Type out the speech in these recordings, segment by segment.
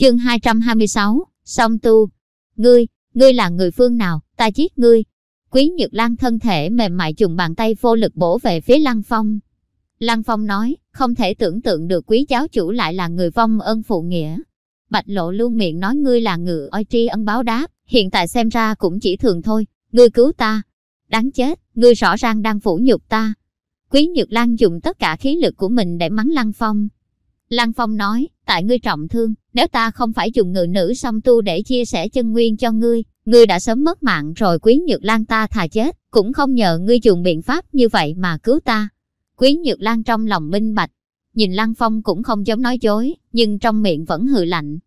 Chương 226, song tu. Ngươi, ngươi là người phương nào, ta giết ngươi. Quý Nhược Lan thân thể mềm mại dùng bàn tay vô lực bổ về phía Lăng Phong. Lăng Phong nói, không thể tưởng tượng được quý giáo chủ lại là người vong ân phụ nghĩa. Bạch lộ luôn miệng nói ngươi là ngựa oi tri ân báo đáp, hiện tại xem ra cũng chỉ thường thôi, ngươi cứu ta. Đáng chết, ngươi rõ ràng đang phủ nhục ta. Quý Nhược Lan dùng tất cả khí lực của mình để mắng Lăng Phong. Lăng Phong nói, tại ngươi trọng thương, nếu ta không phải dùng ngự nữ song tu để chia sẻ chân nguyên cho ngươi, ngươi đã sớm mất mạng rồi quý nhược lan ta thà chết, cũng không nhờ ngươi dùng biện pháp như vậy mà cứu ta. Quý nhược lan trong lòng minh bạch, nhìn Lăng Phong cũng không giống nói dối, nhưng trong miệng vẫn hừ lạnh.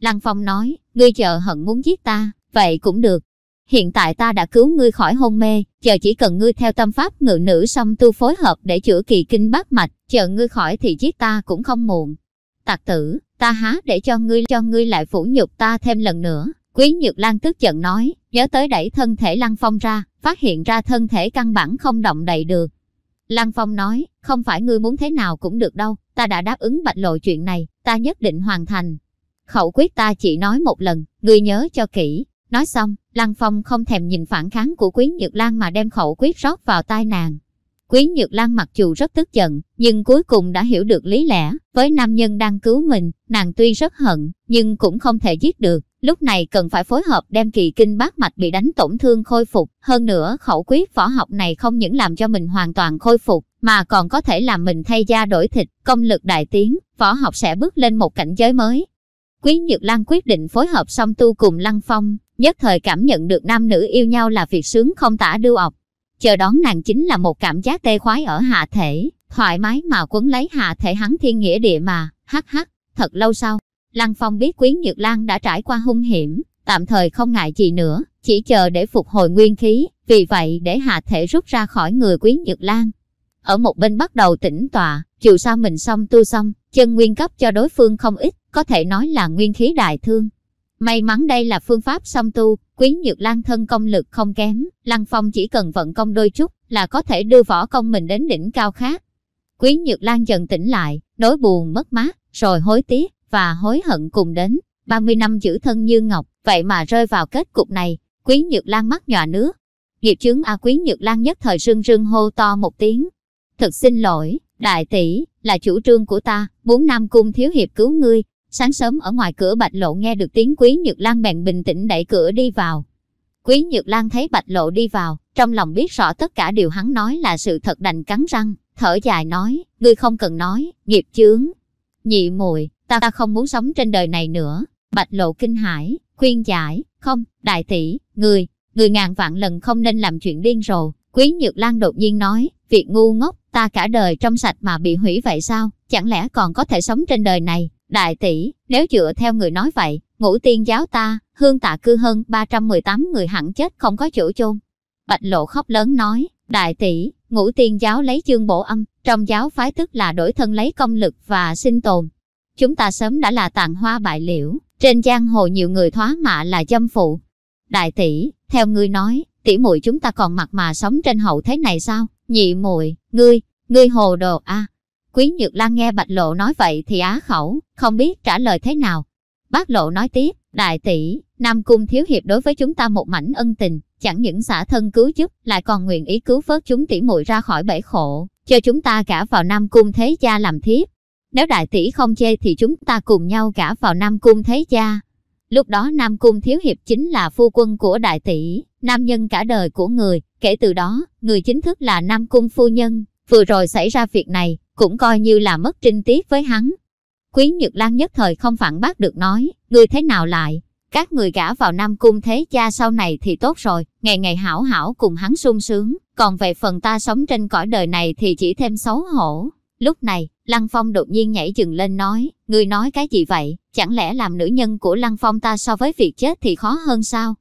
Lăng Phong nói, ngươi chờ hận muốn giết ta, vậy cũng được. Hiện tại ta đã cứu ngươi khỏi hôn mê, chờ chỉ cần ngươi theo tâm pháp ngự nữ song tu phối hợp để chữa kỳ kinh bát mạch, chờ ngươi khỏi thì giết ta cũng không muộn. Tặc tử, ta há để cho ngươi cho ngươi lại phủ nhục ta thêm lần nữa. Quý Nhược Lan tức giận nói, nhớ tới đẩy thân thể Lăng Phong ra, phát hiện ra thân thể căn bản không động đậy được. Lăng Phong nói, không phải ngươi muốn thế nào cũng được đâu, ta đã đáp ứng bạch lộ chuyện này, ta nhất định hoàn thành. Khẩu quyết ta chỉ nói một lần, ngươi nhớ cho kỹ. Nói xong, Lăng Phong không thèm nhìn phản kháng của Quý Nhược Lan mà đem khẩu quyết rót vào tai nàng. Quý Nhược Lan mặc dù rất tức giận, nhưng cuối cùng đã hiểu được lý lẽ. Với nam nhân đang cứu mình, nàng tuy rất hận, nhưng cũng không thể giết được. Lúc này cần phải phối hợp đem kỳ kinh bát mạch bị đánh tổn thương khôi phục. Hơn nữa, khẩu quyết võ học này không những làm cho mình hoàn toàn khôi phục, mà còn có thể làm mình thay da đổi thịt, công lực đại tiến, võ học sẽ bước lên một cảnh giới mới. Quý Nhược Lan quyết định phối hợp song tu cùng Lăng Phong, nhất thời cảm nhận được nam nữ yêu nhau là việc sướng không tả đưa ọc chờ đón nàng chính là một cảm giác tê khoái ở hạ thể, thoải mái mà quấn lấy hạ thể hắn thiên nghĩa địa mà, hắc hắc, thật lâu sau, Lăng Phong biết Quý Nhược Lan đã trải qua hung hiểm, tạm thời không ngại gì nữa, chỉ chờ để phục hồi nguyên khí, vì vậy để hạ thể rút ra khỏi người Quý Nhược Lan. Ở một bên bắt đầu tĩnh tọa, dù sao mình xong tu xong, chân nguyên cấp cho đối phương không ít, có thể nói là nguyên khí đại thương. May mắn đây là phương pháp song tu, Quý Nhược Lan thân công lực không kém, Lăng Phong chỉ cần vận công đôi chút là có thể đưa võ công mình đến đỉnh cao khác. Quý Nhược Lan dần tỉnh lại, nỗi buồn mất mát, rồi hối tiếc và hối hận cùng đến. 30 năm giữ thân như ngọc, vậy mà rơi vào kết cục này, Quý Nhược Lan mắt nhòa nước. Nghiệp chướng A Quý Nhược Lan nhất thời rưng rưng hô to một tiếng. Thật xin lỗi, đại tỷ, là chủ trương của ta, muốn Nam Cung thiếu hiệp cứu ngươi, Sáng sớm ở ngoài cửa Bạch Lộ nghe được tiếng Quý Nhược Lan bèn bình tĩnh đẩy cửa đi vào. Quý Nhược Lan thấy Bạch Lộ đi vào, trong lòng biết rõ tất cả điều hắn nói là sự thật đành cắn răng, thở dài nói, ngươi không cần nói, nghiệp chướng. Nhị mùi ta, ta không muốn sống trên đời này nữa. Bạch Lộ kinh hãi, khuyên giải, không, đại tỷ, người, người ngàn vạn lần không nên làm chuyện điên rồ. Quý Nhược Lan đột nhiên nói, việc ngu ngốc, ta cả đời trong sạch mà bị hủy vậy sao, chẳng lẽ còn có thể sống trên đời này, Đại tỷ, nếu dựa theo người nói vậy, ngũ tiên giáo ta, hương tạ cư hơn 318 người hẳn chết không có chỗ chôn. Bạch lộ khóc lớn nói, đại tỷ, ngũ tiên giáo lấy chương bổ âm, trong giáo phái tức là đổi thân lấy công lực và sinh tồn. Chúng ta sớm đã là tàn hoa bại liễu, trên giang hồ nhiều người thoá mạ là dâm phụ. Đại tỷ, theo ngươi nói, tỷ muội chúng ta còn mặt mà sống trên hậu thế này sao? Nhị muội, ngươi, ngươi hồ đồ a Quý Nhược Lan nghe Bạch Lộ nói vậy thì á khẩu, không biết trả lời thế nào. Bác Lộ nói tiếp, đại tỷ, Nam Cung Thiếu Hiệp đối với chúng ta một mảnh ân tình, chẳng những xã thân cứu giúp, lại còn nguyện ý cứu vớt chúng tỷ muội ra khỏi bể khổ, cho chúng ta cả vào Nam Cung Thế Gia làm thiếp. Nếu đại tỷ không chê thì chúng ta cùng nhau cả vào Nam Cung Thế Gia. Lúc đó Nam Cung Thiếu Hiệp chính là phu quân của đại tỷ, nam nhân cả đời của người, kể từ đó, người chính thức là Nam Cung Phu Nhân. Vừa rồi xảy ra việc này, cũng coi như là mất trinh tiết với hắn. Quý Nhược Lan nhất thời không phản bác được nói, người thế nào lại, các người gả vào Nam Cung thế cha sau này thì tốt rồi, ngày ngày hảo hảo cùng hắn sung sướng, còn về phần ta sống trên cõi đời này thì chỉ thêm xấu hổ. Lúc này, Lăng Phong đột nhiên nhảy dừng lên nói, ngươi nói cái gì vậy, chẳng lẽ làm nữ nhân của Lăng Phong ta so với việc chết thì khó hơn sao?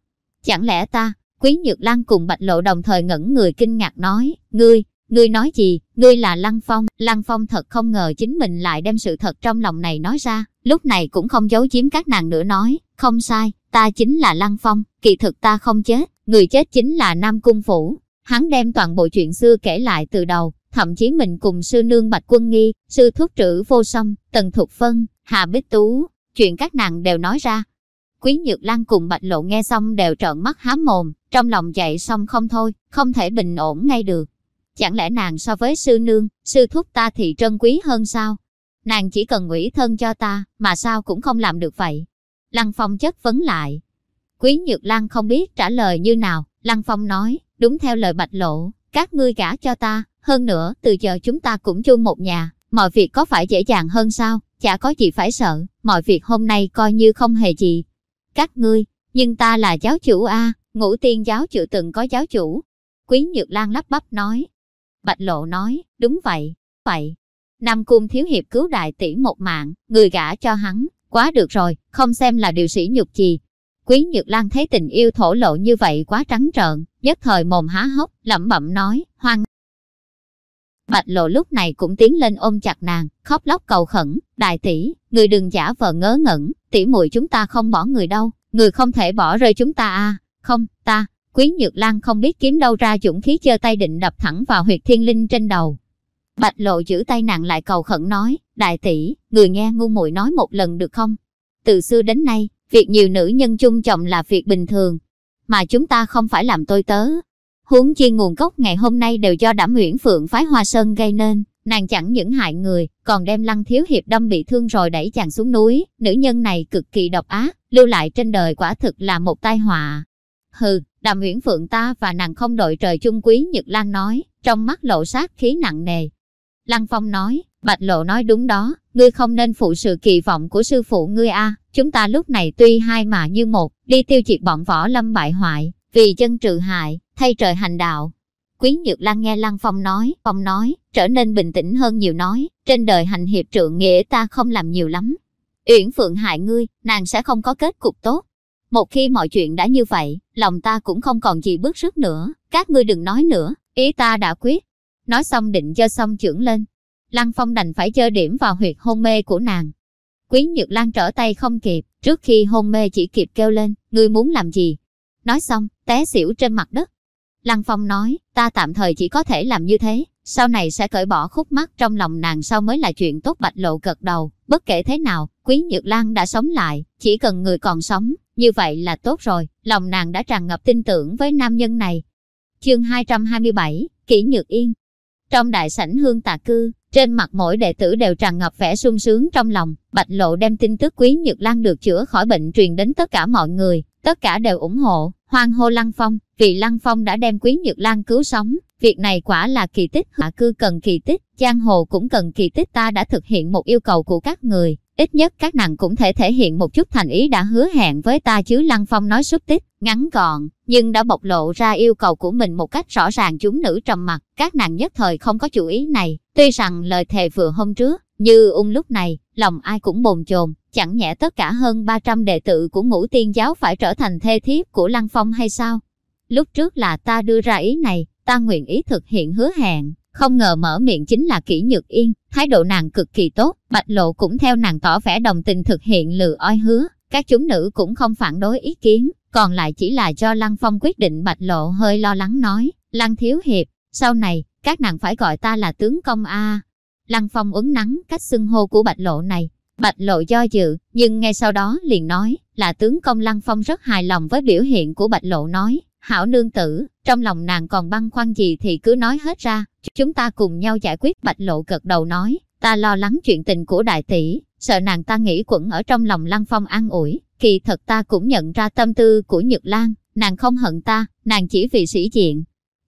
Chẳng lẽ ta, Quý Nhược Lan cùng Bạch Lộ đồng thời ngẩn người kinh ngạc nói, ngươi, ngươi nói gì, ngươi là Lăng Phong, Lăng Phong thật không ngờ chính mình lại đem sự thật trong lòng này nói ra, lúc này cũng không giấu giếm các nàng nữa nói, không sai, ta chính là Lăng Phong, kỳ thực ta không chết, người chết chính là Nam Cung Phủ. Hắn đem toàn bộ chuyện xưa kể lại từ đầu, thậm chí mình cùng sư nương Bạch Quân Nghi, sư thuốc trữ vô song, Tần Thục Phân, Hà Bích Tú, chuyện các nàng đều nói ra. Quý Nhược Lan cùng Bạch Lộ nghe xong đều trợn mắt há mồm, trong lòng chạy xong không thôi, không thể bình ổn ngay được. Chẳng lẽ nàng so với sư nương, sư thúc ta thì trân quý hơn sao? Nàng chỉ cần ủy thân cho ta, mà sao cũng không làm được vậy. Lăng Phong chất vấn lại. Quý Nhược Lan không biết trả lời như nào, Lăng Phong nói, đúng theo lời Bạch Lộ, các ngươi gả cho ta, hơn nữa, từ giờ chúng ta cũng chung một nhà, mọi việc có phải dễ dàng hơn sao, chả có gì phải sợ, mọi việc hôm nay coi như không hề gì. Các ngươi, nhưng ta là giáo chủ A, ngũ tiên giáo chủ từng có giáo chủ. Quý Nhược Lan lắp bắp nói. Bạch Lộ nói, đúng vậy, vậy. Nam Cung Thiếu Hiệp cứu đại tỷ một mạng, người gả cho hắn, quá được rồi, không xem là điều sĩ nhục gì. Quý Nhược Lan thấy tình yêu thổ lộ như vậy quá trắng trợn, nhất thời mồm há hốc, lẩm bẩm nói, hoang. Bạch lộ lúc này cũng tiến lên ôm chặt nàng, khóc lóc cầu khẩn, đại tỷ, người đừng giả vờ ngớ ngẩn, tỷ muội chúng ta không bỏ người đâu, người không thể bỏ rơi chúng ta à, không, ta, Quý Nhược Lan không biết kiếm đâu ra dũng khí chơ tay định đập thẳng vào huyệt thiên linh trên đầu. Bạch lộ giữ tay nàng lại cầu khẩn nói, đại tỷ, người nghe ngu muội nói một lần được không? Từ xưa đến nay, việc nhiều nữ nhân chung chồng là việc bình thường, mà chúng ta không phải làm tôi tớ, Huống chi nguồn gốc ngày hôm nay đều do đảm Nguyễn Phượng phái Hoa Sơn gây nên, nàng chẳng những hại người, còn đem Lăng Thiếu Hiệp đâm bị thương rồi đẩy chàng xuống núi, nữ nhân này cực kỳ độc ác, lưu lại trên đời quả thực là một tai họa. Hừ, Đàm uyển Phượng ta và nàng không đội trời chung quý Nhật Lan nói, trong mắt lộ sát khí nặng nề. Lăng Phong nói, Bạch Lộ nói đúng đó, ngươi không nên phụ sự kỳ vọng của sư phụ ngươi a. chúng ta lúc này tuy hai mà như một, đi tiêu diệt bọn võ lâm bại hoại, vì chân trừ hại, thay trời hành đạo. Quý Nhược Lan nghe Lăng Phong nói, Phong nói, trở nên bình tĩnh hơn nhiều nói, trên đời hành hiệp trượng nghĩa ta không làm nhiều lắm. Uyển Phượng hại ngươi, nàng sẽ không có kết cục tốt. Một khi mọi chuyện đã như vậy, lòng ta cũng không còn gì bước rước nữa, các ngươi đừng nói nữa, ý ta đã quyết. Nói xong định cho xong trưởng lên. Lăng Phong đành phải chơi điểm vào huyệt hôn mê của nàng. Quý Nhược Lan trở tay không kịp, trước khi hôn mê chỉ kịp kêu lên, ngươi muốn làm gì? Nói xong, té xỉu trên mặt đất. Lăng Phong nói, ta tạm thời chỉ có thể làm như thế, sau này sẽ cởi bỏ khúc mắc trong lòng nàng sau mới là chuyện tốt bạch lộ gật đầu. Bất kể thế nào, Quý Nhược Lan đã sống lại, chỉ cần người còn sống, như vậy là tốt rồi, lòng nàng đã tràn ngập tin tưởng với nam nhân này. Chương 227, Kỷ Nhược Yên Trong đại sảnh hương tà cư, trên mặt mỗi đệ tử đều tràn ngập vẻ sung sướng trong lòng, Bạch Lộ đem tin tức Quý Nhược Lan được chữa khỏi bệnh truyền đến tất cả mọi người, tất cả đều ủng hộ, hoan hô Lăng Phong, vì Lăng Phong đã đem Quý Nhược Lan cứu sống, việc này quả là kỳ tích, hạ cư cần kỳ tích, giang hồ cũng cần kỳ tích ta đã thực hiện một yêu cầu của các người, ít nhất các nàng cũng thể thể hiện một chút thành ý đã hứa hẹn với ta chứ Lăng Phong nói xúc tích, ngắn gọn, nhưng đã bộc lộ ra yêu cầu của mình một cách rõ ràng chúng nữ trầm mặt, các nàng nhất thời không có chủ ý này, tuy rằng lời thề vừa hôm trước, như ung lúc này, lòng ai cũng bồn chồn, chẳng nhẽ tất cả hơn 300 đệ tử của ngũ tiên giáo phải trở thành thê thiếp của Lăng Phong hay sao? Lúc trước là ta đưa ra ý này, ta nguyện ý thực hiện hứa hẹn, không ngờ mở miệng chính là kỹ nhược yên, thái độ nàng cực kỳ tốt, bạch lộ cũng theo nàng tỏ vẻ đồng tình thực hiện lừa oi hứa, các chúng nữ cũng không phản đối ý kiến, còn lại chỉ là do Lăng Phong quyết định bạch lộ hơi lo lắng nói, Lăng Thiếu Hiệp, sau này, các nàng phải gọi ta là tướng công A. Lăng Phong ứng nắng cách xưng hô của bạch lộ này, Bạch lộ do dự, nhưng ngay sau đó liền nói, là tướng công Lăng Phong rất hài lòng với biểu hiện của Bạch lộ nói, hảo nương tử, trong lòng nàng còn băn khoăn gì thì cứ nói hết ra, chúng ta cùng nhau giải quyết Bạch lộ gật đầu nói, ta lo lắng chuyện tình của đại tỷ, sợ nàng ta nghĩ quẩn ở trong lòng Lăng Phong an ủi, kỳ thật ta cũng nhận ra tâm tư của Nhật Lan, nàng không hận ta, nàng chỉ vì sĩ diện.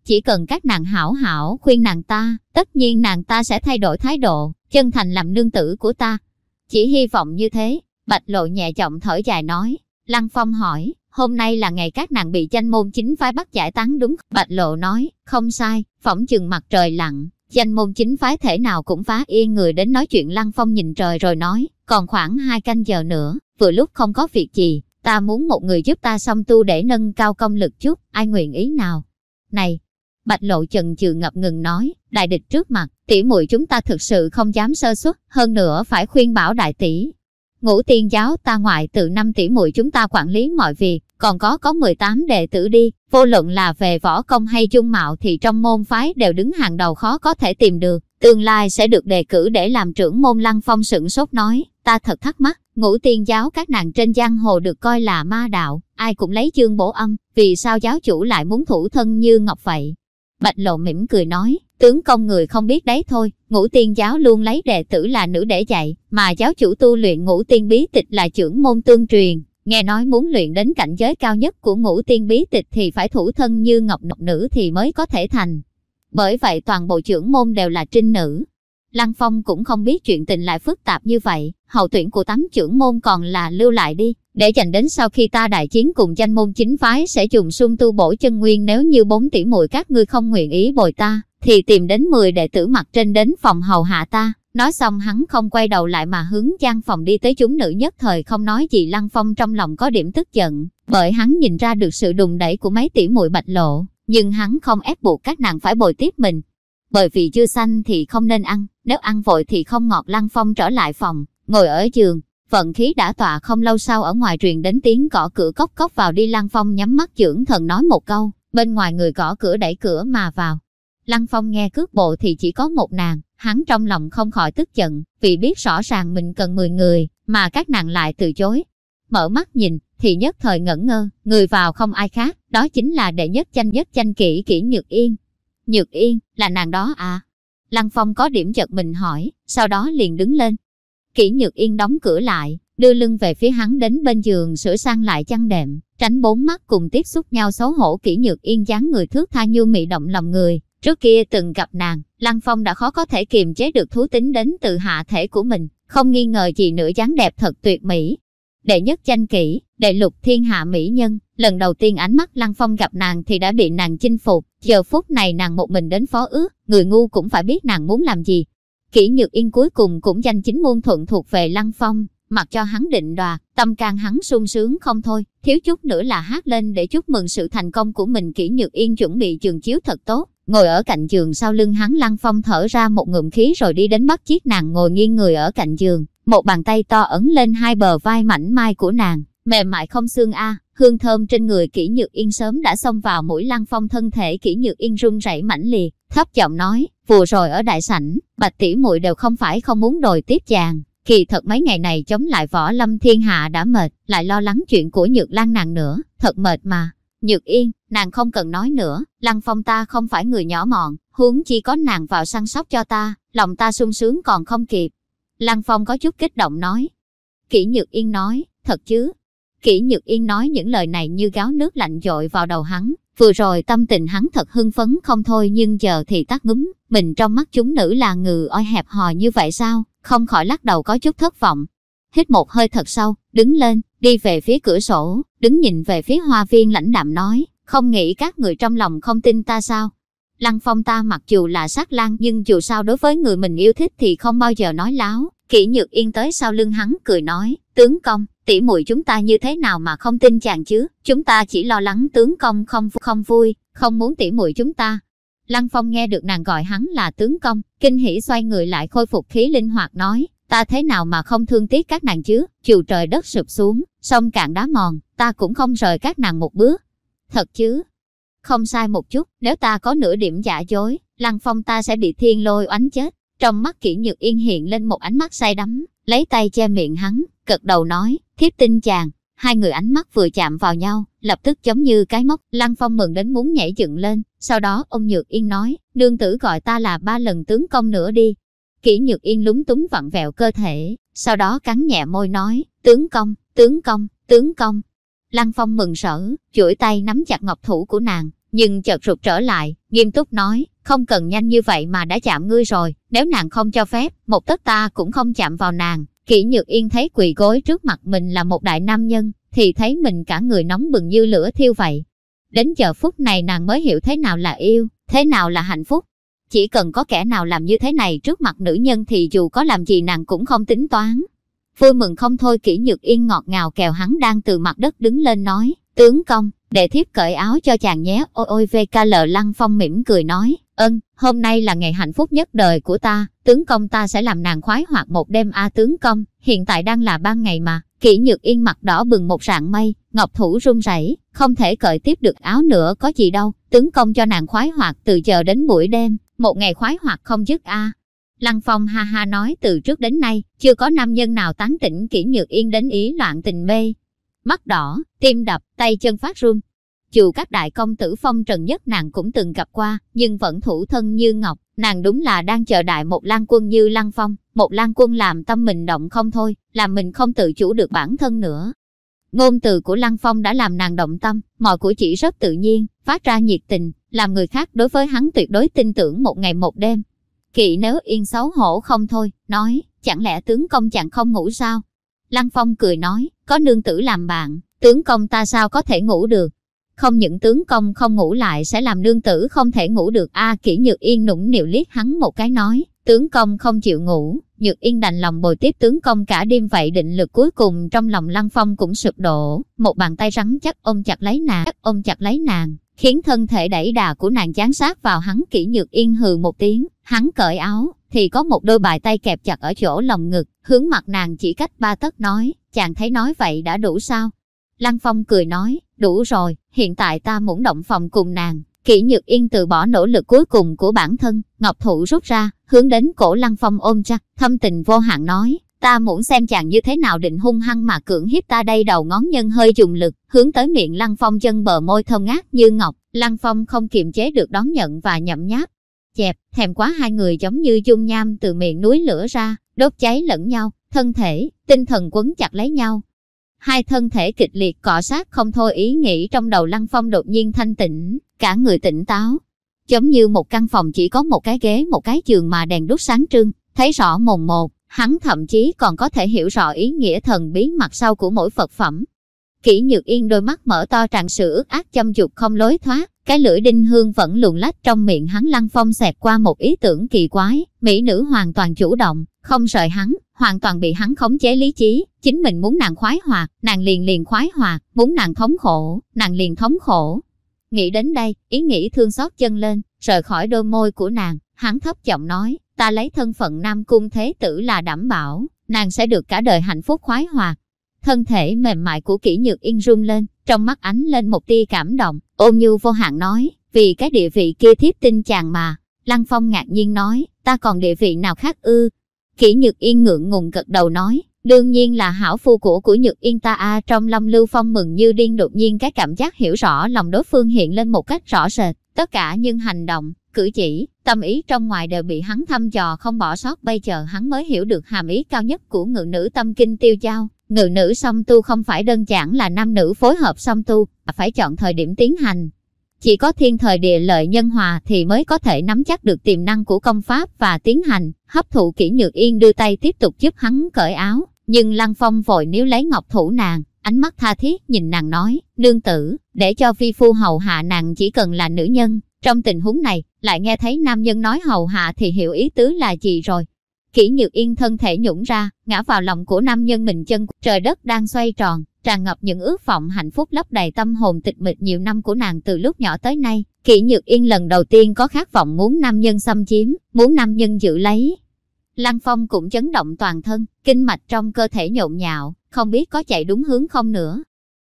Chỉ cần các nàng hảo hảo khuyên nàng ta, tất nhiên nàng ta sẽ thay đổi thái độ, chân thành làm nương tử của ta, chỉ hy vọng như thế, Bạch Lộ nhẹ giọng thở dài nói. Lăng Phong hỏi, hôm nay là ngày các nàng bị danh môn chính phái bắt giải tán đúng Bạch Lộ nói, không sai, phỏng chừng mặt trời lặn, Danh môn chính phái thể nào cũng phá yên người đến nói chuyện Lăng Phong nhìn trời rồi nói, còn khoảng hai canh giờ nữa, vừa lúc không có việc gì, ta muốn một người giúp ta xong tu để nâng cao công lực chút, ai nguyện ý nào. Này, Bạch Lộ chần chừ ngập ngừng nói, đại địch trước mặt, tỷ muội chúng ta thực sự không dám sơ suất, hơn nữa phải khuyên bảo đại tỷ. Ngũ tiên giáo ta ngoại từ năm tỷ muội chúng ta quản lý mọi việc, còn có có 18 đệ tử đi, vô luận là về võ công hay dung mạo thì trong môn phái đều đứng hàng đầu khó có thể tìm được, tương lai sẽ được đề cử để làm trưởng môn lăng phong sửng sốt nói, ta thật thắc mắc, ngũ tiên giáo các nàng trên giang hồ được coi là ma đạo, ai cũng lấy chương bổ âm, vì sao giáo chủ lại muốn thủ thân như ngọc vậy? Bạch lộ mỉm cười nói, tướng công người không biết đấy thôi, ngũ tiên giáo luôn lấy đệ tử là nữ để dạy, mà giáo chủ tu luyện ngũ tiên bí tịch là trưởng môn tương truyền. Nghe nói muốn luyện đến cảnh giới cao nhất của ngũ tiên bí tịch thì phải thủ thân như ngọc nọc nữ thì mới có thể thành. Bởi vậy toàn bộ trưởng môn đều là trinh nữ. Lăng Phong cũng không biết chuyện tình lại phức tạp như vậy, hậu tuyển của tám trưởng môn còn là lưu lại đi, để dành đến sau khi ta đại chiến cùng danh môn chính phái sẽ dùng sung tu bổ chân nguyên nếu như bốn tỷ muội các ngươi không nguyện ý bồi ta, thì tìm đến 10 đệ tử mặt trên đến phòng hầu hạ ta. Nói xong hắn không quay đầu lại mà hướng gian phòng đi tới chúng nữ nhất thời không nói gì Lăng Phong trong lòng có điểm tức giận, bởi hắn nhìn ra được sự đùng đẩy của mấy tỷ muội bạch lộ, nhưng hắn không ép buộc các nàng phải bồi tiếp mình. Bởi vì chưa xanh thì không nên ăn, nếu ăn vội thì không ngọt Lăng Phong trở lại phòng, ngồi ở giường, vận khí đã tọa không lâu sau ở ngoài truyền đến tiếng gõ cửa cốc cốc vào đi Lăng Phong nhắm mắt dưỡng thần nói một câu, bên ngoài người gõ cửa đẩy cửa mà vào. Lăng Phong nghe cước bộ thì chỉ có một nàng, hắn trong lòng không khỏi tức giận, vì biết rõ ràng mình cần 10 người, mà các nàng lại từ chối. Mở mắt nhìn, thì nhất thời ngẩn ngơ, người vào không ai khác, đó chính là đệ nhất tranh nhất tranh kỹ kỹ Nhược Yên. Nhược Yên, là nàng đó à? Lăng Phong có điểm chợt mình hỏi, sau đó liền đứng lên. Kỷ Nhược Yên đóng cửa lại, đưa lưng về phía hắn đến bên giường sửa sang lại chăn đệm, tránh bốn mắt cùng tiếp xúc nhau xấu hổ Kỷ Nhược Yên dáng người thước tha như mị động lòng người. Trước kia từng gặp nàng, Lăng Phong đã khó có thể kiềm chế được thú tính đến từ hạ thể của mình, không nghi ngờ gì nữa dáng đẹp thật tuyệt mỹ. Đệ nhất danh kỹ, đệ lục thiên hạ mỹ nhân, lần đầu tiên ánh mắt Lăng Phong gặp nàng thì đã bị nàng chinh phục, giờ phút này nàng một mình đến phó ước, người ngu cũng phải biết nàng muốn làm gì. Kỷ Nhược Yên cuối cùng cũng danh chính muôn thuận thuộc về Lăng Phong, mặc cho hắn định đoạt, tâm can hắn sung sướng không thôi, thiếu chút nữa là hát lên để chúc mừng sự thành công của mình. Kỷ Nhược Yên chuẩn bị trường chiếu thật tốt, ngồi ở cạnh giường sau lưng hắn Lăng Phong thở ra một ngụm khí rồi đi đến bắt chiếc nàng ngồi nghiêng người ở cạnh giường, một bàn tay to ấn lên hai bờ vai mảnh mai của nàng, mềm mại không xương a, hương thơm trên người Kỷ Nhược Yên sớm đã xông vào mũi Lăng Phong thân thể Kỷ Nhược Yên run rẩy mãnh liệt, thấp giọng nói, vừa rồi ở đại sảnh, Bạch tỷ muội đều không phải không muốn đòi tiếp chàng, kỳ thật mấy ngày này chống lại võ lâm thiên hạ đã mệt, lại lo lắng chuyện của Nhược Lan nàng nữa, thật mệt mà. Nhược Yên, nàng không cần nói nữa, Lăng Phong ta không phải người nhỏ mọn, huống chi có nàng vào săn sóc cho ta, lòng ta sung sướng còn không kịp. Lăng Phong có chút kích động nói. Kỷ Nhược Yên nói, thật chứ. Kỷ Nhược Yên nói những lời này như gáo nước lạnh dội vào đầu hắn, vừa rồi tâm tình hắn thật hưng phấn không thôi nhưng giờ thì tắt ngúm, mình trong mắt chúng nữ là ngừ oi hẹp hòi như vậy sao, không khỏi lắc đầu có chút thất vọng. Hít một hơi thật sâu, đứng lên, đi về phía cửa sổ, đứng nhìn về phía hoa viên lãnh đạm nói, không nghĩ các người trong lòng không tin ta sao. Lăng phong ta mặc dù là sát lang nhưng dù sao đối với người mình yêu thích thì không bao giờ nói láo. Kỷ nhược yên tới sau lưng hắn cười nói, tướng công, tỷ muội chúng ta như thế nào mà không tin chàng chứ, chúng ta chỉ lo lắng tướng công không không vui, không muốn tỷ muội chúng ta. Lăng Phong nghe được nàng gọi hắn là tướng công, kinh hỉ xoay người lại khôi phục khí linh hoạt nói, ta thế nào mà không thương tiếc các nàng chứ, chiều trời đất sụp xuống, sông cạn đá mòn, ta cũng không rời các nàng một bước. Thật chứ? Không sai một chút, nếu ta có nửa điểm giả dối, Lăng Phong ta sẽ bị thiên lôi oánh chết. Trong mắt kỹ nhược yên hiện lên một ánh mắt say đắm, lấy tay che miệng hắn, cật đầu nói, thiếp tin chàng. Hai người ánh mắt vừa chạm vào nhau, lập tức giống như cái móc, Lăng Phong mừng đến muốn nhảy dựng lên, sau đó ông Nhược Yên nói, nương tử gọi ta là ba lần tướng công nữa đi. Kỷ Nhược Yên lúng túng vặn vẹo cơ thể, sau đó cắn nhẹ môi nói, tướng công, tướng công, tướng công. Lăng Phong mừng rỡ, chuỗi tay nắm chặt ngọc thủ của nàng, nhưng chợt rụt trở lại, nghiêm túc nói, không cần nhanh như vậy mà đã chạm ngươi rồi, nếu nàng không cho phép, một tấc ta cũng không chạm vào nàng. Kỷ Nhược Yên thấy quỳ gối trước mặt mình là một đại nam nhân, thì thấy mình cả người nóng bừng như lửa thiêu vậy. Đến giờ phút này nàng mới hiểu thế nào là yêu, thế nào là hạnh phúc. Chỉ cần có kẻ nào làm như thế này trước mặt nữ nhân thì dù có làm gì nàng cũng không tính toán. Vui mừng không thôi kỹ nhược yên ngọt ngào kèo hắn đang từ mặt đất đứng lên nói, tướng công, để thiếp cởi áo cho chàng nhé. Ôi ôi VKL Lăng Phong mỉm cười nói, ân, hôm nay là ngày hạnh phúc nhất đời của ta, tướng công ta sẽ làm nàng khoái hoạt một đêm a tướng công, hiện tại đang là ban ngày mà. Kỷ nhược yên mặt đỏ bừng một rạng mây, ngọc thủ run rẩy, không thể cởi tiếp được áo nữa có gì đâu, tướng công cho nàng khoái hoạt từ giờ đến buổi đêm, một ngày khoái hoạt không dứt a. Lăng Phong ha ha nói từ trước đến nay, chưa có nam nhân nào tán tỉnh kỹ nhược yên đến ý loạn tình mê. Mắt đỏ, tim đập, tay chân phát run. Dù các đại công tử phong trần nhất nàng cũng từng gặp qua, nhưng vẫn thủ thân như ngọc, nàng đúng là đang chờ đại một lan quân như Lăng Phong, một lan quân làm tâm mình động không thôi, làm mình không tự chủ được bản thân nữa. Ngôn từ của Lăng Phong đã làm nàng động tâm, mọi cử chỉ rất tự nhiên, phát ra nhiệt tình, làm người khác đối với hắn tuyệt đối tin tưởng một ngày một đêm, Kỵ nếu yên xấu hổ không thôi, nói, chẳng lẽ tướng công chẳng không ngủ sao? Lăng Phong cười nói, có nương tử làm bạn, tướng công ta sao có thể ngủ được? Không những tướng công không ngủ lại sẽ làm nương tử không thể ngủ được a kỹ nhược yên nũng nịu liếc hắn một cái nói, tướng công không chịu ngủ, nhược yên đành lòng bồi tiếp tướng công cả đêm vậy định lực cuối cùng trong lòng lăng phong cũng sụp đổ, một bàn tay rắn chắc ôm chặt lấy nàng, ôm chặt lấy nàng, khiến thân thể đẩy đà của nàng chán sát vào hắn kỹ nhược yên hừ một tiếng, hắn cởi áo, thì có một đôi bài tay kẹp chặt ở chỗ lòng ngực, hướng mặt nàng chỉ cách ba tấc nói, chàng thấy nói vậy đã đủ sao? Lăng Phong cười nói, đủ rồi, hiện tại ta muốn động phòng cùng nàng. Kỷ Nhược Yên từ bỏ nỗ lực cuối cùng của bản thân, Ngọc Thụ rút ra, hướng đến cổ Lăng Phong ôm chặt, thâm tình vô hạn nói, ta muốn xem chàng như thế nào định hung hăng mà cưỡng hiếp ta đây đầu ngón nhân hơi dùng lực, hướng tới miệng Lăng Phong chân bờ môi thơm ngát như ngọc, Lăng Phong không kiềm chế được đón nhận và nhậm nháp. Chẹp, thèm quá hai người giống như dung nham từ miệng núi lửa ra, đốt cháy lẫn nhau, thân thể, tinh thần quấn chặt lấy nhau. Hai thân thể kịch liệt cọ sát không thôi ý nghĩ trong đầu Lăng Phong đột nhiên thanh tĩnh, cả người tỉnh táo. Giống như một căn phòng chỉ có một cái ghế một cái giường mà đèn đốt sáng trưng, thấy rõ mồn một, Hắn thậm chí còn có thể hiểu rõ ý nghĩa thần bí mặt sau của mỗi Phật phẩm. Kỷ Nhược Yên đôi mắt mở to tràn sự ước ác chăm dục không lối thoát, cái lưỡi đinh hương vẫn luồn lách trong miệng hắn lăng phong xẹt qua một ý tưởng kỳ quái, mỹ nữ hoàn toàn chủ động, không sợ hắn, hoàn toàn bị hắn khống chế lý trí, chính mình muốn nàng khoái hoạt, nàng liền liền khoái hoạt, muốn nàng thống khổ, nàng liền thống khổ. Nghĩ đến đây, ý nghĩ thương xót chân lên, rời khỏi đôi môi của nàng, hắn thấp giọng nói, ta lấy thân phận Nam Cung Thế Tử là đảm bảo, nàng sẽ được cả đời hạnh phúc khoái hoạt. Thân thể mềm mại của kỹ nhược yên rung lên, trong mắt ánh lên một tia cảm động, ôm như vô hạn nói, vì cái địa vị kia thiếp tin chàng mà. Lăng Phong ngạc nhiên nói, ta còn địa vị nào khác ư? Kỷ Nhược Yên ngượng ngùng gật đầu nói, đương nhiên là hảo phu của của Nhược Yên ta a trong Lâm Lưu Phong mừng như điên đột nhiên cái cảm giác hiểu rõ lòng đối phương hiện lên một cách rõ rệt, tất cả những hành động, cử chỉ, tâm ý trong ngoài đều bị hắn thăm dò không bỏ sót bây giờ hắn mới hiểu được hàm ý cao nhất của ngự nữ tâm kinh tiêu giao. Ngự nữ song tu không phải đơn giản là nam nữ phối hợp song tu, mà phải chọn thời điểm tiến hành. Chỉ có thiên thời địa lợi nhân hòa thì mới có thể nắm chắc được tiềm năng của công pháp và tiến hành, hấp thụ kỹ nhược yên đưa tay tiếp tục giúp hắn cởi áo. Nhưng Lăng Phong vội nếu lấy ngọc thủ nàng, ánh mắt tha thiết nhìn nàng nói, nương tử, để cho phi phu hầu hạ nàng chỉ cần là nữ nhân, trong tình huống này, lại nghe thấy nam nhân nói hầu hạ thì hiểu ý tứ là gì rồi. Kỷ Nhược Yên thân thể nhũng ra, ngã vào lòng của nam nhân mình chân, trời đất đang xoay tròn, tràn ngập những ước vọng hạnh phúc lấp đầy tâm hồn tịch mịch nhiều năm của nàng từ lúc nhỏ tới nay. Kỷ Nhược Yên lần đầu tiên có khát vọng muốn nam nhân xâm chiếm, muốn nam nhân giữ lấy. Lăng Phong cũng chấn động toàn thân, kinh mạch trong cơ thể nhộn nhạo, không biết có chạy đúng hướng không nữa.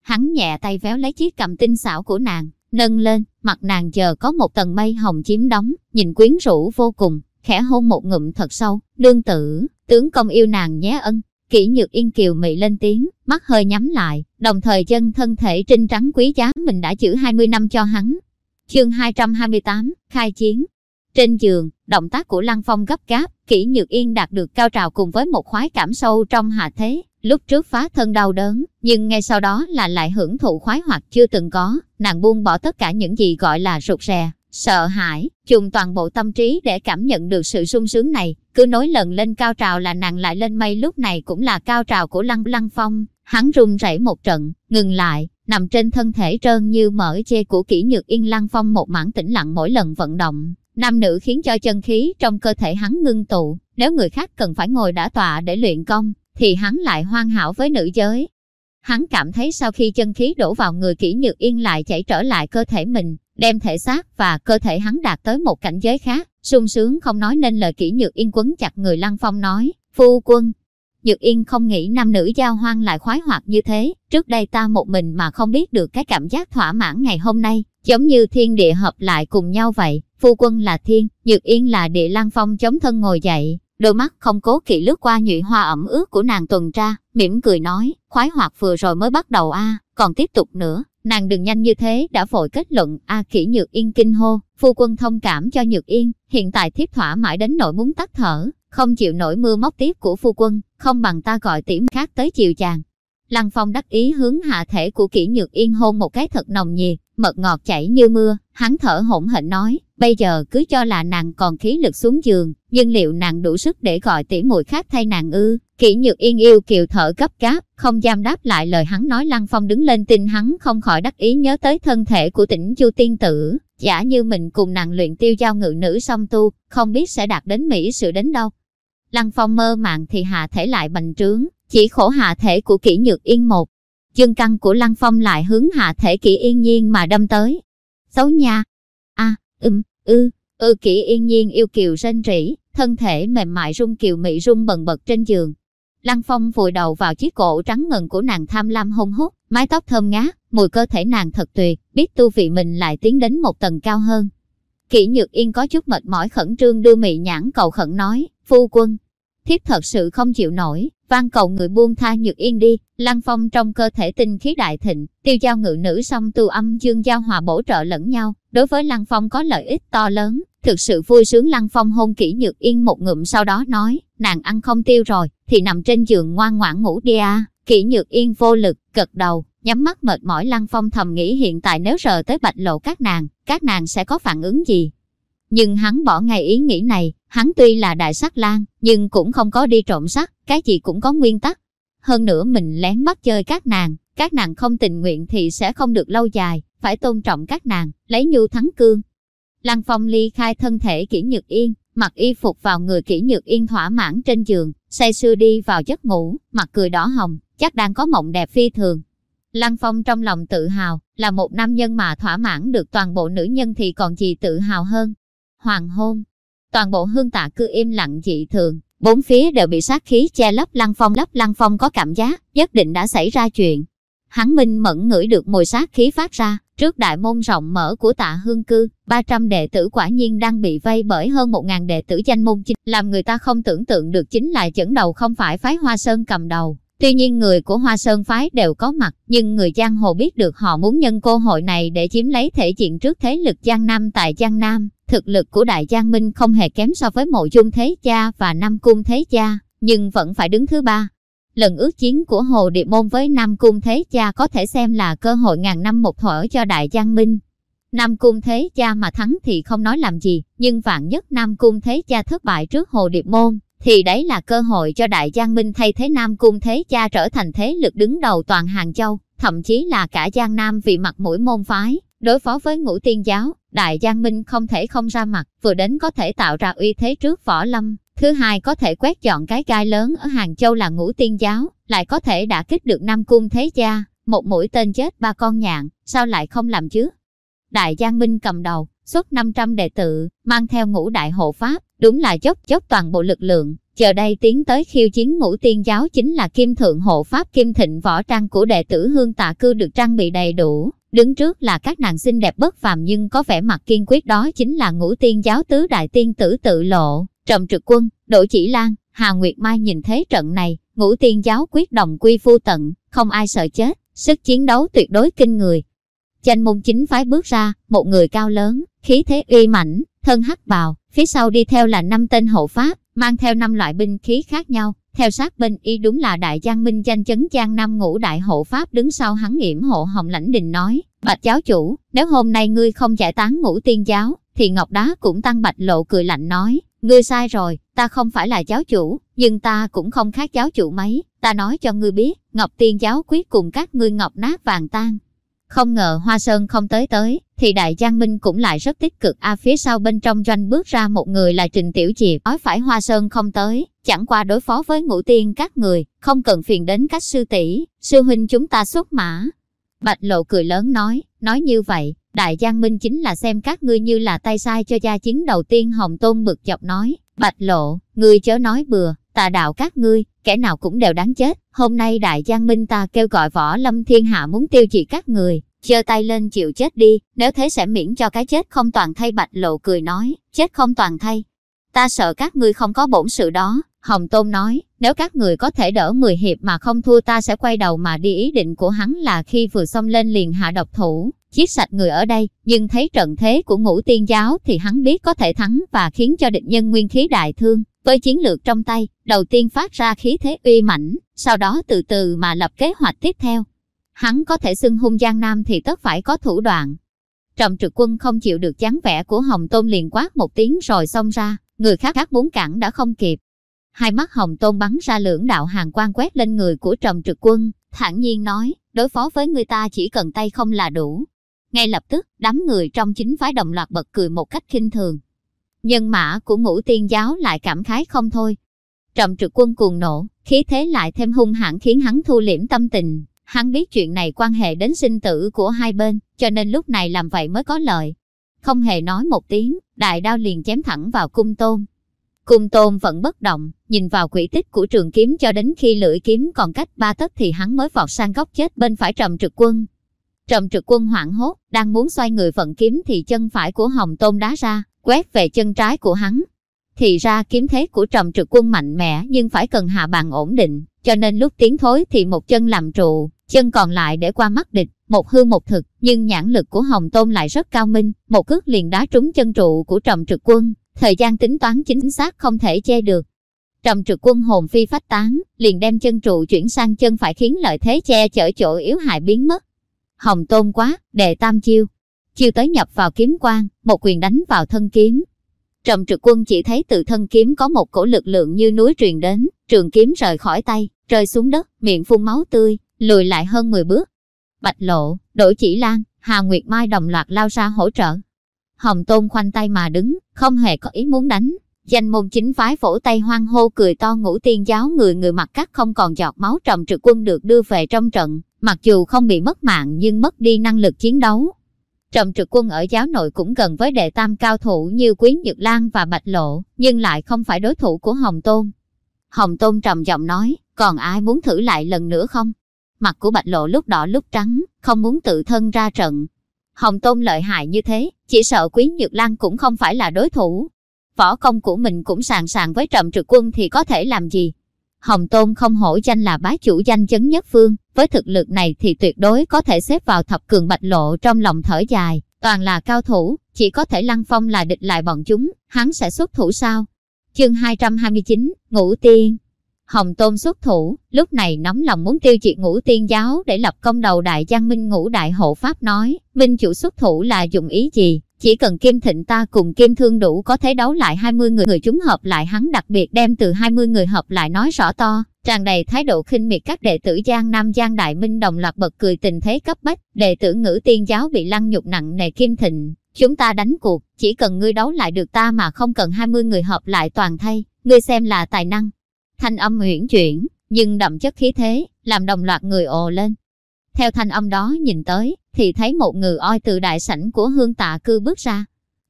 Hắn nhẹ tay véo lấy chiếc cầm tinh xảo của nàng, nâng lên, mặt nàng chờ có một tầng mây hồng chiếm đóng, nhìn quyến rũ vô cùng, khẽ hôn một ngụm thật sâu, đương tử, tướng công yêu nàng nhé ân. Kỷ nhược yên kiều mị lên tiếng, mắt hơi nhắm lại, đồng thời chân thân thể trinh trắng quý giá mình đã giữ 20 năm cho hắn. Chương 228, khai chiến. Trên giường, động tác của Lăng Phong gấp gáp, Kỷ Nhược Yên đạt được cao trào cùng với một khoái cảm sâu trong hạ thế, Lúc trước phá thân đau đớn, nhưng ngay sau đó là lại hưởng thụ khoái hoặc chưa từng có, nàng buông bỏ tất cả những gì gọi là rụt rè, sợ hãi, dùng toàn bộ tâm trí để cảm nhận được sự sung sướng này, cứ nối lần lên cao trào là nàng lại lên mây. Lúc này cũng là cao trào của lăng lăng phong, hắn run rẩy một trận, ngừng lại, nằm trên thân thể trơn như mỡ chê của kỹ nhược yên lăng phong một mảng tĩnh lặng mỗi lần vận động, Nam nữ khiến cho chân khí trong cơ thể hắn ngưng tụ, nếu người khác cần phải ngồi đã tọa để luyện công, thì hắn lại hoàn hảo với nữ giới. Hắn cảm thấy sau khi chân khí đổ vào người kỹ nhược yên lại chảy trở lại cơ thể mình, đem thể xác và cơ thể hắn đạt tới một cảnh giới khác, sung sướng không nói nên lời kỹ nhược yên quấn chặt người Lăng Phong nói, phu quân. Nhược yên không nghĩ nam nữ giao hoang lại khoái hoạt như thế, trước đây ta một mình mà không biết được cái cảm giác thỏa mãn ngày hôm nay, giống như thiên địa hợp lại cùng nhau vậy, phu quân là thiên, Nhược yên là địa Lăng Phong chống thân ngồi dậy, đôi mắt không cố kỵ lướt qua nhụy hoa ẩm ướt của nàng tuần tra, mỉm cười nói, khoái hoạt vừa rồi mới bắt đầu a, còn tiếp tục nữa, nàng đừng nhanh như thế đã vội kết luận a kỹ nhược yên kinh hô, phu quân thông cảm cho nhược yên, hiện tại thiếp thỏa mãi đến nỗi muốn tắt thở, không chịu nổi mưa móc tiếp của phu quân, không bằng ta gọi tiểm khác tới chiều chàng. Lăng Phong đắc ý hướng hạ thể của kỹ nhược yên hôn một cái thật nồng nhiệt, mật ngọt chảy như mưa, hắn thở hổn hển nói, bây giờ cứ cho là nàng còn khí lực xuống giường, nhưng liệu nàng đủ sức để gọi tỉ muội khác thay nàng ư? Kỷ nhược yên yêu kiều thở gấp gáp, không dám đáp lại lời hắn nói Lăng Phong đứng lên tin hắn không khỏi đắc ý nhớ tới thân thể của tỉnh Chu Tiên Tử, giả như mình cùng nàng luyện tiêu giao ngự nữ song tu, không biết sẽ đạt đến Mỹ sự đến đâu. Lăng Phong mơ màng thì hạ thể lại bành trướng, chỉ khổ hạ thể của kỷ nhược yên một. Dương căn của Lăng Phong lại hướng hạ thể kỷ yên nhiên mà đâm tới. Xấu nha. a à, ừm, ư, ư kỷ yên nhiên yêu kiều rên rỉ, thân thể mềm mại rung kiều mị rung bần bật trên giường. Lăng Phong vùi đầu vào chiếc cổ trắng ngần của nàng tham lam hôn hút, mái tóc thơm ngát, mùi cơ thể nàng thật tuyệt, biết tu vị mình lại tiến đến một tầng cao hơn. Kỷ Nhược Yên có chút mệt mỏi khẩn trương đưa mị nhãn cầu khẩn nói, phu quân, thiếp thật sự không chịu nổi, van cầu người buông tha Nhược Yên đi, Lăng Phong trong cơ thể tinh khí đại thịnh, tiêu giao ngự nữ song tu âm dương giao hòa bổ trợ lẫn nhau, đối với Lăng Phong có lợi ích to lớn, thực sự vui sướng Lăng Phong hôn kỹ Nhược Yên một ngụm sau đó nói, nàng ăn không tiêu rồi, thì nằm trên giường ngoan ngoãn ngủ đi à, kỹ Nhược Yên vô lực, gật đầu, nhắm mắt mệt mỏi Lăng Phong thầm nghĩ hiện tại nếu rờ tới bạch lộ các nàng, các nàng sẽ có phản ứng gì. Nhưng hắn bỏ ngay ý nghĩ này, hắn tuy là đại sắc lang, nhưng cũng không có đi trộm sắt, cái gì cũng có nguyên tắc. Hơn nữa mình lén bắt chơi các nàng, các nàng không tình nguyện thì sẽ không được lâu dài, phải tôn trọng các nàng, lấy nhu thắng cương. Lăng Phong ly khai thân thể kỹ nhược yên, mặc y phục vào người kỹ nhược yên thỏa mãn trên giường, say sưa đi vào giấc ngủ, mặt cười đỏ hồng, chắc đang có mộng đẹp phi thường. Lăng Phong trong lòng tự hào, là một nam nhân mà thỏa mãn được toàn bộ nữ nhân thì còn gì tự hào hơn. Hoàng hôn, toàn bộ hương tạ cư im lặng dị thường, bốn phía đều bị sát khí che lấp Lăng Phong lấp Lăng Phong có cảm giác, nhất định đã xảy ra chuyện. Hắn minh mẫn ngửi được mùi sát khí phát ra, trước đại môn rộng mở của tạ hương cư, 300 đệ tử quả nhiên đang bị vây bởi hơn 1.000 đệ tử danh môn chính, làm người ta không tưởng tượng được chính là dẫn đầu không phải phái Hoa Sơn cầm đầu. Tuy nhiên người của Hoa Sơn phái đều có mặt, nhưng người Giang Hồ biết được họ muốn nhân cơ hội này để chiếm lấy thể diện trước thế lực Giang Nam tại Giang Nam. Thực lực của Đại Giang Minh không hề kém so với Mộ Dung Thế Cha và Nam Cung Thế Cha, nhưng vẫn phải đứng thứ ba. Lần ước chiến của Hồ Điệp Môn với Nam Cung Thế Cha có thể xem là cơ hội ngàn năm một thuở cho Đại Giang Minh. Nam Cung Thế Cha mà thắng thì không nói làm gì, nhưng vạn nhất Nam Cung Thế Cha thất bại trước Hồ Điệp Môn, thì đấy là cơ hội cho Đại Giang Minh thay thế Nam Cung Thế Cha trở thành thế lực đứng đầu toàn Hàng Châu, thậm chí là cả Giang Nam vì mặt mũi môn phái. Đối phó với ngũ tiên giáo, Đại Giang Minh không thể không ra mặt, vừa đến có thể tạo ra uy thế trước võ lâm, thứ hai có thể quét dọn cái gai lớn ở Hàng Châu là ngũ tiên giáo, lại có thể đã kích được Nam Cung Thế Gia, một mũi tên chết ba con nhạn, sao lại không làm chứ? Đại Giang Minh cầm đầu, xuất 500 đệ tử, mang theo ngũ đại hộ pháp, đúng là dốc dốc toàn bộ lực lượng. Giờ đây tiến tới khiêu chiến ngũ tiên giáo chính là kim thượng hộ pháp kim thịnh võ trang của đệ tử hương tạ cư được trang bị đầy đủ. Đứng trước là các nàng xinh đẹp bất phàm nhưng có vẻ mặt kiên quyết đó chính là ngũ tiên giáo tứ đại tiên tử tự lộ, trầm trực quân, đỗ chỉ lan, Hà Nguyệt Mai nhìn thế trận này, ngũ tiên giáo quyết đồng quy phu tận, không ai sợ chết, sức chiến đấu tuyệt đối kinh người. Chanh môn chính phái bước ra, một người cao lớn, khí thế uy mãnh, thân hắc bào, phía sau đi theo là năm tên hộ pháp, mang theo năm loại binh khí khác nhau. Theo sát bên y đúng là đại giang minh danh chấn giang nam ngũ đại hộ pháp đứng sau hắn nghiễm hộ hồng lãnh đình nói, bạch giáo chủ, nếu hôm nay ngươi không giải tán ngũ tiên giáo, thì ngọc đá cũng tăng bạch lộ cười lạnh nói, ngươi sai rồi, ta không phải là giáo chủ, nhưng ta cũng không khác giáo chủ mấy, ta nói cho ngươi biết, ngọc tiên giáo quyết cùng các ngươi ngọc nát vàng tan. Không ngờ Hoa Sơn không tới tới, thì Đại Giang Minh cũng lại rất tích cực. A phía sau bên trong doanh bước ra một người là Trình Tiểu Diệp, nói phải Hoa Sơn không tới, chẳng qua đối phó với ngũ tiên các người, không cần phiền đến các sư tỷ, sư huynh chúng ta xuất mã. Bạch Lộ cười lớn nói, nói như vậy, Đại Giang Minh chính là xem các ngươi như là tay sai cho gia chiến đầu tiên Hồng Tôn bực chọc nói, Bạch Lộ, ngươi chớ nói bừa, tà đạo các ngươi, kẻ nào cũng đều đáng chết. Hôm nay Đại Giang Minh ta kêu gọi võ lâm thiên hạ muốn tiêu diệt các người, giơ tay lên chịu chết đi, nếu thế sẽ miễn cho cái chết không toàn thay Bạch Lộ cười nói, chết không toàn thay. Ta sợ các ngươi không có bổn sự đó, Hồng Tôn nói, nếu các người có thể đỡ 10 hiệp mà không thua ta sẽ quay đầu mà đi ý định của hắn là khi vừa xông lên liền hạ độc thủ, giết sạch người ở đây, nhưng thấy trận thế của ngũ tiên giáo thì hắn biết có thể thắng và khiến cho địch nhân nguyên khí đại thương. Với chiến lược trong tay, đầu tiên phát ra khí thế uy mãnh, sau đó từ từ mà lập kế hoạch tiếp theo. Hắn có thể xưng hung Giang Nam thì tất phải có thủ đoạn. Trầm trực quân không chịu được chán vẻ của Hồng Tôn liền quát một tiếng rồi xông ra, người khác khác muốn cản đã không kịp. Hai mắt Hồng Tôn bắn ra lưỡng đạo hàng quang quét lên người của Trầm trực quân, thản nhiên nói, đối phó với người ta chỉ cần tay không là đủ. Ngay lập tức, đám người trong chính phái đồng loạt bật cười một cách khinh thường. Nhân mã của ngũ tiên giáo lại cảm khái không thôi. Trầm trực quân cuồng nộ, khí thế lại thêm hung hãn khiến hắn thu liễm tâm tình. Hắn biết chuyện này quan hệ đến sinh tử của hai bên, cho nên lúc này làm vậy mới có lợi. Không hề nói một tiếng, đại đao liền chém thẳng vào cung tôn. Cung tôn vẫn bất động, nhìn vào quỹ tích của trường kiếm cho đến khi lưỡi kiếm còn cách ba tấc thì hắn mới vọt sang góc chết bên phải trầm trực quân. Trầm trực quân hoảng hốt, đang muốn xoay người vận kiếm thì chân phải của Hồng Tôn đá ra, quét về chân trái của hắn. Thì ra kiếm thế của trầm trực quân mạnh mẽ nhưng phải cần hạ bàn ổn định, cho nên lúc tiến thối thì một chân làm trụ, chân còn lại để qua mắt địch, một hư một thực, nhưng nhãn lực của Hồng Tôn lại rất cao minh, một cước liền đá trúng chân trụ của trầm trực quân, thời gian tính toán chính xác không thể che được. Trầm trực quân hồn phi phách tán, liền đem chân trụ chuyển sang chân phải khiến lợi thế che chở chỗ yếu hại biến mất. Hồng Tôn quá, đệ tam chiêu, chiêu tới nhập vào kiếm quang, một quyền đánh vào thân kiếm. Trầm trực quân chỉ thấy từ thân kiếm có một cổ lực lượng như núi truyền đến, trường kiếm rời khỏi tay, rơi xuống đất, miệng phun máu tươi, lùi lại hơn 10 bước. Bạch lộ, đổi chỉ lan, Hà Nguyệt Mai đồng loạt lao ra hỗ trợ. Hồng Tôn khoanh tay mà đứng, không hề có ý muốn đánh. Danh môn chính phái vỗ tay hoang hô cười to ngũ tiên giáo người người mặt cắt không còn giọt máu trầm trực quân được đưa về trong trận, mặc dù không bị mất mạng nhưng mất đi năng lực chiến đấu. Trầm trực quân ở giáo nội cũng gần với đệ tam cao thủ như Quý Nhược Lan và Bạch Lộ, nhưng lại không phải đối thủ của Hồng Tôn. Hồng Tôn trầm giọng nói, còn ai muốn thử lại lần nữa không? Mặt của Bạch Lộ lúc đỏ lúc trắng, không muốn tự thân ra trận. Hồng Tôn lợi hại như thế, chỉ sợ Quý Nhược Lan cũng không phải là đối thủ. Võ công của mình cũng sàng sàng với trầm trực quân thì có thể làm gì? Hồng Tôn không hổ danh là bá chủ danh chấn nhất phương, với thực lực này thì tuyệt đối có thể xếp vào thập cường bạch lộ trong lòng thở dài, toàn là cao thủ, chỉ có thể lăng phong là địch lại bọn chúng, hắn sẽ xuất thủ sao? Chương 229, Ngũ Tiên Hồng Tôn xuất thủ, lúc này nóng lòng muốn tiêu diệt ngũ tiên giáo để lập công đầu đại giang minh ngũ đại hộ pháp nói, minh chủ xuất thủ là dụng ý gì? Chỉ cần Kim Thịnh ta cùng Kim Thương đủ có thể đấu lại 20 người người chúng hợp lại hắn đặc biệt đem từ 20 người hợp lại nói rõ to, tràn đầy thái độ khinh miệt các đệ tử Giang Nam Giang Đại Minh đồng loạt bật cười tình thế cấp bách, đệ tử ngữ tiên giáo bị lăng nhục nặng nề Kim Thịnh, chúng ta đánh cuộc, chỉ cần ngươi đấu lại được ta mà không cần 20 người hợp lại toàn thay, ngươi xem là tài năng. Thanh âm huyển chuyển, nhưng đậm chất khí thế, làm đồng loạt người ồ lên. Theo thanh âm đó nhìn tới, thì thấy một người oi từ đại sảnh của hương tạ cư bước ra.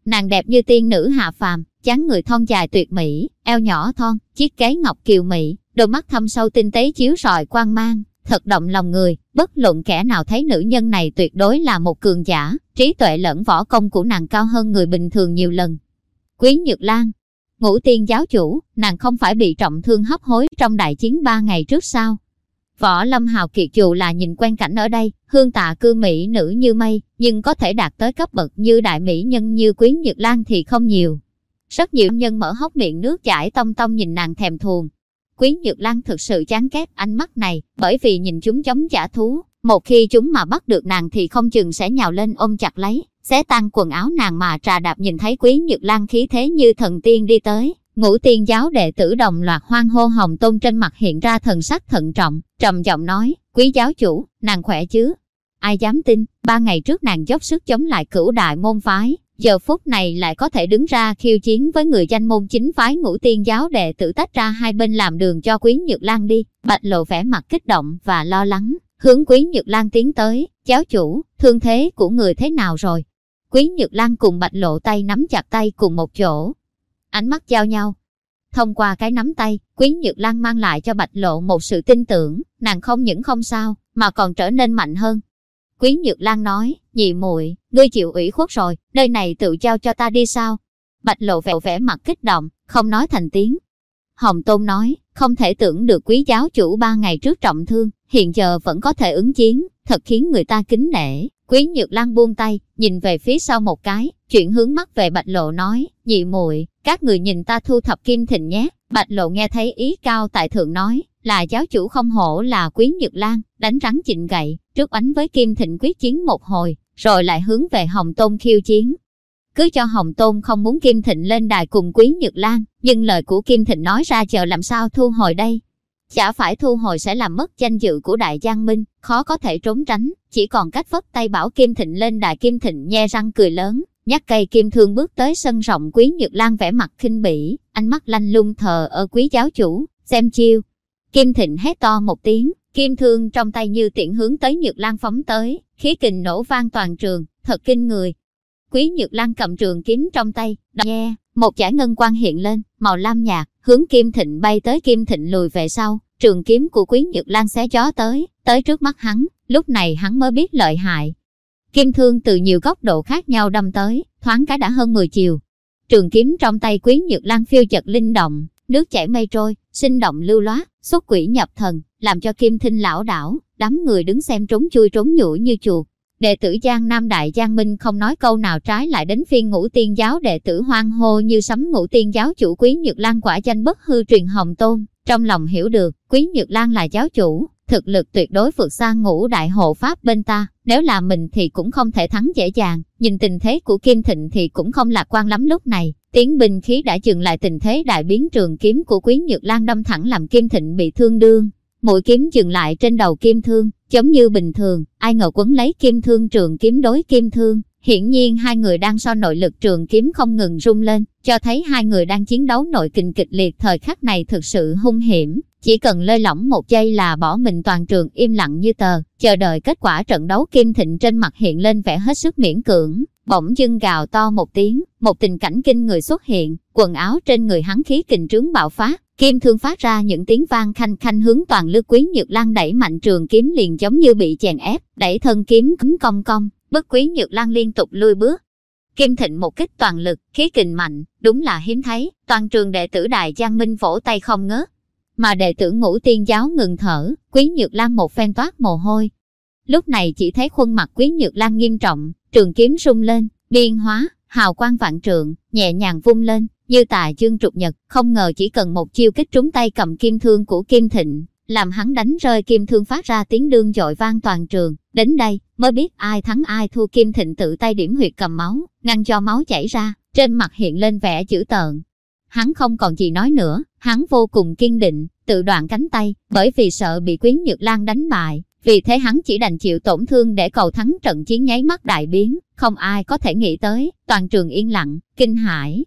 Nàng đẹp như tiên nữ hạ phàm, chán người thon dài tuyệt mỹ, eo nhỏ thon, chiếc cái ngọc kiều mỹ, đôi mắt thâm sâu tinh tế chiếu rọi quang mang, thật động lòng người, bất luận kẻ nào thấy nữ nhân này tuyệt đối là một cường giả, trí tuệ lẫn võ công của nàng cao hơn người bình thường nhiều lần. Quý Nhược Lan, ngũ tiên giáo chủ, nàng không phải bị trọng thương hấp hối trong đại chiến ba ngày trước sao? Võ Lâm Hào Kiệt dù là nhìn quen cảnh ở đây, hương tạ cư mỹ nữ như mây, nhưng có thể đạt tới cấp bậc như đại mỹ nhân như Quý Nhược Lan thì không nhiều. Rất nhiều nhân mở hốc miệng nước chảy tông tông nhìn nàng thèm thuồng. Quý Nhược Lan thực sự chán ghét ánh mắt này, bởi vì nhìn chúng giống giả thú. Một khi chúng mà bắt được nàng thì không chừng sẽ nhào lên ôm chặt lấy, xé tan quần áo nàng mà trà đạp nhìn thấy Quý Nhược Lan khí thế như thần tiên đi tới, Ngũ tiên giáo đệ tử đồng loạt hoang hô hồng tôn trên mặt hiện ra thần sắc thận trọng, trầm giọng nói, quý giáo chủ, nàng khỏe chứ? ai dám tin, ba ngày trước nàng dốc sức chống lại cửu đại môn phái, giờ phút này lại có thể đứng ra khiêu chiến với người danh môn chính phái ngũ tiên giáo đệ tử tách ra hai bên làm đường cho Quý Nhược Lan đi, bạch lộ vẻ mặt kích động và lo lắng, hướng Quý Nhược Lan tiến tới, giáo chủ, thương thế của người thế nào rồi? Quý Nhược Lan cùng bạch lộ tay nắm chặt tay cùng một chỗ, ánh mắt giao nhau. Thông qua cái nắm tay, Quý Nhược Lan mang lại cho Bạch Lộ một sự tin tưởng, nàng không những không sao, mà còn trở nên mạnh hơn. Quý Nhược Lan nói, nhị muội, ngươi chịu ủy khuất rồi, nơi này tự giao cho ta đi sao? Bạch Lộ vẹo vẻ mặt kích động, không nói thành tiếng. Hồng Tôn nói, không thể tưởng được quý giáo chủ ba ngày trước trọng thương, hiện giờ vẫn có thể ứng chiến, thật khiến người ta kính nể. Quý Nhược Lan buông tay, nhìn về phía sau một cái, chuyển hướng mắt về Bạch Lộ nói, nhị muội, các người nhìn ta thu thập kim thịnh nhé. Bạch Lộ nghe thấy ý cao tại thượng nói, là giáo chủ không hổ là Quý Nhược Lan, đánh rắn chịnh gậy, trước ánh với kim thịnh quyết chiến một hồi, rồi lại hướng về Hồng Tôn khiêu chiến. Cứ cho Hồng Tôn không muốn Kim Thịnh lên đài cùng Quý Nhược Lan, nhưng lời của Kim Thịnh nói ra chờ làm sao thu hồi đây. Chả phải thu hồi sẽ làm mất danh dự của Đại Giang Minh, khó có thể trốn tránh, chỉ còn cách vất tay bảo Kim Thịnh lên đài Kim Thịnh nhe răng cười lớn, nhắc cây kim thương bước tới sân rộng Quý Nhược Lan vẻ mặt khinh bỉ, ánh mắt lanh lung thờ ở quý giáo chủ, xem chiêu. Kim Thịnh hét to một tiếng, kim thương trong tay như tiện hướng tới Nhược Lan phóng tới, khí kình nổ vang toàn trường, thật kinh người. Quý Nhược Lan cầm trường kiếm trong tay, nghe, một chải ngân quang hiện lên, màu lam nhạt, hướng Kim Thịnh bay tới Kim Thịnh lùi về sau, trường kiếm của Quý Nhược Lan xé gió tới, tới trước mắt hắn, lúc này hắn mới biết lợi hại. Kim thương từ nhiều góc độ khác nhau đâm tới, thoáng cái đã hơn 10 chiều. Trường kiếm trong tay Quý Nhược Lan phiêu chật linh động, nước chảy mây trôi, sinh động lưu loát, xuất quỷ nhập thần, làm cho Kim Thinh lão đảo, đám người đứng xem trốn chui trốn nhủ như chuột. Đệ tử Giang Nam Đại Giang Minh không nói câu nào trái lại đến phiên ngũ tiên giáo đệ tử hoang hô như sấm ngũ tiên giáo chủ Quý Nhược Lan quả danh bất hư truyền hồng tôn. Trong lòng hiểu được, Quý Nhược Lan là giáo chủ, thực lực tuyệt đối vượt xa ngũ đại hộ pháp bên ta, nếu là mình thì cũng không thể thắng dễ dàng, nhìn tình thế của Kim Thịnh thì cũng không lạc quan lắm lúc này, tiếng binh khí đã dừng lại tình thế đại biến trường kiếm của Quý Nhược Lan đâm thẳng làm Kim Thịnh bị thương đương. Mũi kiếm dừng lại trên đầu kim thương, giống như bình thường, ai ngờ quấn lấy kim thương trường kiếm đối kim thương. Hiển nhiên hai người đang so nội lực trường kiếm không ngừng rung lên, cho thấy hai người đang chiến đấu nội kình kịch liệt thời khắc này thực sự hung hiểm. Chỉ cần lơi lỏng một giây là bỏ mình toàn trường im lặng như tờ, chờ đợi kết quả trận đấu Kim Thịnh trên mặt hiện lên vẻ hết sức miễn cưỡng, bỗng dưng gào to một tiếng, một tình cảnh kinh người xuất hiện, quần áo trên người hắn khí kình trướng bạo phát, kim thương phát ra những tiếng vang khanh khanh hướng toàn lư quý nhược lan đẩy mạnh trường kiếm liền giống như bị chèn ép, đẩy thân kiếm cứng cong cong, bất quý nhược lan liên tục lui bước. Kim Thịnh một kích toàn lực, khí kình mạnh, đúng là hiếm thấy, toàn trường đệ tử Đại Giang Minh vỗ tay không ngớt, mà đệ tử ngũ tiên giáo ngừng thở, Quý Nhược Lan một phen toát mồ hôi. Lúc này chỉ thấy khuôn mặt Quý Nhược Lan nghiêm trọng, trường kiếm rung lên, biên hóa, hào quang vạn trượng, nhẹ nhàng vung lên, như tà dương trục nhật, không ngờ chỉ cần một chiêu kích trúng tay cầm kim thương của Kim Thịnh, làm hắn đánh rơi kim thương phát ra tiếng đương dội vang toàn trường. Đến đây, mới biết ai thắng ai thua Kim Thịnh tự tay điểm huyệt cầm máu, ngăn cho máu chảy ra, trên mặt hiện lên vẻ chữ tợn, Hắn không còn gì nói nữa, hắn vô cùng kiên định, tự đoạn cánh tay, bởi vì sợ bị Quyến Nhược Lan đánh bại. Vì thế hắn chỉ đành chịu tổn thương để cầu thắng trận chiến nháy mắt đại biến, không ai có thể nghĩ tới, toàn trường yên lặng, kinh hãi.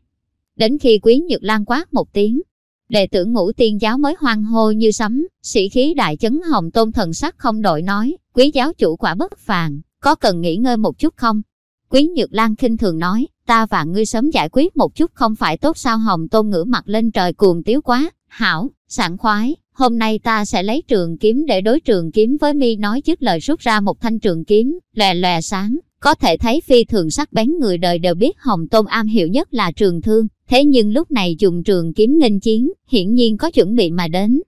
Đến khi Quý Nhược Lan quát một tiếng, đệ tử ngũ tiên giáo mới hoang hô như sấm, sĩ khí đại chấn hồng tôn thần sắc không đội nói, quý giáo chủ quả bất phàn, có cần nghỉ ngơi một chút không? Quý Nhược Lan khinh thường nói, ta và ngươi sớm giải quyết một chút không phải tốt sao? Hồng tôn ngửa mặt lên trời cuồng tiếu quá, hảo, sảng khoái, hôm nay ta sẽ lấy trường kiếm để đối trường kiếm với mi. Nói dứt lời rút ra một thanh trường kiếm, lòe lòe sáng, có thể thấy phi thường sắc bén người đời đều biết hồng tôn am hiểu nhất là trường thương, thế nhưng lúc này dùng trường kiếm nghênh chiến, hiển nhiên có chuẩn bị mà đến.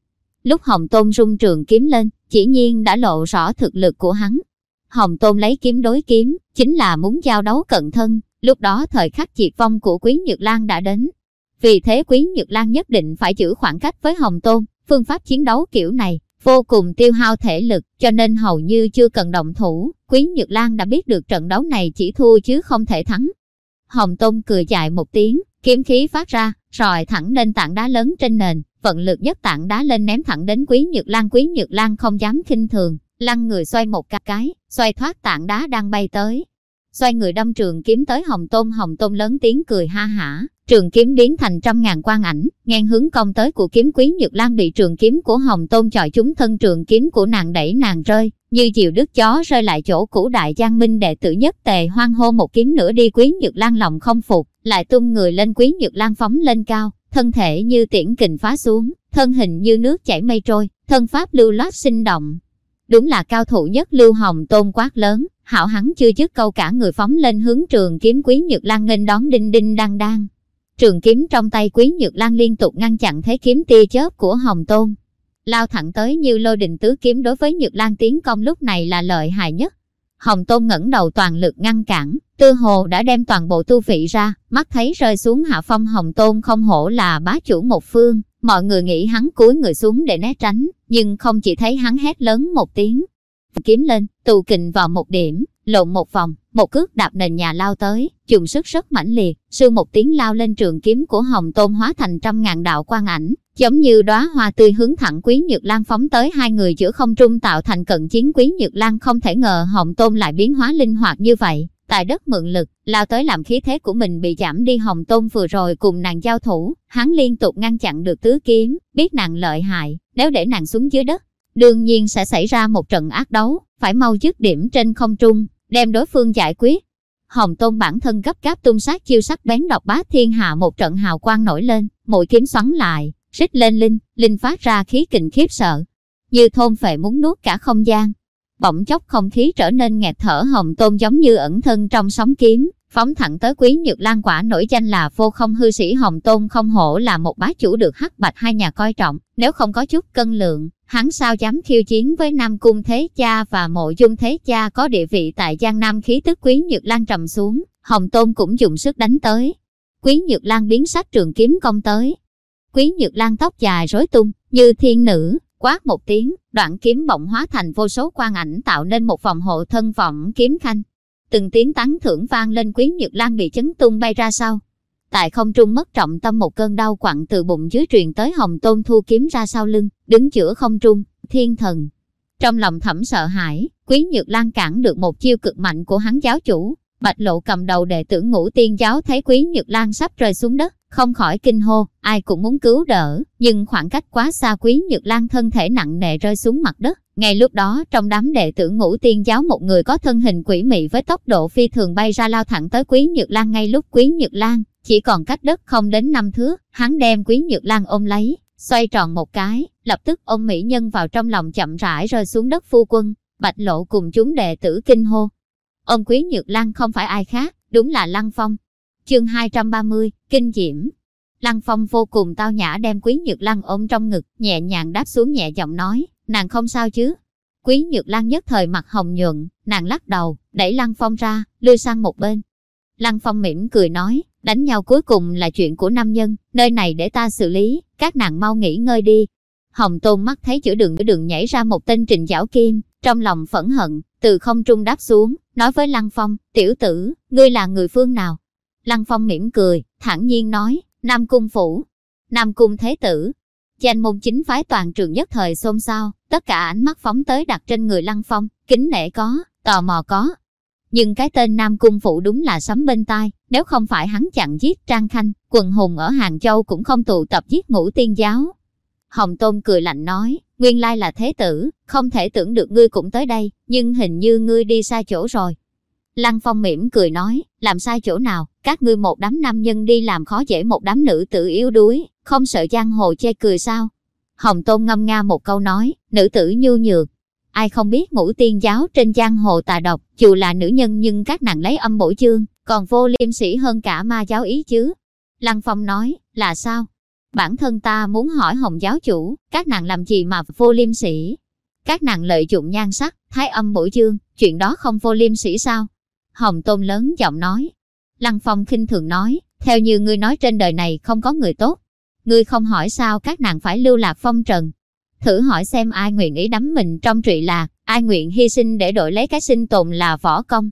Lúc hồng tôn rung trường kiếm lên, chỉ nhiên đã lộ rõ thực lực của hắn. Hồng tôn lấy kiếm đối kiếm, chính là muốn giao đấu cận thân, Lúc đó thời khắc diệt vong của Quý Nhược Lan đã đến. Vì thế Quý Nhược Lan nhất định phải giữ khoảng cách với Hồng Tôn, phương pháp chiến đấu kiểu này vô cùng tiêu hao thể lực, cho nên hầu như chưa cần động thủ, Quý Nhược Lan đã biết được trận đấu này chỉ thua chứ không thể thắng. Hồng Tôn cười dài một tiếng, kiếm khí phát ra, rồi thẳng lên tảng đá lớn trên nền, vận lực nhất tảng đá lên ném thẳng đến Quý Nhược Lan. Quý Nhược Lan không dám khinh thường, lăn người xoay một cái, xoay thoát tảng đá đang bay tới. Xoay người đâm trường kiếm tới hồng tôn hồng tôn lớn tiếng cười ha hả, trường kiếm biến thành trăm ngàn quan ảnh, ngang hướng công tới của kiếm quý nhược lan bị trường kiếm của hồng tôn chọi chúng thân trường kiếm của nàng đẩy nàng rơi, như chiều đứt chó rơi lại chỗ cũ đại giang minh đệ tử nhất tề hoang hô một kiếm nữa đi quý nhược lan lòng không phục, lại tung người lên quý nhược lan phóng lên cao, thân thể như tiễn kình phá xuống, thân hình như nước chảy mây trôi, thân pháp lưu loát sinh động. Đúng là cao thủ nhất lưu hồng tôn quát lớn, hảo hắn chưa dứt câu cả người phóng lên hướng trường kiếm quý nhược lan nghênh đón đinh đinh đang đang. Trường kiếm trong tay quý nhược lan liên tục ngăn chặn thế kiếm tia chớp của hồng tôn. Lao thẳng tới như lô đình tứ kiếm đối với nhược lan tiến công lúc này là lợi hại nhất. Hồng tôn ngẩng đầu toàn lực ngăn cản, tư hồ đã đem toàn bộ tu vị ra, mắt thấy rơi xuống hạ phong hồng tôn không hổ là bá chủ một phương, Mọi người nghĩ hắn cúi người xuống để né tránh, nhưng không chỉ thấy hắn hét lớn một tiếng. Kiếm lên, tù kình vào một điểm, lộn một vòng, một cước đạp nền nhà lao tới, dùng sức rất mãnh liệt, sư một tiếng lao lên trường kiếm của Hồng Tôn hóa thành trăm ngàn đạo quang ảnh, giống như đóa hoa tươi hướng thẳng Quý Nhược Lan phóng tới hai người giữa không trung tạo thành cận chiến Quý Nhược Lan không thể ngờ Hồng Tôn lại biến hóa linh hoạt như vậy, tại đất mượn lực, lao tới làm khí thế của mình bị giảm đi hồng tôn vừa rồi cùng nàng giao thủ, hắn liên tục ngăn chặn được tứ kiếm, biết nàng lợi hại, nếu để nàng xuống dưới đất, đương nhiên sẽ xảy ra một trận ác đấu, phải mau dứt điểm trên không trung, đem đối phương giải quyết. Hồng Tôn bản thân gấp gáp tung sát chiêu sắc bén độc bá thiên hạ một trận hào quang nổi lên, mũi kiếm xoắn lại, rít lên linh, linh phát ra khí kình khiếp sợ. Như thôn phệ muốn nuốt cả không gian, bỗng chốc không khí trở nên nghẹt thở hồng tôn giống như ẩn thân trong sóng kiếm, phóng thẳng tới quý nhược lan quả nổi danh là vô không hư sĩ hồng tôn không hổ là một bá chủ được hắc bạch hai nhà coi trọng, nếu không có chút cân lượng, hắn sao dám khiêu chiến với Nam Cung Thế Cha và Mộ Dung Thế Cha có địa vị tại Giang Nam khí tức quý nhược lan trầm xuống, hồng tôn cũng dùng sức đánh tới. Quý nhược lan biến sắc trường kiếm công tới. Quý nhược lan tóc dài rối tung, như thiên nữ, Quát một tiếng, đoạn kiếm bỗng hóa thành vô số quang ảnh tạo nên một vòng hộ thân vọng kiếm khanh. Từng tiếng tán thưởng vang lên quý nhược lan bị chấn tung bay ra sau. Tại không trung mất trọng tâm một cơn đau quặn từ bụng dưới truyền tới hồng tôn thu kiếm ra sau lưng, đứng giữa không trung, thiên thần. Trong lòng thẩm sợ hãi, quý nhược lan cản được một chiêu cực mạnh của hắn giáo chủ. Bạch lộ cầm đầu đệ tử ngũ tiên giáo thấy quý nhược lan sắp rơi xuống đất, không khỏi kinh hô, ai cũng muốn cứu đỡ, nhưng khoảng cách quá xa quý nhược lan thân thể nặng nề rơi xuống mặt đất. Ngay lúc đó, trong đám đệ tử ngũ tiên giáo một người có thân hình quỷ mị với tốc độ phi thường bay ra lao thẳng tới quý nhược lan ngay lúc quý nhược lan, chỉ còn cách đất không đến năm thước, hắn đem quý nhược lan ôm lấy, xoay tròn một cái, lập tức ôm mỹ nhân vào trong lòng chậm rãi rơi xuống đất phu quân, bạch lộ cùng chúng đệ tử kinh hô. ông quý nhược lan không phải ai khác, đúng là Lăng Phong, Chương 230, Kinh Diễm Lăng Phong vô cùng tao nhã đem Quý Nhược Lăng ôm trong ngực, nhẹ nhàng đáp xuống nhẹ giọng nói, nàng không sao chứ. Quý Nhược Lăng nhất thời mặt hồng nhuận, nàng lắc đầu, đẩy Lăng Phong ra, lưa sang một bên. Lăng Phong mỉm cười nói, đánh nhau cuối cùng là chuyện của nam nhân, nơi này để ta xử lý, các nàng mau nghỉ ngơi đi. Hồng Tôn mắt thấy chữa đường đường nhảy ra một tên trình giảo kim, trong lòng phẫn hận, từ không trung đáp xuống, nói với Lăng Phong, tiểu tử, ngươi là người phương nào? Lăng Phong mỉm cười, thản nhiên nói, Nam Cung Phủ, Nam Cung Thế Tử. Danh môn chính phái toàn trường nhất thời xôn xao, tất cả ánh mắt phóng tới đặt trên người Lăng Phong, kính nể có, tò mò có. Nhưng cái tên Nam Cung phủ đúng là sấm bên tai, nếu không phải hắn chặn giết Trang Khanh, quần hùng ở Hàng Châu cũng không tụ tập giết ngũ tiên giáo. Hồng Tôn cười lạnh nói, nguyên lai là thế tử, không thể tưởng được ngươi cũng tới đây, nhưng hình như ngươi đi xa chỗ rồi. Lăng Phong mỉm cười nói, làm sai chỗ nào, các ngươi một đám nam nhân đi làm khó dễ một đám nữ tử yếu đuối, không sợ giang hồ chê cười sao? Hồng Tôn ngâm nga một câu nói, nữ tử nhu nhược. Ai không biết ngũ tiên giáo trên giang hồ tà độc, dù là nữ nhân nhưng các nàng lấy âm bổ chương, còn vô liêm sĩ hơn cả ma giáo ý chứ. Lăng Phong nói, là sao? Bản thân ta muốn hỏi Hồng giáo chủ, các nàng làm gì mà vô liêm sĩ? Các nàng lợi dụng nhan sắc, thái âm bổ chương, chuyện đó không vô liêm sĩ sao? Hồng Tôn lớn giọng nói. Lăng Phong khinh thường nói, theo như ngươi nói trên đời này không có người tốt. Ngươi không hỏi sao các nàng phải lưu lạc phong trần. Thử hỏi xem ai nguyện ý đắm mình trong trụy lạc, ai nguyện hy sinh để đổi lấy cái sinh tồn là võ công.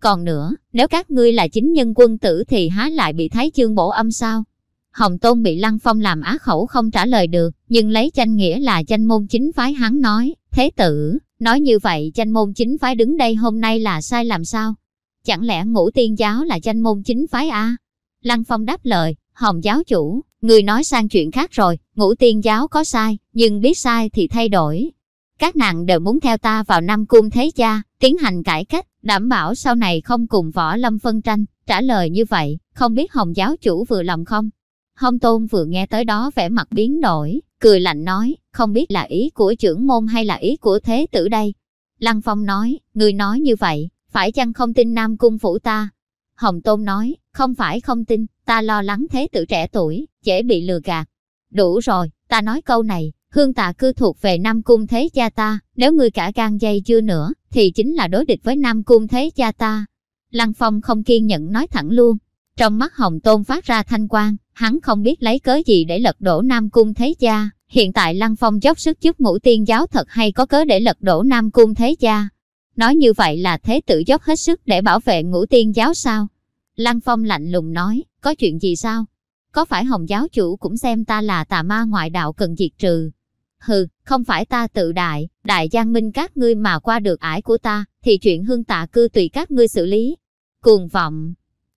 Còn nữa, nếu các ngươi là chính nhân quân tử thì há lại bị Thái chương bổ âm sao? Hồng Tôn bị Lăng Phong làm á khẩu không trả lời được, nhưng lấy tranh nghĩa là tranh môn chính phái hắn nói, thế tử, Nói như vậy tranh môn chính phái đứng đây hôm nay là sai làm sao? Chẳng lẽ ngũ tiên giáo là tranh môn chính phái a? Lăng Phong đáp lời, Hồng giáo chủ, người nói sang chuyện khác rồi, ngũ tiên giáo có sai, nhưng biết sai thì thay đổi. Các nàng đều muốn theo ta vào năm cung thế gia, tiến hành cải cách, đảm bảo sau này không cùng võ lâm phân tranh. Trả lời như vậy, không biết Hồng giáo chủ vừa lòng không? Hồng Tôn vừa nghe tới đó vẻ mặt biến đổi, cười lạnh nói, không biết là ý của trưởng môn hay là ý của thế tử đây. Lăng Phong nói, người nói như vậy, phải chăng không tin Nam Cung phủ ta? Hồng Tôn nói, không phải không tin, ta lo lắng thế tử trẻ tuổi, dễ bị lừa gạt. Đủ rồi, ta nói câu này, hương tạ cư thuộc về Nam Cung thế cha ta, nếu người cả gan dây chưa nữa, thì chính là đối địch với Nam Cung thế cha ta. Lăng Phong không kiên nhẫn nói thẳng luôn. Trong mắt Hồng Tôn phát ra thanh quang, hắn không biết lấy cớ gì để lật đổ Nam Cung thế cha. Hiện tại Lăng Phong dốc sức giúp ngũ tiên giáo thật hay có cớ để lật đổ Nam Cung thế cha. Nói như vậy là thế tử dốc hết sức để bảo vệ ngũ tiên giáo sao? Lăng Phong lạnh lùng nói, có chuyện gì sao? Có phải Hồng giáo chủ cũng xem ta là tà ma ngoại đạo cần diệt trừ? Hừ, không phải ta tự đại, đại giang minh các ngươi mà qua được ải của ta, thì chuyện hương tạ cư tùy các ngươi xử lý. Cuồng vọng.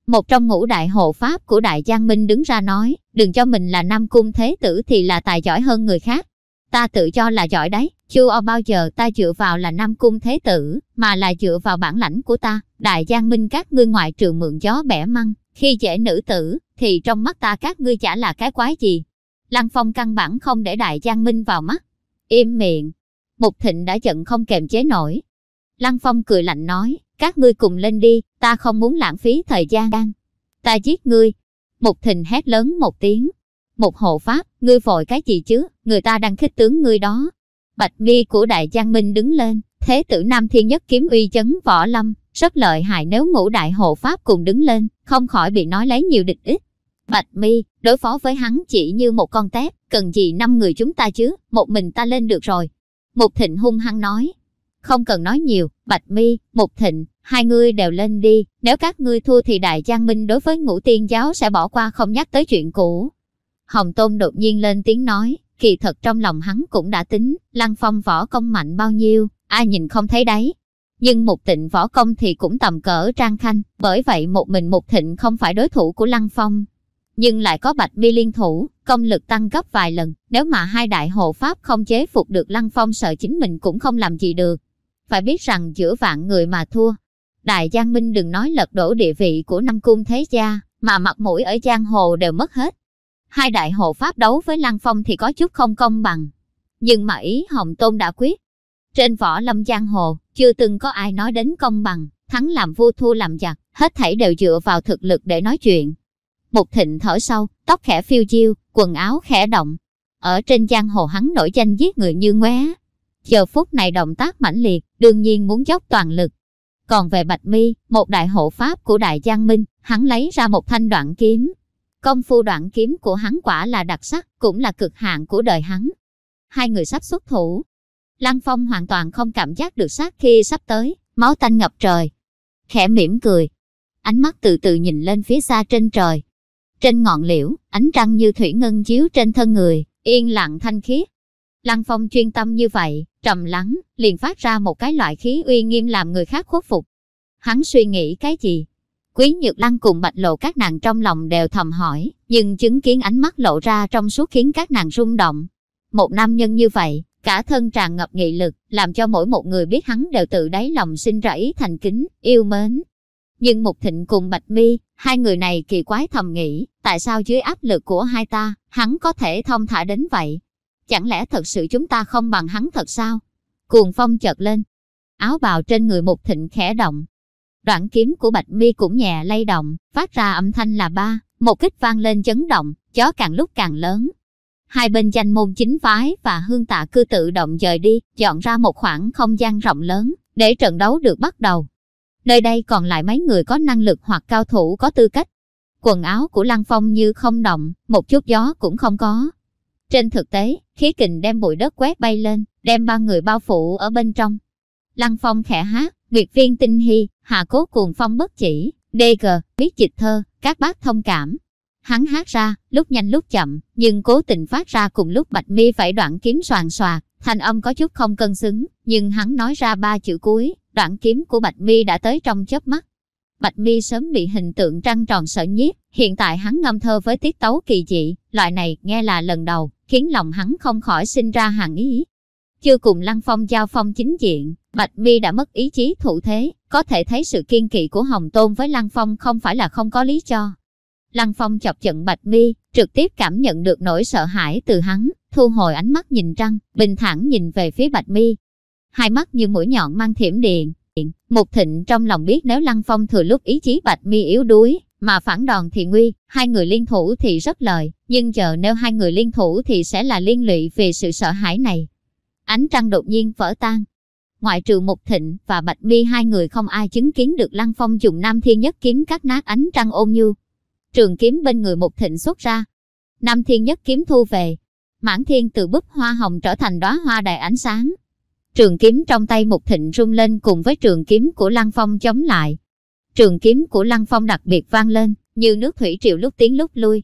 Một trong ngũ đại hộ pháp của đại giang minh đứng ra nói, đừng cho mình là nam cung thế tử thì là tài giỏi hơn người khác. Ta tự cho là giỏi đấy, chưa bao giờ ta dựa vào là nam cung thế tử, mà là dựa vào bản lãnh của ta. Đại giang minh các ngươi ngoại trừ mượn gió bẻ măng, khi dễ nữ tử, thì trong mắt ta các ngươi chả là cái quái gì. Lăng Phong căn bản không để Đại Giang Minh vào mắt. Im miệng. Mục Thịnh đã giận không kềm chế nổi. Lăng Phong cười lạnh nói, các ngươi cùng lên đi, ta không muốn lãng phí thời gian. Ta giết ngươi. Mục Thịnh hét lớn một tiếng. Một hộ pháp, ngươi vội cái gì chứ, người ta đang khích tướng ngươi đó. Bạch mi của Đại Giang Minh đứng lên, thế tử Nam Thiên Nhất kiếm uy chấn võ lâm, rất lợi hại nếu ngũ đại hộ pháp cùng đứng lên, không khỏi bị nói lấy nhiều địch ít. Bạch mi, đối phó với hắn chỉ như một con tép, cần gì năm người chúng ta chứ, một mình ta lên được rồi. Mục thịnh hung hăng nói. Không cần nói nhiều, Bạch mi, Mục thịnh, hai ngươi đều lên đi, nếu các ngươi thua thì Đại Giang Minh đối với ngũ tiên giáo sẽ bỏ qua không nhắc tới chuyện cũ. Hồng Tôn đột nhiên lên tiếng nói, kỳ thật trong lòng hắn cũng đã tính, Lăng Phong võ công mạnh bao nhiêu, ai nhìn không thấy đấy, nhưng một tịnh võ công thì cũng tầm cỡ Trang Khanh, bởi vậy một mình một thịnh không phải đối thủ của Lăng Phong. Nhưng lại có bạch bi liên thủ, công lực tăng gấp vài lần, nếu mà hai đại hộ pháp không chế phục được Lăng Phong sợ chính mình cũng không làm gì được. Phải biết rằng giữa vạn người mà thua. Đại Giang Minh đừng nói lật đổ địa vị của năm cung thế gia, mà mặt mũi ở giang hồ đều mất hết. Hai đại hộ pháp đấu với Lăng Phong thì có chút không công bằng. Nhưng mà ý Hồng Tôn đã quyết, trên võ lâm giang hồ, chưa từng có ai nói đến công bằng, thắng làm vua thua làm giặc, hết thảy đều dựa vào thực lực để nói chuyện. Mục thịnh thở sâu, tóc khẽ phiêu chiêu, quần áo khẽ động. Ở trên giang hồ hắn nổi danh giết người như ngoé. Giờ phút này động tác mãnh liệt, đương nhiên muốn dốc toàn lực. Còn về Bạch Mi, một đại hộ pháp của Đại Giang Minh, hắn lấy ra một thanh đoạn kiếm. Công phu đoạn kiếm của hắn quả là đặc sắc, cũng là cực hạn của đời hắn. Hai người sắp xuất thủ, Lăng Phong hoàn toàn không cảm giác được sát khi sắp tới, máu tanh ngập trời. Khẽ mỉm cười, ánh mắt từ từ nhìn lên phía xa trên trời. Trên ngọn liễu, ánh trăng như thủy ngân chiếu trên thân người, yên lặng thanh khiết. Lăng Phong chuyên tâm như vậy, trầm lắng, liền phát ra một cái loại khí uy nghiêm làm người khác khuất phục. Hắn suy nghĩ cái gì? Quý Nhược Lăng cùng Bạch Lộ các nàng trong lòng đều thầm hỏi, nhưng chứng kiến ánh mắt lộ ra trong suốt khiến các nàng rung động. Một nam nhân như vậy, cả thân tràn ngập nghị lực, làm cho mỗi một người biết hắn đều tự đáy lòng sinh ra ý thành kính, yêu mến. Nhưng Mục Thịnh cùng Bạch Mi, hai người này kỳ quái thầm nghĩ, tại sao dưới áp lực của hai ta, hắn có thể thông thả đến vậy? Chẳng lẽ thật sự chúng ta không bằng hắn thật sao? Cuồng phong chợt lên, áo bào trên người Mục Thịnh khẽ động. Đoạn kiếm của Bạch Mi cũng nhẹ lay động, phát ra âm thanh là ba, một kích vang lên chấn động, chó càng lúc càng lớn, Hai bên danh môn chính phái và hương tạ cư tự động dời đi, dọn ra một khoảng không gian rộng lớn, để trận đấu được bắt đầu. Nơi đây còn lại mấy người có năng lực hoặc cao thủ có tư cách. Quần áo của Lăng Phong như không động, một chút gió cũng không có. Trên thực tế, khí kình đem bụi đất quét bay lên, đem ba người bao phủ ở bên trong. Lăng Phong khẽ hát, Nguyệt viên tinh hy, hạ cố cuồng phong bất chỉ, đê gờ, biết dịch thơ, các bác thông cảm, Hắn hát ra, lúc nhanh lúc chậm, nhưng cố tình phát ra cùng lúc Bạch Mi phải đoạn kiếm soàn soạt, Thanh âm có chút không cân xứng, nhưng hắn nói ra ba chữ cuối, đoạn kiếm của Bạch Mi đã tới trong chớp mắt. Bạch Mi sớm bị hình tượng trăng tròn sợ nhiếp, hiện tại hắn ngâm thơ với tiết tấu kỳ dị, loại này nghe là lần đầu, khiến lòng hắn không khỏi sinh ra hàng ý. Chưa cùng Lăng Phong giao phong chính diện, Bạch Mi đã mất ý chí thụ thế, có thể thấy sự kiên kỵ của Hồng Tôn với Lăng Phong không phải là không có lý cho. Lăng Phong chọc giận Bạch Mi, trực tiếp cảm nhận được nỗi sợ hãi từ hắn, thu hồi ánh mắt nhìn trăng, bình thản nhìn về phía Bạch Mi. Hai mắt như mũi nhọn mang thiểm điện. Mục Thịnh trong lòng biết nếu Lăng Phong thừa lúc ý chí Bạch Mi yếu đuối, mà phản đòn thì nguy, hai người liên thủ thì rất lợi, nhưng giờ nếu hai người liên thủ thì sẽ là liên lụy vì sự sợ hãi này. Ánh trăng đột nhiên vỡ tan. Ngoại trừ Mục Thịnh và Bạch Mi hai người không ai chứng kiến được Lăng Phong dùng Nam Thiên Nhất kiếm cắt nát ánh trăng ôn nhu. Trường kiếm bên người Mục Thịnh xuất ra. Nam Thiên Nhất kiếm thu về. Mãn Thiên từ búp hoa hồng trở thành đóa hoa đầy ánh sáng. Trường kiếm trong tay Mục Thịnh rung lên cùng với trường kiếm của Lăng Phong chống lại. Trường kiếm của Lăng Phong đặc biệt vang lên, như nước thủy triều lúc tiến lúc lui.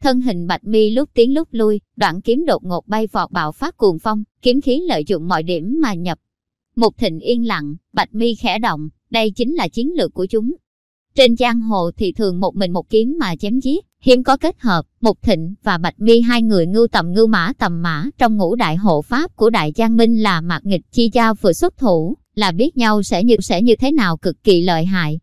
Thân hình Bạch Mi lúc tiến lúc lui, đoạn kiếm đột ngột bay vọt bạo phát cuồng phong, kiếm khí lợi dụng mọi điểm mà nhập. Mục Thịnh yên lặng, Bạch Mi khẽ động, đây chính là chiến lược của chúng. Trên giang hồ thì thường một mình một kiếm mà chém giết, hiếm có kết hợp, Mục Thịnh và Bạch Mi hai người ngưu tầm ngưu mã tầm mã trong ngũ đại hộ pháp của Đại Giang Minh là mạc nghịch chi giao vừa xuất thủ, là biết nhau sẽ như sẽ như thế nào cực kỳ lợi hại.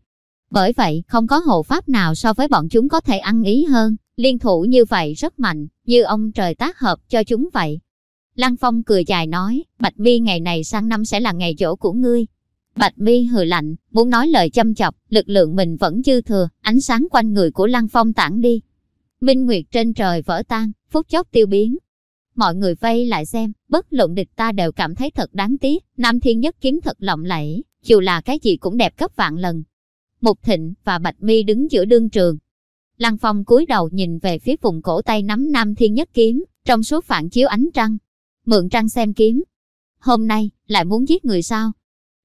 Bởi vậy, không có hộ pháp nào so với bọn chúng có thể ăn ý hơn, liên thủ như vậy rất mạnh, như ông trời tác hợp cho chúng vậy. Lăng Phong cười dài nói, Bạch Mi ngày này sang năm sẽ là ngày dỗ của ngươi. Bạch Mi hừ lạnh, muốn nói lời châm chọc, lực lượng mình vẫn dư thừa, ánh sáng quanh người của Lăng Phong tản đi. Minh Nguyệt trên trời vỡ tan, phút chốc tiêu biến. Mọi người vây lại xem, bất luận địch ta đều cảm thấy thật đáng tiếc, Nam Thiên Nhất kiếm thật lộng lẫy, dù là cái gì cũng đẹp gấp vạn lần. Mục Thịnh và Bạch Mi đứng giữa đương trường. Lăng Phong cúi đầu nhìn về phía vùng cổ tay nắm Nam Thiên Nhất kiếm, trong suốt phản chiếu ánh trăng. Mượn trăng xem kiếm. Hôm nay, lại muốn giết người sao?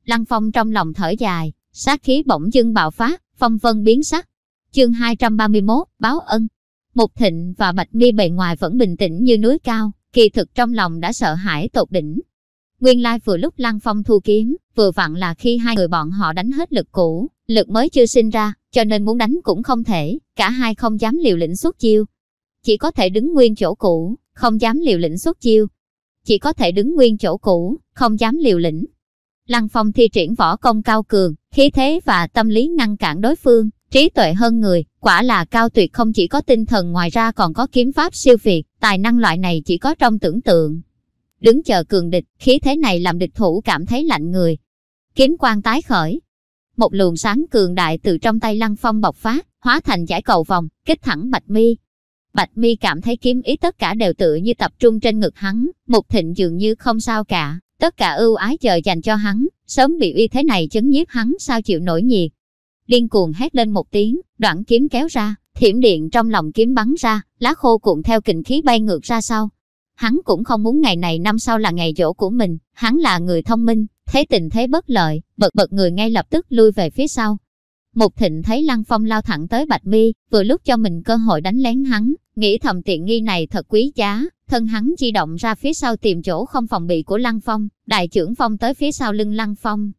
Lăng Phong trong lòng thở dài, sát khí bỗng dưng bạo phát, phong vân biến sắc. Chương 231, báo ân. Mục Thịnh và Bạch Mi bề ngoài vẫn bình tĩnh như núi cao, kỳ thực trong lòng đã sợ hãi tột đỉnh. Nguyên lai vừa lúc Lăng Phong thu kiếm, vừa vặn là khi hai người bọn họ đánh hết lực cũ, lực mới chưa sinh ra, cho nên muốn đánh cũng không thể, cả hai không dám liều lĩnh xuất chiêu. Chỉ có thể đứng nguyên chỗ cũ, không dám liều lĩnh xuất chiêu. Chỉ có thể đứng nguyên chỗ cũ, không dám liều lĩnh. Lăng Phong thi triển võ công cao cường, khí thế và tâm lý ngăn cản đối phương, trí tuệ hơn người, quả là cao tuyệt không chỉ có tinh thần ngoài ra còn có kiếm pháp siêu việt, tài năng loại này chỉ có trong tưởng tượng. Đứng chờ cường địch, khí thế này làm địch thủ cảm thấy lạnh người. Kiếm quang tái khởi. Một luồng sáng cường đại từ trong tay Lăng Phong bộc phát, hóa thành giải cầu vòng, kích thẳng Bạch Mi. Bạch Mi cảm thấy kiếm ý tất cả đều tự như tập trung trên ngực hắn, Mục Thịnh dường như không sao cả, tất cả ưu ái chờ dành cho hắn, sớm bị uy thế này chấn nhiếp hắn sao chịu nổi nhiệt. Điên cuồng hét lên một tiếng, đoạn kiếm kéo ra, thiểm điện trong lòng kiếm bắn ra, lá khô cuộn theo kình khí bay ngược ra sau. Hắn cũng không muốn ngày này năm sau là ngày dỗ của mình, hắn là người thông minh, thấy tình thế bất lợi, bật bật người ngay lập tức lui về phía sau. Mục Thịnh thấy Lăng Phong lao thẳng tới Bạch Mi, vừa lúc cho mình cơ hội đánh lén hắn, nghĩ thầm tiện nghi này thật quý giá, thân hắn di động ra phía sau tìm chỗ không phòng bị của Lăng Phong, đại trưởng Phong tới phía sau lưng Lăng Phong.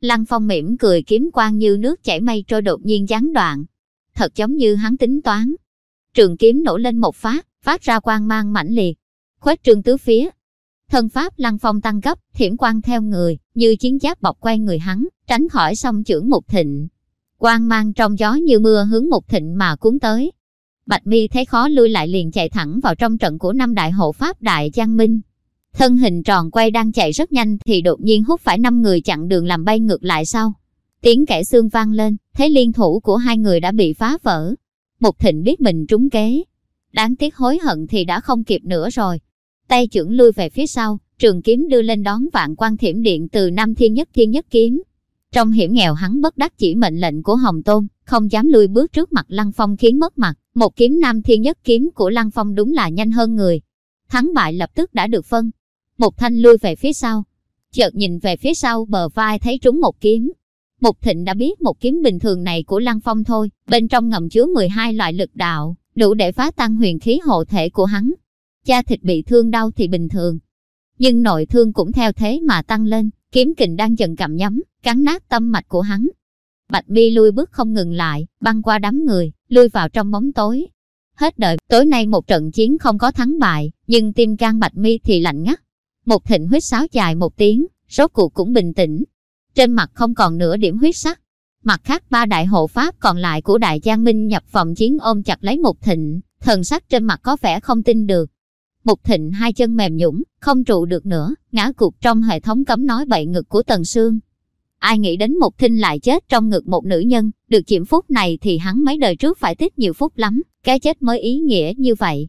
Lăng Phong mỉm cười kiếm quang như nước chảy mây trôi đột nhiên gián đoạn. Thật giống như hắn tính toán. Trường kiếm nổ lên một phát, phát ra quang mang mãnh liệt. Khuếch trương tứ phía. Thân pháp Lăng Phong tăng gấp, thiểm quang theo người, như chiến giáp bọc quanh người hắn, tránh khỏi song trưởng một Thịnh. Quang mang trong gió như mưa hướng một Thịnh mà cuốn tới. Bạch Mi thấy khó lui lại liền chạy thẳng vào trong trận của năm đại hộ pháp Đại Giang Minh. Thân hình tròn quay đang chạy rất nhanh thì đột nhiên hút phải năm người chặn đường làm bay ngược lại sau. Tiếng kẻ xương vang lên, thấy liên thủ của hai người đã bị phá vỡ. Mục Thịnh biết mình trúng kế. Đáng tiếc hối hận thì đã không kịp nữa rồi. Tay trưởng lui về phía sau, trường kiếm đưa lên đón vạn quan thiểm điện từ năm thiên nhất thiên nhất kiếm. Trong hiểm nghèo hắn bất đắc chỉ mệnh lệnh của Hồng Tôn, không dám lui bước trước mặt Lăng Phong khiến mất mặt. Một kiếm nam thiên nhất kiếm của Lăng Phong đúng là nhanh hơn người. Thắng bại lập tức đã được phân. Một thanh lui về phía sau. Chợt nhìn về phía sau bờ vai thấy trúng một kiếm. Mục Thịnh đã biết một kiếm bình thường này của Lăng Phong thôi, bên trong ngầm chứa 12 loại lực đạo, đủ để phá tăng huyền khí hộ thể của hắn. Cha thịt bị thương đau thì bình thường. nhưng nội thương cũng theo thế mà tăng lên, kiếm kình đang dần cầm nhắm, cắn nát tâm mạch của hắn. Bạch mi lui bước không ngừng lại, băng qua đám người, lui vào trong bóng tối. Hết đời, tối nay một trận chiến không có thắng bại, nhưng tim can Bạch mi thì lạnh ngắt. Một thịnh huyết sáo dài một tiếng, rốt cuộc cũng bình tĩnh. Trên mặt không còn nửa điểm huyết sắc. Mặt khác ba đại hộ pháp còn lại của đại giang minh nhập phòng chiến ôm chặt lấy một thịnh, thần sắc trên mặt có vẻ không tin được. Mục Thịnh hai chân mềm nhũng, không trụ được nữa, ngã cục trong hệ thống cấm nói bậy ngực của Tần Sương. Ai nghĩ đến một Thinh lại chết trong ngực một nữ nhân, được chiếm phúc này thì hắn mấy đời trước phải thích nhiều phúc lắm, cái chết mới ý nghĩa như vậy.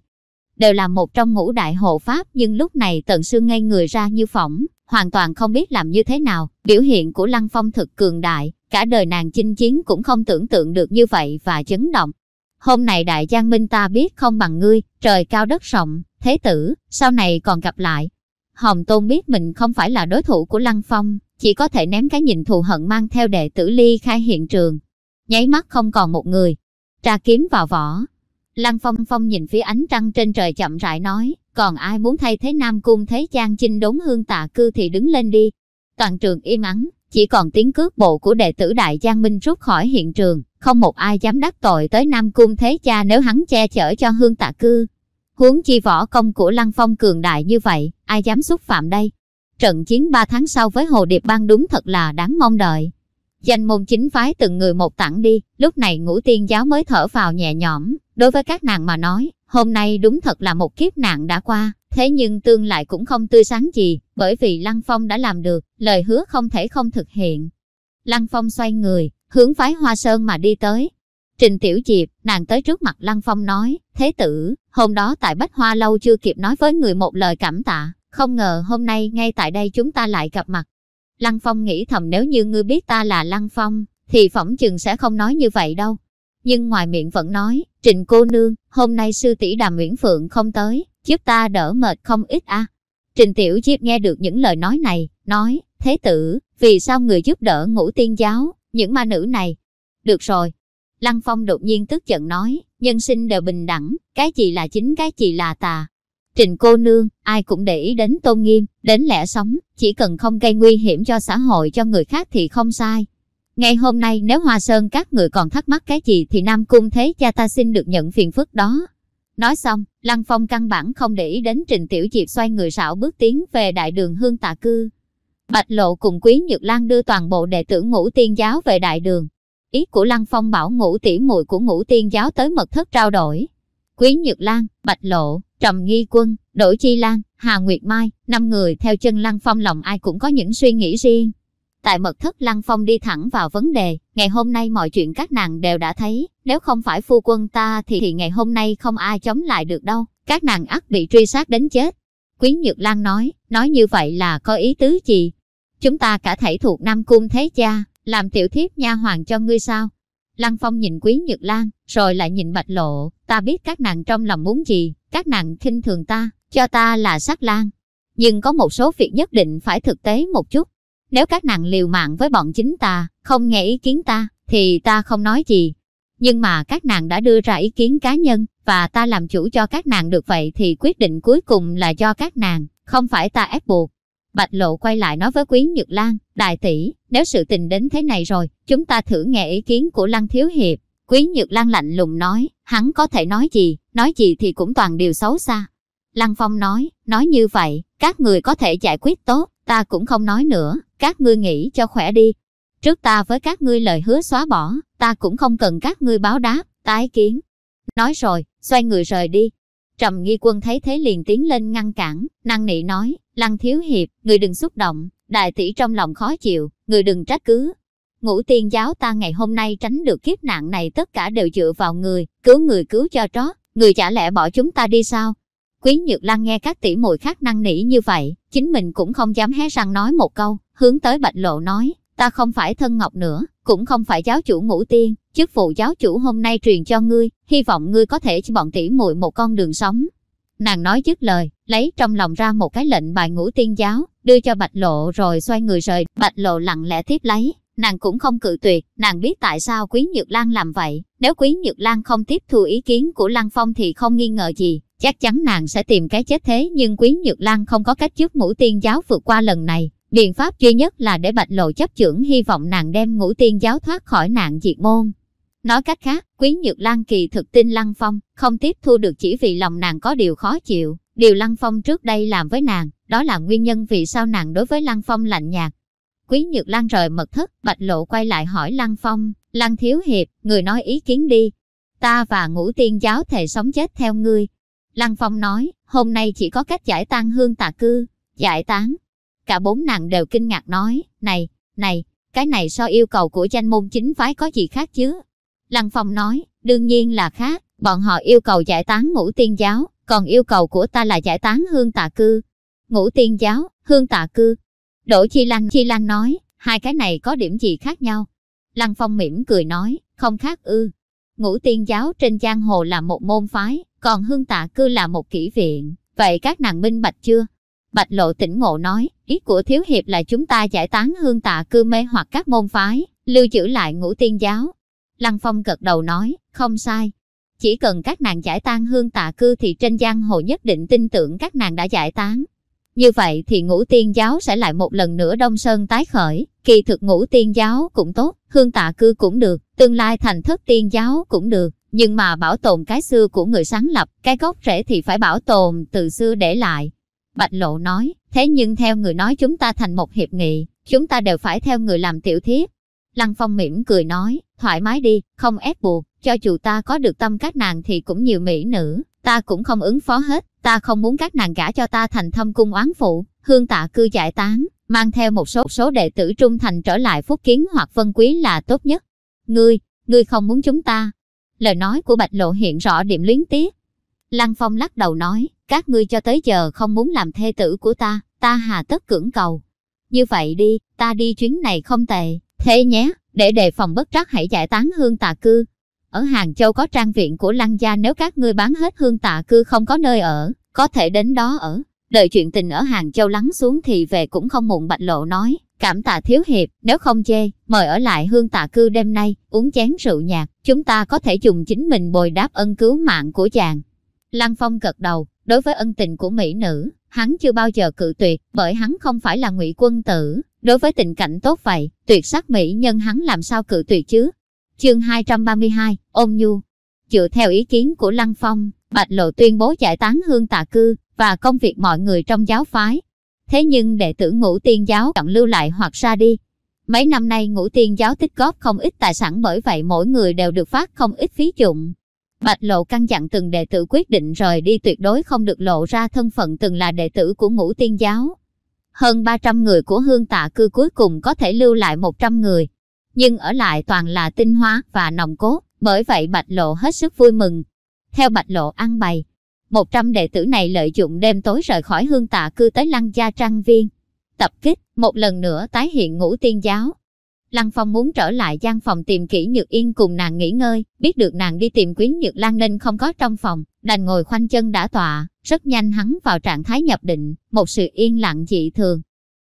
Đều là một trong ngũ đại hộ pháp nhưng lúc này Tần Sương ngây người ra như phỏng, hoàn toàn không biết làm như thế nào, biểu hiện của Lăng Phong thực cường đại, cả đời nàng chinh chiến cũng không tưởng tượng được như vậy và chấn động. Hôm nay đại giang minh ta biết không bằng ngươi, trời cao đất rộng, thế tử, sau này còn gặp lại. Hồng Tôn biết mình không phải là đối thủ của Lăng Phong, chỉ có thể ném cái nhìn thù hận mang theo đệ tử ly khai hiện trường. Nháy mắt không còn một người. Tra kiếm vào vỏ. Lăng Phong Phong nhìn phía ánh trăng trên trời chậm rãi nói, còn ai muốn thay thế Nam Cung Thế Trang chinh đốn hương tạ cư thì đứng lên đi. Toàn trường im ắng, chỉ còn tiếng cước bộ của đệ tử Đại Giang Minh rút khỏi hiện trường, không một ai dám đắc tội tới Nam Cung Thế Cha nếu hắn che chở cho hương tạ cư. Huống chi võ công của Lăng Phong cường đại như vậy, ai dám xúc phạm đây? Trận chiến 3 tháng sau với Hồ Điệp Bang đúng thật là đáng mong đợi. Danh môn chính phái từng người một tặng đi, lúc này ngũ tiên giáo mới thở vào nhẹ nhõm. Đối với các nàng mà nói, hôm nay đúng thật là một kiếp nạn đã qua, thế nhưng tương lại cũng không tươi sáng gì, bởi vì Lăng Phong đã làm được, lời hứa không thể không thực hiện. Lăng Phong xoay người, hướng phái Hoa Sơn mà đi tới. Trình Tiểu Diệp, nàng tới trước mặt Lăng Phong nói, Thế tử, hôm đó tại Bách Hoa Lâu chưa kịp nói với người một lời cảm tạ, không ngờ hôm nay ngay tại đây chúng ta lại gặp mặt. Lăng Phong nghĩ thầm nếu như ngươi biết ta là Lăng Phong, thì phỏng chừng sẽ không nói như vậy đâu. Nhưng ngoài miệng vẫn nói, Trình cô nương, hôm nay sư tỷ đàm Nguyễn Phượng không tới, giúp ta đỡ mệt không ít à. Trình Tiểu Diệp nghe được những lời nói này, nói, Thế tử, vì sao người giúp đỡ ngũ tiên giáo, những ma nữ này? Được rồi. Lăng Phong đột nhiên tức giận nói, nhân sinh đều bình đẳng, cái gì là chính cái gì là tà. Trình cô nương, ai cũng để ý đến tôn nghiêm, đến lẽ sống, chỉ cần không gây nguy hiểm cho xã hội cho người khác thì không sai. Ngày hôm nay nếu Hoa Sơn các người còn thắc mắc cái gì thì Nam Cung thế cha ta xin được nhận phiền phức đó. Nói xong, Lăng Phong căn bản không để ý đến Trình Tiểu Diệp xoay người xảo bước tiến về đại đường hương tạ cư. Bạch Lộ cùng Quý Nhược Lan đưa toàn bộ đệ tử ngũ tiên giáo về đại đường. Ý của Lăng Phong bảo ngũ tỷ muội của ngũ tiên giáo tới mật thất trao đổi. Quý Nhược Lan, Bạch Lộ, Trầm Nghi Quân, Đỗ Chi Lan, Hà Nguyệt Mai, năm người theo chân Lăng Phong lòng ai cũng có những suy nghĩ riêng. Tại mật thất Lăng Phong đi thẳng vào vấn đề, ngày hôm nay mọi chuyện các nàng đều đã thấy, nếu không phải phu quân ta thì, thì ngày hôm nay không ai chống lại được đâu, các nàng ắt bị truy sát đến chết. Quý Nhược Lan nói, nói như vậy là có ý tứ gì? Chúng ta cả thảy thuộc Nam Cung Thế Cha, làm tiểu thiếp nha hoàng cho ngươi sao? Lăng Phong nhìn Quý Nhược Lan, rồi lại nhìn Bạch Lộ, ta biết các nàng trong lòng muốn gì, các nàng khinh thường ta, cho ta là sát lan. Nhưng có một số việc nhất định phải thực tế một chút. Nếu các nàng liều mạng với bọn chính ta, không nghe ý kiến ta, thì ta không nói gì. Nhưng mà các nàng đã đưa ra ý kiến cá nhân, và ta làm chủ cho các nàng được vậy thì quyết định cuối cùng là cho các nàng, không phải ta ép buộc. Bạch Lộ quay lại nói với Quý Nhược Lan, đại tỷ, nếu sự tình đến thế này rồi, chúng ta thử nghe ý kiến của Lăng Thiếu Hiệp. Quý Nhược Lan lạnh lùng nói, hắn có thể nói gì, nói gì thì cũng toàn điều xấu xa. Lăng Phong nói, nói như vậy, các người có thể giải quyết tốt, ta cũng không nói nữa, các ngươi nghĩ cho khỏe đi. Trước ta với các ngươi lời hứa xóa bỏ, ta cũng không cần các ngươi báo đáp, tái kiến. Nói rồi, xoay người rời đi. Trầm nghi quân thấy thế liền tiến lên ngăn cản, năng nị nói, Lăng Thiếu Hiệp, người đừng xúc động, đại tỷ trong lòng khó chịu, người đừng trách cứ, Ngũ tiên giáo ta ngày hôm nay tránh được kiếp nạn này tất cả đều dựa vào người, cứu người cứu cho trót, người chả lẽ bỏ chúng ta đi sao? Quý Nhược Lan nghe các tỷ muội khác năng nỉ như vậy, chính mình cũng không dám hé răng nói một câu, hướng tới Bạch Lộ nói, ta không phải thân ngọc nữa, cũng không phải giáo chủ ngũ tiên, chức vụ giáo chủ hôm nay truyền cho ngươi, hy vọng ngươi có thể cho bọn tỷ muội một con đường sống. Nàng nói dứt lời, lấy trong lòng ra một cái lệnh bài ngũ tiên giáo, đưa cho Bạch Lộ rồi xoay người rời, Bạch Lộ lặng lẽ tiếp lấy, Nàng cũng không cự tuyệt, nàng biết tại sao Quý Nhược Lan làm vậy. Nếu Quý Nhược Lan không tiếp thu ý kiến của Lăng Phong thì không nghi ngờ gì, chắc chắn nàng sẽ tìm cái chết thế nhưng Quý Nhược Lan không có cách trước ngũ tiên giáo vượt qua lần này. Biện pháp duy nhất là để bạch lộ chấp trưởng hy vọng nàng đem ngũ tiên giáo thoát khỏi nạn diệt môn. Nói cách khác, Quý Nhược Lan kỳ thực tin Lăng Phong, không tiếp thu được chỉ vì lòng nàng có điều khó chịu. Điều Lăng Phong trước đây làm với nàng, đó là nguyên nhân vì sao nàng đối với Lăng Phong lạnh nhạt. Quý Nhược Lan rời mật thất, Bạch Lộ quay lại hỏi Lăng Phong, Lăng Thiếu Hiệp, người nói ý kiến đi. Ta và ngũ tiên giáo thề sống chết theo ngươi. Lăng Phong nói, hôm nay chỉ có cách giải tan hương tà cư. Giải tán. Cả bốn nàng đều kinh ngạc nói, này, này, cái này so yêu cầu của danh môn chính phái có gì khác chứ? Lăng Phong nói, đương nhiên là khác, bọn họ yêu cầu giải tán ngũ tiên giáo, còn yêu cầu của ta là giải tán hương tạ cư. Ngũ tiên giáo, hương tạ cư. Đỗ Chi Lăng Chi Lăng nói, hai cái này có điểm gì khác nhau? Lăng Phong mỉm cười nói, không khác ư. Ngũ tiên giáo trên giang hồ là một môn phái, còn hương tạ cư là một kỹ viện. Vậy các nàng minh bạch chưa? Bạch lộ tỉnh ngộ nói, ý của thiếu hiệp là chúng ta giải tán hương tạ cư mê hoặc các môn phái, lưu giữ lại ngũ tiên giáo. Lăng Phong gật đầu nói, không sai. Chỉ cần các nàng giải tan hương tạ cư thì trên giang hồ nhất định tin tưởng các nàng đã giải tán. Như vậy thì ngũ tiên giáo sẽ lại một lần nữa đông sơn tái khởi, kỳ thực ngũ tiên giáo cũng tốt, hương tạ cư cũng được, tương lai thành thất tiên giáo cũng được, nhưng mà bảo tồn cái xưa của người sáng lập, cái gốc rễ thì phải bảo tồn từ xưa để lại. Bạch Lộ nói, thế nhưng theo người nói chúng ta thành một hiệp nghị, chúng ta đều phải theo người làm tiểu thiếp. Lăng Phong mỉm cười nói, thoải mái đi, không ép buộc, cho dù ta có được tâm các nàng thì cũng nhiều mỹ nữ, ta cũng không ứng phó hết, ta không muốn các nàng gả cho ta thành thâm cung oán phụ, hương tạ cư giải tán, mang theo một số số đệ tử trung thành trở lại phúc kiến hoặc vân quý là tốt nhất. Ngươi, ngươi không muốn chúng ta. Lời nói của Bạch Lộ hiện rõ điểm luyến tiếc. Lăng Phong lắc đầu nói, các ngươi cho tới giờ không muốn làm thê tử của ta, ta hà tất cưỡng cầu. Như vậy đi, ta đi chuyến này không tệ, thế nhé, để đề phòng bất trắc hãy giải tán hương tà cư. Ở Hàng Châu có trang viện của Lăng Gia nếu các ngươi bán hết hương tạ cư không có nơi ở, có thể đến đó ở. Đợi chuyện tình ở Hàng Châu lắng xuống thì về cũng không muộn bạch lộ nói. Cảm tạ thiếu hiệp, nếu không chê, mời ở lại hương tạ cư đêm nay, uống chén rượu nhạt, chúng ta có thể dùng chính mình bồi đáp ân cứu mạng của chàng. Lăng Phong gật đầu, đối với ân tình của mỹ nữ, hắn chưa bao giờ cự tuyệt, bởi hắn không phải là ngụy quân tử. Đối với tình cảnh tốt vậy, tuyệt sắc mỹ nhân hắn làm sao cự tuyệt chứ? Chương 232, ôm nhu. Dựa theo ý kiến của Lăng Phong, Bạch Lộ tuyên bố giải tán hương tạ cư và công việc mọi người trong giáo phái. Thế nhưng đệ tử ngũ tiên giáo cặn lưu lại hoặc ra đi. Mấy năm nay ngũ tiên giáo tích góp không ít tài sản bởi vậy mỗi người đều được phát không ít phí dụng. Bạch Lộ căn dặn từng đệ tử quyết định rời đi tuyệt đối không được lộ ra thân phận từng là đệ tử của ngũ tiên giáo. Hơn 300 người của hương tạ cư cuối cùng có thể lưu lại 100 người, nhưng ở lại toàn là tinh hóa và nòng cốt, bởi vậy Bạch Lộ hết sức vui mừng. Theo Bạch Lộ ăn bày, 100 đệ tử này lợi dụng đêm tối rời khỏi hương tạ cư tới Lăng Gia Trang Viên. Tập kích, một lần nữa tái hiện ngũ tiên giáo. Lăng Phong muốn trở lại gian phòng tìm kỹ Nhược Yên cùng nàng nghỉ ngơi, biết được nàng đi tìm Quý Nhược Lan nên không có trong phòng, đành ngồi khoanh chân đã tọa, rất nhanh hắn vào trạng thái nhập định, một sự yên lặng dị thường.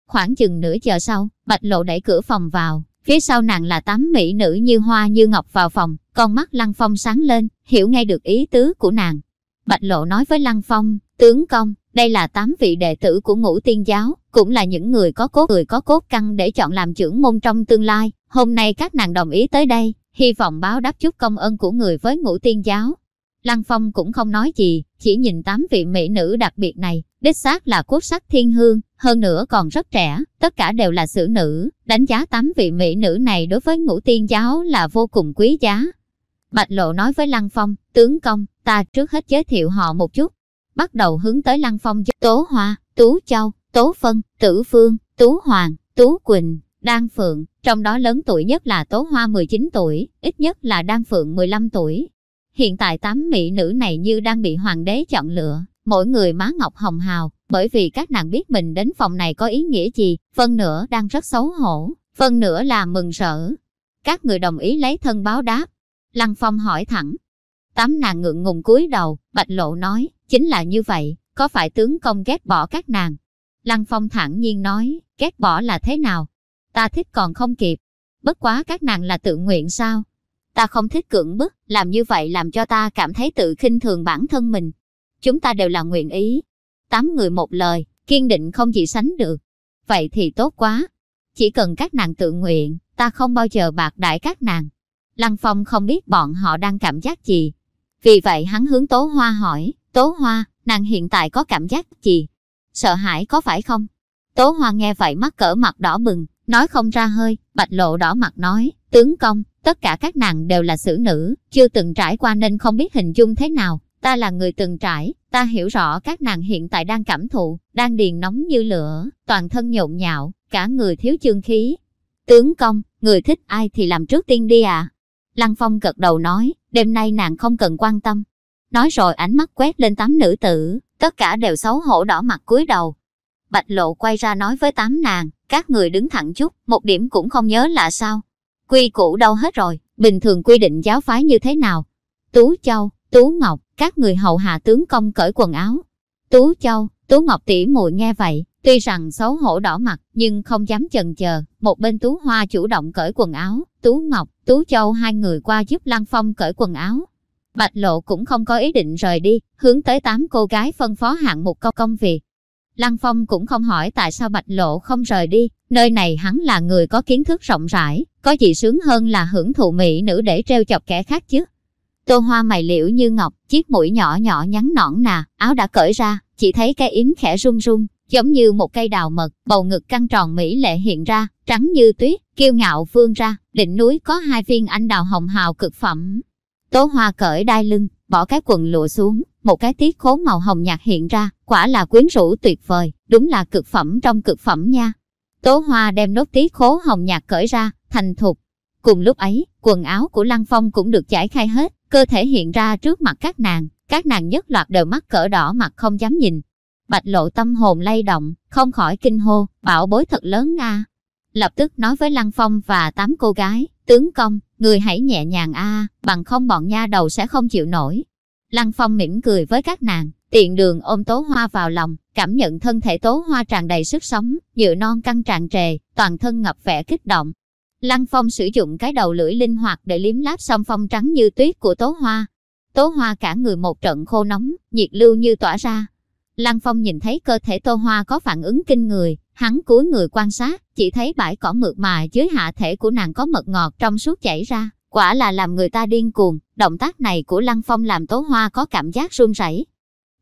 Khoảng chừng nửa giờ sau, Bạch Lộ đẩy cửa phòng vào, Phía sau nàng là tám mỹ nữ như hoa như ngọc vào phòng, con mắt Lăng Phong sáng lên, hiểu ngay được ý tứ của nàng. Bạch Lộ nói với Lăng Phong, tướng công, đây là tám vị đệ tử của ngũ tiên giáo, cũng là những người có cốt người có cốt căn để chọn làm trưởng môn trong tương lai. Hôm nay các nàng đồng ý tới đây, hy vọng báo đáp chút công ơn của người với ngũ tiên giáo. Lăng Phong cũng không nói gì, chỉ nhìn tám vị mỹ nữ đặc biệt này, đích xác là quốc sắc thiên hương, hơn nữa còn rất trẻ, tất cả đều là xử nữ, đánh giá tám vị mỹ nữ này đối với ngũ tiên giáo là vô cùng quý giá. Bạch Lộ nói với Lăng Phong, tướng công, ta trước hết giới thiệu họ một chút. Bắt đầu hướng tới Lăng Phong Tố Hoa, Tú Châu, Tố Phân, Tử Phương, Tú Hoàng, Tú Quỳnh, Đan Phượng, trong đó lớn tuổi nhất là Tố Hoa 19 tuổi, ít nhất là Đan Phượng 15 tuổi. Hiện tại tám mỹ nữ này như đang bị hoàng đế chọn lựa, mỗi người má ngọc hồng hào, bởi vì các nàng biết mình đến phòng này có ý nghĩa gì, phân nửa đang rất xấu hổ, phân nửa là mừng rỡ. Các người đồng ý lấy thân báo đáp. Lăng Phong hỏi thẳng. Tám nàng ngượng ngùng cúi đầu, Bạch Lộ nói, chính là như vậy, có phải tướng công ghét bỏ các nàng? Lăng Phong thẳng nhiên nói, ghét bỏ là thế nào? Ta thích còn không kịp. Bất quá các nàng là tự nguyện sao? Ta không thích cưỡng bức, làm như vậy làm cho ta cảm thấy tự khinh thường bản thân mình. chúng ta đều là nguyện ý. Tám người một lời, kiên định không gì sánh được. Vậy thì tốt quá. Chỉ cần các nàng tự nguyện, ta không bao giờ bạc đại các nàng. Lăng Phong không biết bọn họ đang cảm giác gì. Vì vậy hắn hướng Tố Hoa hỏi, Tố Hoa, nàng hiện tại có cảm giác gì? Sợ hãi có phải không? Tố Hoa nghe vậy mắt cỡ mặt đỏ bừng, nói không ra hơi, bạch lộ đỏ mặt nói, tướng công, tất cả các nàng đều là xử nữ, chưa từng trải qua nên không biết hình dung thế nào. Ta là người từng trải, ta hiểu rõ các nàng hiện tại đang cảm thụ, đang điền nóng như lửa, toàn thân nhộn nhạo, cả người thiếu chương khí. Tướng công, người thích ai thì làm trước tiên đi à? Lăng Phong gật đầu nói, đêm nay nàng không cần quan tâm. Nói rồi ánh mắt quét lên tám nữ tử, tất cả đều xấu hổ đỏ mặt cúi đầu. Bạch lộ quay ra nói với tám nàng, các người đứng thẳng chút, một điểm cũng không nhớ là sao. Quy củ đâu hết rồi, bình thường quy định giáo phái như thế nào. Tú Châu, Tú Ngọc, các người hầu hạ tướng công cởi quần áo. Tú Châu, Tú Ngọc tỉ muội nghe vậy, tuy rằng xấu hổ đỏ mặt, nhưng không dám chần chờ. Một bên Tú Hoa chủ động cởi quần áo, Tú Ngọc, Tú Châu hai người qua giúp Lăng Phong cởi quần áo. Bạch Lộ cũng không có ý định rời đi, hướng tới tám cô gái phân phó hạng một câu công việc. Lăng Phong cũng không hỏi tại sao Bạch Lộ không rời đi, nơi này hắn là người có kiến thức rộng rãi, có gì sướng hơn là hưởng thụ mỹ nữ để treo chọc kẻ khác chứ. Tô hoa mày liễu như ngọc, chiếc mũi nhỏ nhỏ nhắn nõn nà, áo đã cởi ra, chỉ thấy cái yếm khẽ run run, giống như một cây đào mật, bầu ngực căng tròn mỹ lệ hiện ra, trắng như tuyết, kiêu ngạo vươn ra, đỉnh núi có hai viên anh đào hồng hào cực phẩm. Tố hoa cởi đai lưng, bỏ cái quần lụa xuống, một cái tiết khố màu hồng nhạt hiện ra, quả là quyến rũ tuyệt vời, đúng là cực phẩm trong cực phẩm nha. Tố hoa đem nốt tiết khố hồng nhạt cởi ra, thành thục. Cùng lúc ấy, quần áo của Lăng Phong cũng được giải khai hết, cơ thể hiện ra trước mặt các nàng, các nàng nhất loạt đều mắt cỡ đỏ mặt không dám nhìn. Bạch lộ tâm hồn lay động, không khỏi kinh hô, bảo bối thật lớn a. Lập tức nói với Lăng Phong và tám cô gái, tướng công, người hãy nhẹ nhàng a, bằng không bọn nha đầu sẽ không chịu nổi. Lăng Phong mỉm cười với các nàng, tiện đường ôm tố hoa vào lòng, cảm nhận thân thể tố hoa tràn đầy sức sống, dựa non căng tràn trề, toàn thân ngập vẻ kích động. Lăng Phong sử dụng cái đầu lưỡi linh hoạt để liếm láp song phong trắng như tuyết của tố hoa. Tố hoa cả người một trận khô nóng, nhiệt lưu như tỏa ra. Lăng Phong nhìn thấy cơ thể Tô Hoa có phản ứng kinh người, hắn cúi người quan sát, chỉ thấy bãi cỏ mượt mà dưới hạ thể của nàng có mật ngọt trong suốt chảy ra, quả là làm người ta điên cuồng. Động tác này của Lăng Phong làm Tố Hoa có cảm giác run rẩy.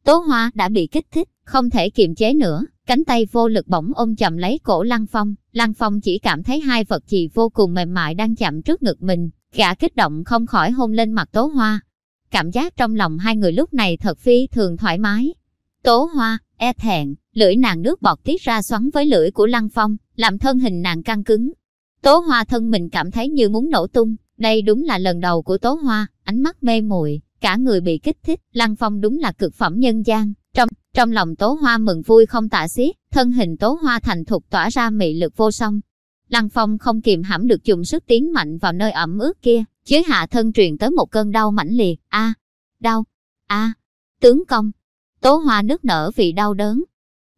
Tố Hoa đã bị kích thích, không thể kiềm chế nữa, cánh tay vô lực bỗng ôm chậm lấy cổ Lăng Phong. Lăng Phong chỉ cảm thấy hai vật gì vô cùng mềm mại đang chạm trước ngực mình, gã kích động không khỏi hôn lên mặt Tố Hoa. Cảm giác trong lòng hai người lúc này thật phi thường thoải mái. Tố Hoa, e thẹn, lưỡi nàng nước bọt tiết ra xoắn với lưỡi của Lăng Phong, làm thân hình nàng căng cứng. Tố Hoa thân mình cảm thấy như muốn nổ tung, đây đúng là lần đầu của Tố Hoa, ánh mắt mê muội, cả người bị kích thích, Lăng Phong đúng là cực phẩm nhân gian. Trong trong lòng Tố Hoa mừng vui không tạ xiết, thân hình Tố Hoa thành thục tỏa ra mị lực vô song. Lăng Phong không kiềm hãm được dùng sức tiến mạnh vào nơi ẩm ướt kia, dưới hạ thân truyền tới một cơn đau mãnh liệt. A, đau, a, tướng công. Tố Hoa nước nở vì đau đớn.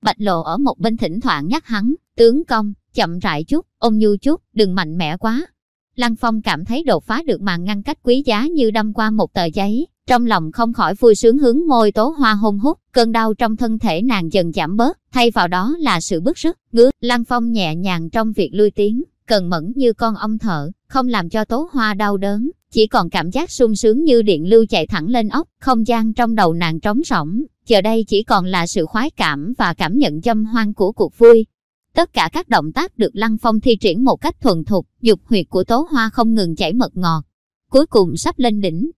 Bạch Lộ ở một bên thỉnh thoảng nhắc hắn, tướng công, chậm rãi chút, ôm nhu chút, đừng mạnh mẽ quá. Lăng Phong cảm thấy đột phá được màn ngăn cách quý giá như đâm qua một tờ giấy, trong lòng không khỏi vui sướng hướng môi tố hoa hôn hút, cơn đau trong thân thể nàng dần giảm bớt, thay vào đó là sự bức rứt, ngứa, Lăng Phong nhẹ nhàng trong việc lui tiếng, cần mẫn như con ong thở, không làm cho tố hoa đau đớn, chỉ còn cảm giác sung sướng như điện lưu chạy thẳng lên óc không gian trong đầu nàng trống rỗng, giờ đây chỉ còn là sự khoái cảm và cảm nhận dâm hoang của cuộc vui. Tất cả các động tác được Lăng Phong thi triển một cách thuần thục, dục huyệt của tố hoa không ngừng chảy mật ngọt. Cuối cùng sắp lên đỉnh,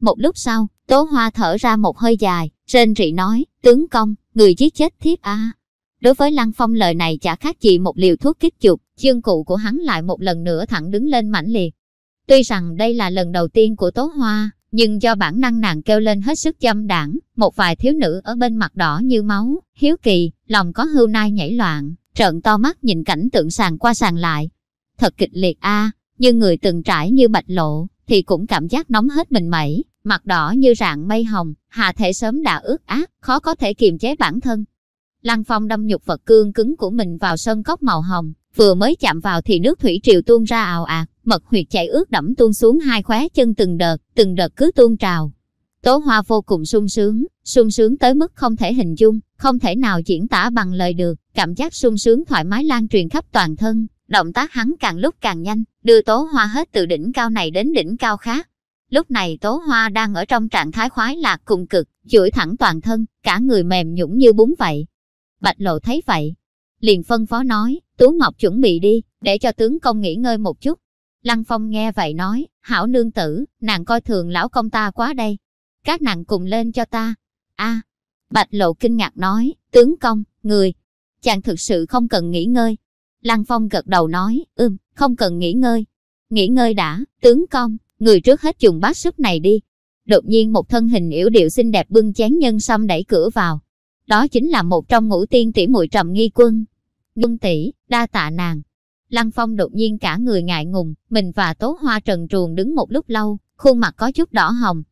một lúc sau, Tố Hoa thở ra một hơi dài, rên rỉ nói, tướng công, người giết chết thiếp à. Đối với Lăng Phong lời này chả khác gì một liều thuốc kích dục, chương cụ của hắn lại một lần nữa thẳng đứng lên mãnh liệt. Tuy rằng đây là lần đầu tiên của Tố Hoa, nhưng do bản năng nàng kêu lên hết sức châm đảng, một vài thiếu nữ ở bên mặt đỏ như máu, hiếu kỳ, lòng có hưu nai nhảy loạn, trợn to mắt nhìn cảnh tượng sàn qua sàn lại. Thật kịch liệt a, nhưng người từng trải như bạch lộ, thì cũng cảm giác nóng hết mình mẩy, mặt đỏ như rạng mây hồng, hà thể sớm đã ướt át, khó có thể kiềm chế bản thân. Lăng Phong đâm nhục vật cương cứng của mình vào sân cốc màu hồng, vừa mới chạm vào thì nước thủy triều tuôn ra ào ạt, mật huyệt chảy ướt đẫm tuôn xuống hai khóe chân từng đợt, từng đợt cứ tuôn trào. Tố Hoa vô cùng sung sướng, sung sướng tới mức không thể hình dung, không thể nào diễn tả bằng lời được, cảm giác sung sướng thoải mái lan truyền khắp toàn thân, động tác hắn càng lúc càng nhanh, đưa Tố Hoa hết từ đỉnh cao này đến đỉnh cao khác. Lúc này Tố Hoa đang ở trong trạng thái khoái lạc cùng cực, duỗi thẳng toàn thân, cả người mềm nhũn như bún vậy. Bạch Lộ thấy vậy, liền phân phó nói, Tú Ngọc chuẩn bị đi, để cho tướng công nghỉ ngơi một chút. Lăng Phong nghe vậy nói, hảo nương tử, nàng coi thường lão công ta quá đây. Các nàng cùng lên cho ta. a Bạch Lộ kinh ngạc nói, tướng công, người, chàng thực sự không cần nghỉ ngơi. Lăng Phong gật đầu nói, ưm, không cần nghỉ ngơi. Nghỉ ngơi đã, tướng công, người trước hết dùng bát súp này đi. Đột nhiên một thân hình yếu điệu xinh đẹp bưng chén nhân xăm đẩy cửa vào. Đó chính là một trong ngũ tiên tỷ muội trầm nghi quân. Quân tỷ, đa tạ nàng. Lăng Phong đột nhiên cả người ngại ngùng, mình và Tố Hoa trần truồng đứng một lúc lâu, khuôn mặt có chút đỏ hồng.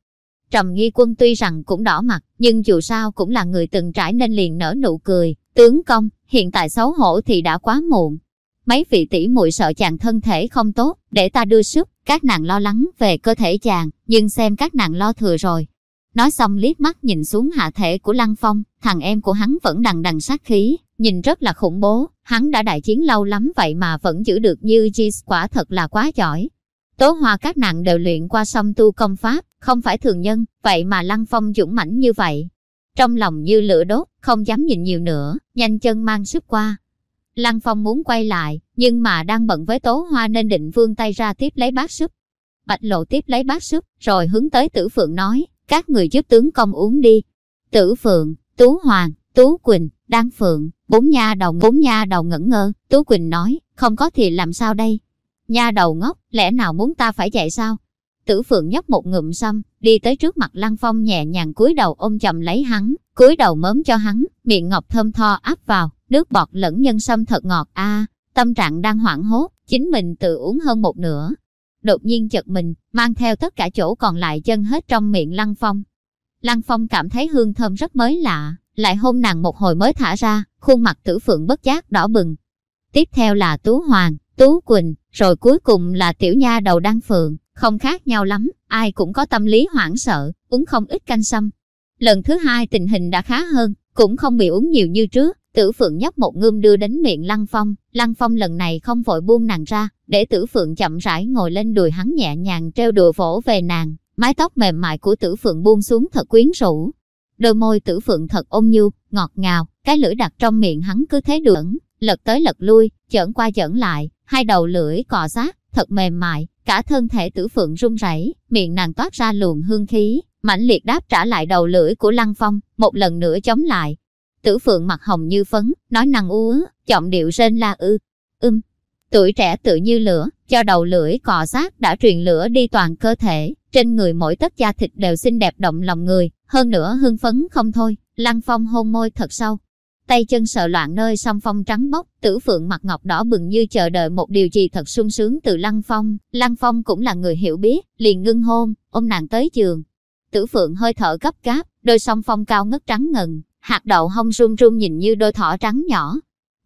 Trầm nghi quân tuy rằng cũng đỏ mặt, nhưng dù sao cũng là người từng trải nên liền nở nụ cười. Tướng công, hiện tại xấu hổ thì đã quá muộn. Mấy vị tỷ muội sợ chàng thân thể không tốt, để ta đưa sức, các nàng lo lắng về cơ thể chàng, nhưng xem các nàng lo thừa rồi. Nói xong liếc mắt nhìn xuống hạ thể của Lăng Phong, thằng em của hắn vẫn đằng đằng sát khí, nhìn rất là khủng bố, hắn đã đại chiến lâu lắm vậy mà vẫn giữ được như Jis quả thật là quá giỏi. Tố hoa các nàng đều luyện qua song tu công pháp, không phải thường nhân, vậy mà Lăng Phong dũng mãnh như vậy. Trong lòng như lửa đốt, không dám nhìn nhiều nữa, nhanh chân mang sức qua. Lăng Phong muốn quay lại, nhưng mà đang bận với tố hoa nên định vương tay ra tiếp lấy bát súp. Bạch lộ tiếp lấy bát súp, rồi hướng tới tử phượng nói, các người giúp tướng công uống đi. Tử phượng, tú hoàng, tú quỳnh, đan phượng, bốn nha đầu bốn nha đầu ngẩn ngơ, tú quỳnh nói, không có thì làm sao đây? Nha đầu ngốc, lẽ nào muốn ta phải chạy sao? Tử Phượng nhấp một ngụm xăm, đi tới trước mặt Lăng Phong nhẹ nhàng cúi đầu ôm chầm lấy hắn, cúi đầu mớm cho hắn, miệng ngọc thơm tho áp vào, nước bọt lẫn nhân sâm thật ngọt a. tâm trạng đang hoảng hốt, chính mình tự uống hơn một nửa. Đột nhiên chật mình, mang theo tất cả chỗ còn lại chân hết trong miệng Lăng Phong. Lăng Phong cảm thấy hương thơm rất mới lạ, lại hôn nàng một hồi mới thả ra, khuôn mặt tử phượng bất giác đỏ bừng. Tiếp theo là Tú Hoàng, Tú Quỳnh, rồi cuối cùng là tiểu nha đầu đăng phượng, không khác nhau lắm, ai cũng có tâm lý hoảng sợ, uống không ít canh sâm. Lần thứ hai tình hình đã khá hơn, cũng không bị uống nhiều như trước, tử phượng nhấp một ngưm đưa đến miệng Lăng Phong, Lăng Phong lần này không vội buông nàng ra, để tử phượng chậm rãi ngồi lên đùi hắn nhẹ nhàng treo đùa vỗ về nàng, mái tóc mềm mại của tử phượng buông xuống thật quyến rũ. Đôi môi tử phượng thật ôn nhu, ngọt ngào, cái lưỡi đặt trong miệng hắn cứ thế đuẩn, lật tới lật lui, chởn qua chởn lại, hai đầu lưỡi cọ sát, thật mềm mại, cả thân thể tử phượng run rẩy, miệng nàng toát ra luồng hương khí, mãnh liệt đáp trả lại đầu lưỡi của Lăng Phong, một lần nữa chống lại. Tử phượng mặt hồng như phấn, nói năng u ứ, giọng điệu rên la ư, ưm. Tuổi trẻ tự như lửa, cho đầu lưỡi cọ sát đã truyền lửa đi toàn cơ thể, trên người mỗi tấc da thịt đều xinh đẹp động lòng người, hơn nữa hưng phấn không thôi, Lăng Phong hôn môi thật sâu, tay chân sợ loạn nơi song phong trắng bóc, tử phượng mặt ngọc đỏ bừng như chờ đợi một điều gì thật sung sướng từ Lăng Phong. Lăng Phong cũng là người hiểu biết, liền ngưng hôn, ôm nàng tới giường. Tử phượng hơi thở gấp gáp, đôi song phong cao ngất trắng ngần, hạt đậu hông run run nhìn như đôi thỏ trắng nhỏ.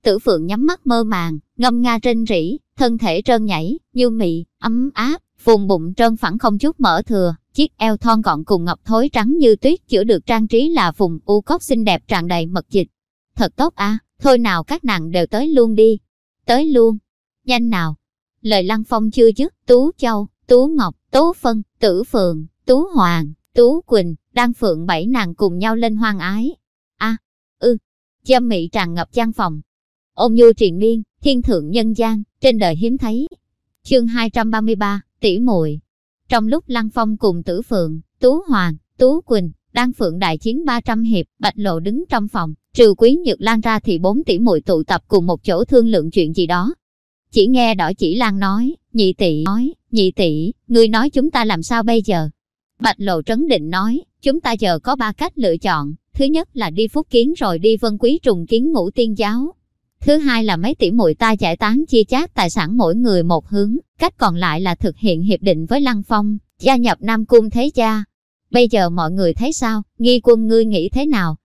Tử phượng nhắm mắt mơ màng, ngâm nga trên rỉ, thân thể trơn nhảy, như mị, ấm áp, vùng bụng trơn phẳng không chút mở thừa, chiếc eo thon gọn cùng ngọc thối trắng như tuyết chữa được trang trí là vùng u cốc xinh đẹp tràn đầy mật dịch thật tốt à, thôi nào các nàng đều tới luôn đi. Tới luôn. Nhanh nào. Lời Lăng Phong chưa dứt, Tú Châu, Tú Ngọc, Tú Phân, Tử Phượng, Tú Hoàng, Tú Quỳnh, Đan Phượng bảy nàng cùng nhau lên hoang ái a à, ư, dâm mị tràn ngập gian phòng. Ôn nhu triền miên, thiên thượng nhân gian, trên đời hiếm thấy. Chương 233, tỷ muội Trong lúc Lăng Phong cùng Tử Phượng, Tú Hoàng, Tú Quỳnh, Đan Phượng đại chiến 300 hiệp, Bạch Lộ đứng trong phòng, trừ Quý Nhược Lan ra thì bốn tỷ muội tụ tập cùng một chỗ thương lượng chuyện gì đó. Chỉ nghe đỏ chỉ Lan nói, nhị tỷ nói, nhị tỷ, ngươi nói chúng ta làm sao bây giờ? Bạch Lộ trấn định nói, chúng ta giờ có ba cách lựa chọn, thứ nhất là đi phúc kiến rồi đi vân quý trùng kiến ngũ tiên giáo. Thứ hai là mấy tỷ muội ta giải tán chia chác tài sản mỗi người một hướng, cách còn lại là thực hiện hiệp định với Lăng Phong, gia nhập Nam Cung Thế Cha, Bây giờ mọi người thấy sao, nghi quân ngươi nghĩ thế nào?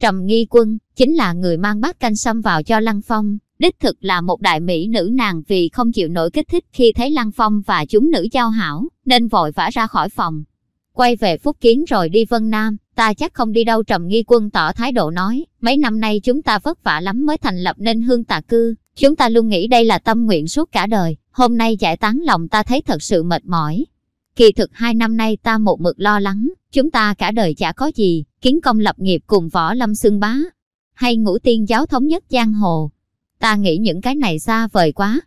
Trầm nghi quân, chính là người mang bát canh xâm vào cho Lăng Phong, đích thực là một đại mỹ nữ nàng vì không chịu nổi kích thích khi thấy Lăng Phong và chúng nữ giao hảo, nên vội vã ra khỏi phòng. quay về Phúc Kiến rồi đi Vân Nam, ta chắc không đi đâu trầm nghi quân tỏ thái độ nói, mấy năm nay chúng ta vất vả lắm mới thành lập nên hương tà cư, chúng ta luôn nghĩ đây là tâm nguyện suốt cả đời, hôm nay giải tán lòng ta thấy thật sự mệt mỏi. Kỳ thực hai năm nay ta một mực lo lắng, chúng ta cả đời chả có gì, kiến công lập nghiệp cùng võ lâm xương bá, hay ngũ tiên giáo thống nhất giang hồ. Ta nghĩ những cái này xa vời quá.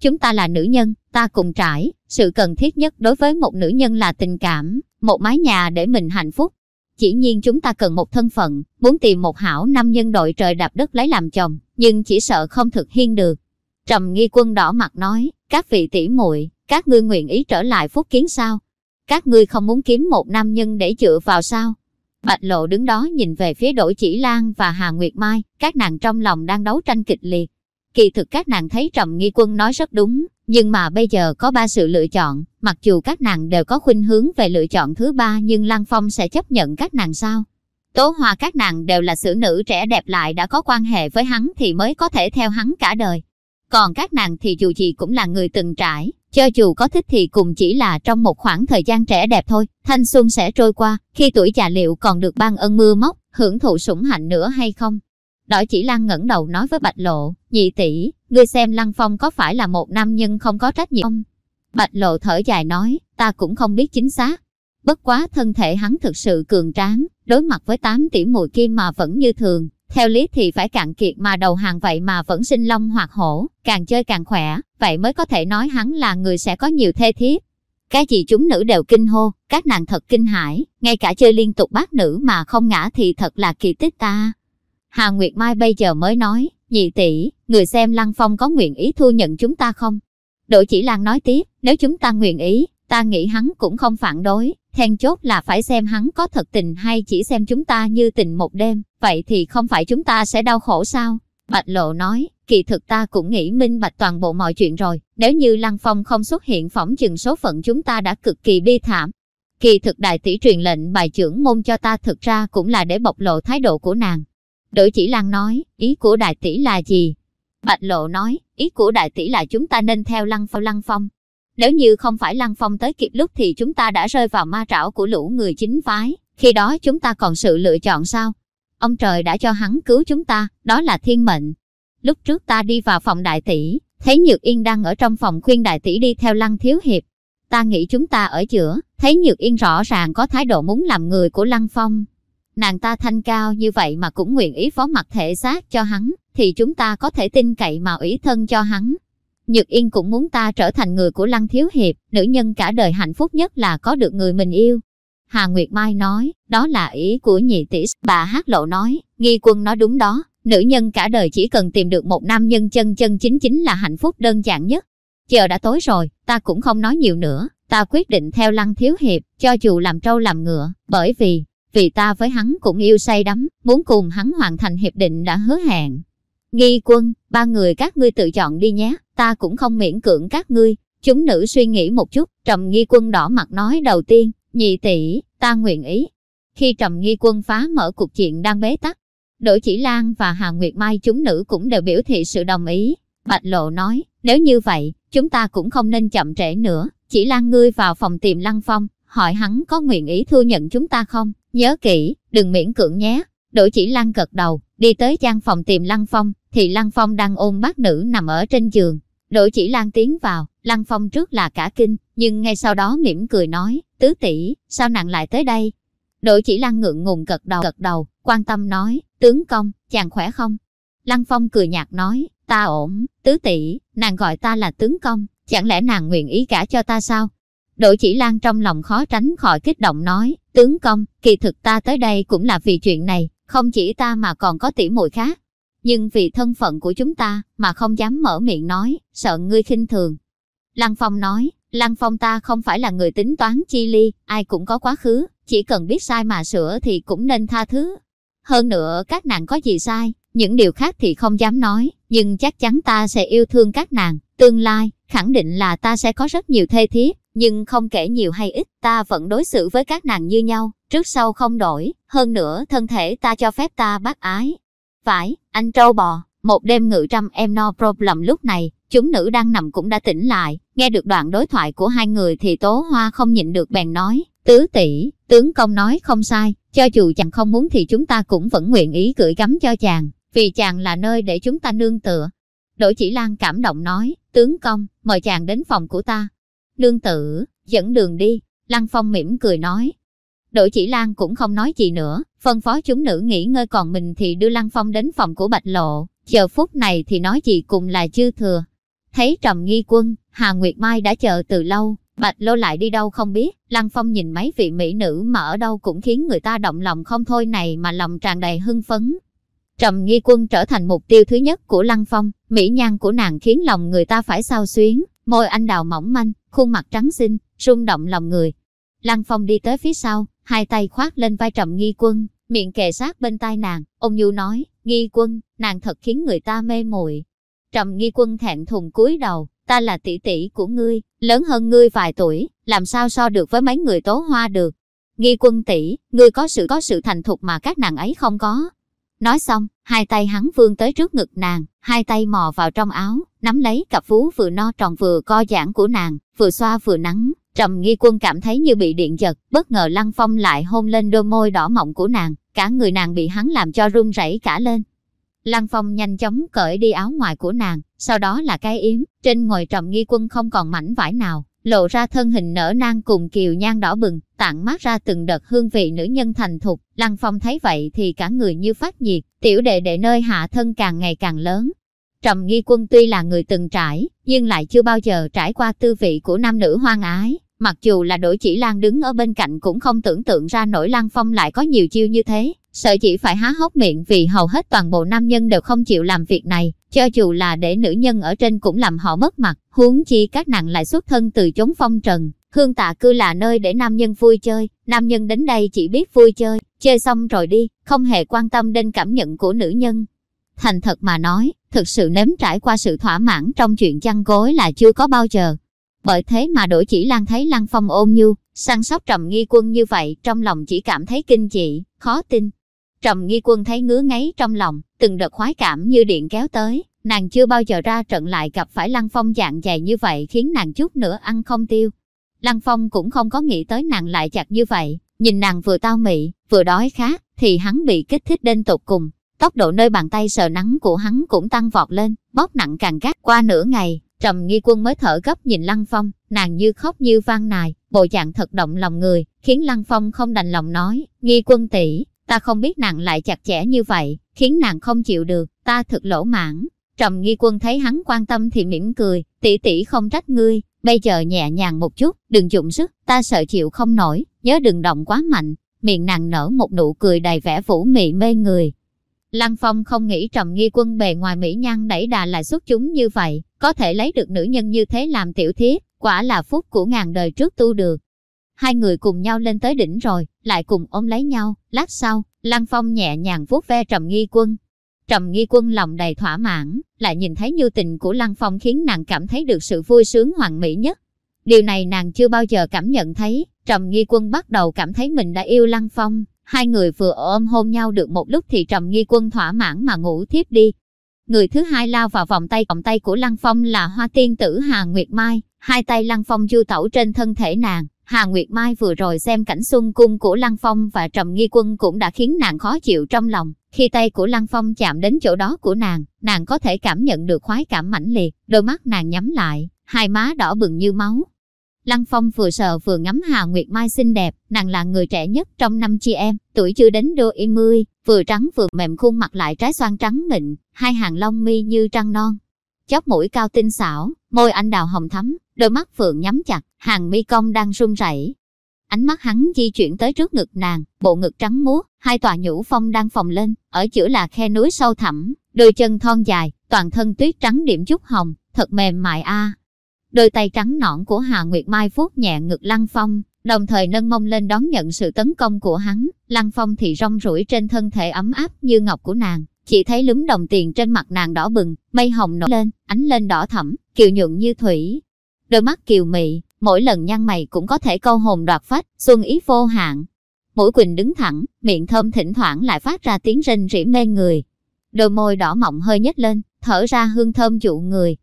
Chúng ta là nữ nhân, ta cùng trải, sự cần thiết nhất đối với một nữ nhân là tình cảm, một mái nhà để mình hạnh phúc. Chỉ nhiên chúng ta cần một thân phận, muốn tìm một hảo nam nhân đội trời đạp đất lấy làm chồng, nhưng chỉ sợ không thực hiện được. Trầm nghi quân đỏ mặt nói, các vị tỷ muội, các ngươi nguyện ý trở lại phúc kiến sao? Các ngươi không muốn kiếm một nam nhân để dựa vào sao? Bạch lộ đứng đó nhìn về phía Đỗ Chỉ Lan và Hà Nguyệt Mai, các nàng trong lòng đang đấu tranh kịch liệt. Kỳ thực các nàng thấy Trầm Nghi Quân nói rất đúng, nhưng mà bây giờ có ba sự lựa chọn, mặc dù các nàng đều có khuynh hướng về lựa chọn thứ ba nhưng Lăng Phong sẽ chấp nhận các nàng sao? Tố Hoa các nàng đều là xử nữ trẻ đẹp lại đã có quan hệ với hắn thì mới có thể theo hắn cả đời. Còn các nàng thì dù gì cũng là người từng trải, cho dù có thích thì cũng chỉ là trong một khoảng thời gian trẻ đẹp thôi, thanh xuân sẽ trôi qua, khi tuổi già liệu còn được ban ơn mưa móc, hưởng thụ sủng hạnh nữa hay không? Đỏ chỉ Lan ngẩng đầu nói với Bạch Lộ, nhị tỷ, ngươi xem Lăng Phong có phải là một nam nhân không có trách nhiệm không? Bạch Lộ thở dài nói, ta cũng không biết chính xác. Bất quá thân thể hắn thực sự cường tráng, đối mặt với tám tỷ mùi kim mà vẫn như thường. Theo lý thì phải cạn kiệt mà đầu hàng vậy mà vẫn sinh long hoặc hổ, càng chơi càng khỏe, vậy mới có thể nói hắn là người sẽ có nhiều thê thiếp. Cái gì chúng nữ đều kinh hô, các nàng thật kinh hãi, ngay cả chơi liên tục bát nữ mà không ngã thì thật là kỳ tích ta. Hà Nguyệt Mai bây giờ mới nói, nhị tỷ, người xem Lăng Phong có nguyện ý thu nhận chúng ta không? Đỗ Chỉ Lan nói tiếp, nếu chúng ta nguyện ý, ta nghĩ hắn cũng không phản đối, then chốt là phải xem hắn có thật tình hay chỉ xem chúng ta như tình một đêm, vậy thì không phải chúng ta sẽ đau khổ sao? Bạch Lộ nói, kỳ thực ta cũng nghĩ minh bạch toàn bộ mọi chuyện rồi, nếu như Lăng Phong không xuất hiện phỏng chừng số phận chúng ta đã cực kỳ bi thảm. Kỳ thực đại tỷ truyền lệnh bài trưởng môn cho ta thực ra cũng là để bộc lộ thái độ của nàng, Đội chỉ Lan nói, ý của đại tỷ là gì? Bạch Lộ nói, ý của đại tỷ là chúng ta nên theo Lăng Phong Lăng Phong. Nếu như không phải Lăng Phong tới kịp lúc thì chúng ta đã rơi vào ma trảo của lũ người chính phái, khi đó chúng ta còn sự lựa chọn sao? Ông trời đã cho hắn cứu chúng ta, đó là thiên mệnh. Lúc trước ta đi vào phòng đại tỷ, thấy Nhược Yên đang ở trong phòng khuyên đại tỷ đi theo Lăng Thiếu Hiệp. Ta nghĩ chúng ta ở giữa, thấy Nhược Yên rõ ràng có thái độ muốn làm người của Lăng Phong, nàng ta thanh cao như vậy mà cũng nguyện ý phó mặt thể xác cho hắn, thì chúng ta có thể tin cậy mà ủy thân cho hắn. Nhược Yên cũng muốn ta trở thành người của Lăng Thiếu Hiệp, nữ nhân cả đời hạnh phúc nhất là có được người mình yêu. Hà Nguyệt Mai nói, đó là ý của nhị tỷ. Bà Hát Lộ nói, nghi quân nói đúng đó, nữ nhân cả đời chỉ cần tìm được một nam nhân chân chân chính chính là hạnh phúc đơn giản nhất. Chờ đã tối rồi, ta cũng không nói nhiều nữa, ta quyết định theo Lăng Thiếu Hiệp, cho dù làm trâu làm ngựa, bởi vì, vì ta với hắn cũng yêu say đắm, muốn cùng hắn hoàn thành hiệp định đã hứa hẹn. Nghi quân, ba người các ngươi tự chọn đi nhé, ta cũng không miễn cưỡng các ngươi. Chúng nữ suy nghĩ một chút, trầm nghi quân đỏ mặt nói đầu tiên, nhị tỷ, ta nguyện ý. Khi trầm nghi quân phá mở cuộc chuyện đang bế tắc, Đỗ Chỉ Lan và Hà Nguyệt Mai chúng nữ cũng đều biểu thị sự đồng ý. Bạch Lộ nói, nếu như vậy, chúng ta cũng không nên chậm trễ nữa, chỉ Lan ngươi vào phòng tìm Lăng Phong, hỏi hắn có nguyện ý thu nhận chúng ta không? Nhớ kỹ, đừng miễn cưỡng nhé. Đỗ chỉ Lan gật đầu, đi tới gian phòng tìm Lăng Phong, thì Lăng Phong đang ôm bác nữ nằm ở trên giường. Đỗ chỉ Lan tiến vào, Lăng Phong trước là cả kinh, nhưng ngay sau đó mỉm cười nói, tứ tỷ, sao nàng lại tới đây? Đỗ chỉ Lan ngượng ngùng gật đầu gật đầu, quan tâm nói, tướng công, chàng khỏe không? Lăng Phong cười nhạt nói, ta ổn, tứ tỷ, nàng gọi ta là tướng công, chẳng lẽ nàng nguyện ý cả cho ta sao? Đỗ chỉ Lan trong lòng khó tránh khỏi kích động nói, tướng công, kỳ thực ta tới đây cũng là vì chuyện này, không chỉ ta mà còn có tỷ muội khác. Nhưng vì thân phận của chúng ta mà không dám mở miệng nói, sợ ngươi khinh thường. Lăng Phong nói, Lăng Phong ta không phải là người tính toán chi ly, ai cũng có quá khứ, chỉ cần biết sai mà sửa thì cũng nên tha thứ. Hơn nữa các nàng có gì sai, những điều khác thì không dám nói, nhưng chắc chắn ta sẽ yêu thương các nàng, tương lai, khẳng định là ta sẽ có rất nhiều thê thiếp, nhưng không kể nhiều hay ít, ta vẫn đối xử với các nàng như nhau, trước sau không đổi, hơn nữa thân thể ta cho phép ta bác ái. Phải, anh trâu bò, một đêm ngự trăm em no problem lúc này, chúng nữ đang nằm cũng đã tỉnh lại, nghe được đoạn đối thoại của hai người thì Tố Hoa không nhịn được bèn nói, Tứ tỷ, tướng công nói không sai, cho dù chàng không muốn thì chúng ta cũng vẫn nguyện ý gửi gắm cho chàng, vì chàng là nơi để chúng ta nương tựa. Đỗ Chỉ Lan cảm động nói, tướng công, mời chàng đến phòng của ta. Nương tử, dẫn đường đi, Lăng Phong mỉm cười nói. Đội Chỉ Lan cũng không nói gì nữa, phân phó chúng nữ nghỉ ngơi còn mình thì đưa Lăng Phong đến phòng của Bạch Lộ, giờ phút này thì nói gì cũng là chưa thừa. Thấy Trầm Nghi Quân, Hà Nguyệt Mai đã chờ từ lâu, Bạch Lô lại đi đâu không biết, Lăng Phong nhìn mấy vị mỹ nữ mà ở đâu cũng khiến người ta động lòng không thôi này mà lòng tràn đầy hưng phấn. Trầm Nghi Quân trở thành mục tiêu thứ nhất của Lăng Phong, mỹ nhan của nàng khiến lòng người ta phải sao xuyến, môi anh đào mỏng manh, khuôn mặt trắng xinh, rung động lòng người. Lăng Phong đi tới phía sau, hai tay khoác lên vai Trầm Nghi Quân, miệng kề sát bên tai nàng, ông Nhu nói, Nghi Quân, nàng thật khiến người ta mê muội. Trầm Nghi Quân thẹn thùng cúi đầu, ta là tỷ tỷ của ngươi, lớn hơn ngươi vài tuổi, làm sao so được với mấy người tố hoa được. Nghi quân tỷ, ngươi có sự có sự thành thục mà các nàng ấy không có. Nói xong, hai tay hắn vươn tới trước ngực nàng, hai tay mò vào trong áo, nắm lấy cặp vú vừa no tròn vừa co giãn của nàng, vừa xoa vừa nắng. Trầm nghi quân cảm thấy như bị điện giật, bất ngờ lăng phong lại hôn lên đôi môi đỏ mọng của nàng, cả người nàng bị hắn làm cho run rẩy cả lên. Lăng Phong nhanh chóng cởi đi áo ngoài của nàng, sau đó là cái yếm, trên ngồi trầm nghi quân không còn mảnh vải nào, lộ ra thân hình nở nang cùng kiều nhan đỏ bừng, tản mát ra từng đợt hương vị nữ nhân thành thục. Lăng Phong thấy vậy thì cả người như phát nhiệt, tiểu đệ đệ nơi hạ thân càng ngày càng lớn. Trầm nghi quân tuy là người từng trải, nhưng lại chưa bao giờ trải qua tư vị của nam nữ hoang ái. Mặc dù là đổi chỉ lan đứng ở bên cạnh cũng không tưởng tượng ra nổi Lăng Phong lại có nhiều chiêu như thế, sợ chỉ phải há hốc miệng vì hầu hết toàn bộ nam nhân đều không chịu làm việc này, cho dù là để nữ nhân ở trên cũng làm họ mất mặt, huống chi các nàng lại xuất thân từ chốn phong trần. Hương tạ cư là nơi để nam nhân vui chơi, nam nhân đến đây chỉ biết vui chơi, chơi xong rồi đi, không hề quan tâm đến cảm nhận của nữ nhân. Thành thật mà nói, thực sự nếm trải qua sự thỏa mãn trong chuyện chăn gối là chưa có bao giờ. Bởi thế mà đổi chỉ lan thấy Lăng Phong ôm nhu, săn sóc trầm nghi quân như vậy, trong lòng chỉ cảm thấy kinh dị, khó tin. Trầm nghi quân thấy ngứa ngáy trong lòng, từng đợt khoái cảm như điện kéo tới, nàng chưa bao giờ ra trận lại gặp phải Lăng Phong dạng dày như vậy khiến nàng chút nữa ăn không tiêu. Lăng Phong cũng không có nghĩ tới nàng lại chặt như vậy, nhìn nàng vừa tao mị, vừa đói khát, thì hắn bị kích thích đến tột cùng. Tốc độ nơi bàn tay sờ nắng của hắn cũng tăng vọt lên, bóp nặng càng gắt qua nửa ngày, Trầm nghi quân mới thở gấp nhìn Lăng Phong, nàng như khóc như van nài, bộ dạng thật động lòng người, khiến Lăng Phong không đành lòng nói, nghi quân tỷ, ta không biết nàng lại chặt chẽ như vậy, khiến nàng không chịu được, ta thực lỗ mãn. Trầm nghi quân thấy hắn quan tâm thì mỉm cười, tỷ tỷ không trách ngươi, bây giờ nhẹ nhàng một chút, đừng dụng sức, ta sợ chịu không nổi, nhớ đừng động quá mạnh. Miệng nàng nở một nụ cười đầy vẻ vũ mị mê người. Lăng Phong không nghĩ trầm nghi quân bề ngoài mỹ nhan đẩy đà lại xuất chúng như vậy, có thể lấy được nữ nhân như thế làm tiểu thiết, quả là phúc của ngàn đời trước tu được. Hai người cùng nhau lên tới đỉnh rồi, lại cùng ôm lấy nhau, lát sau, Lăng Phong nhẹ nhàng vuốt ve Trầm Nghi Quân. Trầm Nghi Quân lòng đầy thỏa mãn, lại nhìn thấy như tình của Lăng Phong khiến nàng cảm thấy được sự vui sướng hoàn mỹ nhất. Điều này nàng chưa bao giờ cảm nhận thấy, Trầm Nghi Quân bắt đầu cảm thấy mình đã yêu Lăng Phong. Hai người vừa ôm hôn nhau được một lúc thì Trầm Nghi Quân thỏa mãn mà ngủ thiếp đi. Người thứ hai lao vào vòng tay vòng tay của Lăng Phong là Hoa Tiên Tử Hà Nguyệt Mai, hai tay Lăng Phong du tẩu trên thân thể nàng. Hà Nguyệt Mai vừa rồi xem cảnh xuân cung của Lăng Phong và Trầm Nghi Quân cũng đã khiến nàng khó chịu trong lòng. Khi tay của Lăng Phong chạm đến chỗ đó của nàng, nàng có thể cảm nhận được khoái cảm mãnh liệt, đôi mắt nàng nhắm lại, hai má đỏ bừng như máu. Lăng Phong vừa sợ vừa ngắm Hà Nguyệt Mai xinh đẹp, nàng là người trẻ nhất trong năm chị em, tuổi chưa đến đôi mươi, vừa trắng vừa mềm khuôn mặt lại trái xoan trắng mịn, hai hàng lông mi như trăng non. Chóp mũi cao tinh xảo, môi anh đào hồng thắm, đôi mắt phượng nhắm chặt, hàng mi cong đang run rẩy. Ánh mắt hắn di chuyển tới trước ngực nàng, bộ ngực trắng muốt, hai tòa nhũ phong đang phồng lên, ở giữa là khe núi sâu thẳm, đôi chân thon dài, toàn thân tuyết trắng điểm chút hồng, thật mềm mại a. Đôi tay trắng nõn của Hà Nguyệt Mai vuốt nhẹ ngực Lăng Phong, đồng thời nâng mông lên đón nhận sự tấn công của hắn. Lăng Phong thì rong rủi trên thân thể ấm áp như ngọc của nàng, chỉ thấy lúm đồng tiền trên mặt nàng đỏ bừng, mây hồng nổi lên, ánh lên đỏ thẫm, kiều nhuận như thủy. Đôi mắt kiều mị, mỗi lần nhăn mày cũng có thể câu hồn đoạt phách, xuân ý vô hạn. Mũi quỳnh đứng thẳng, miệng thơm thỉnh thoảng lại phát ra tiếng rên rỉ mê người. Đôi môi đỏ mọng hơi nhếch lên, thở ra hương thơm dụ người,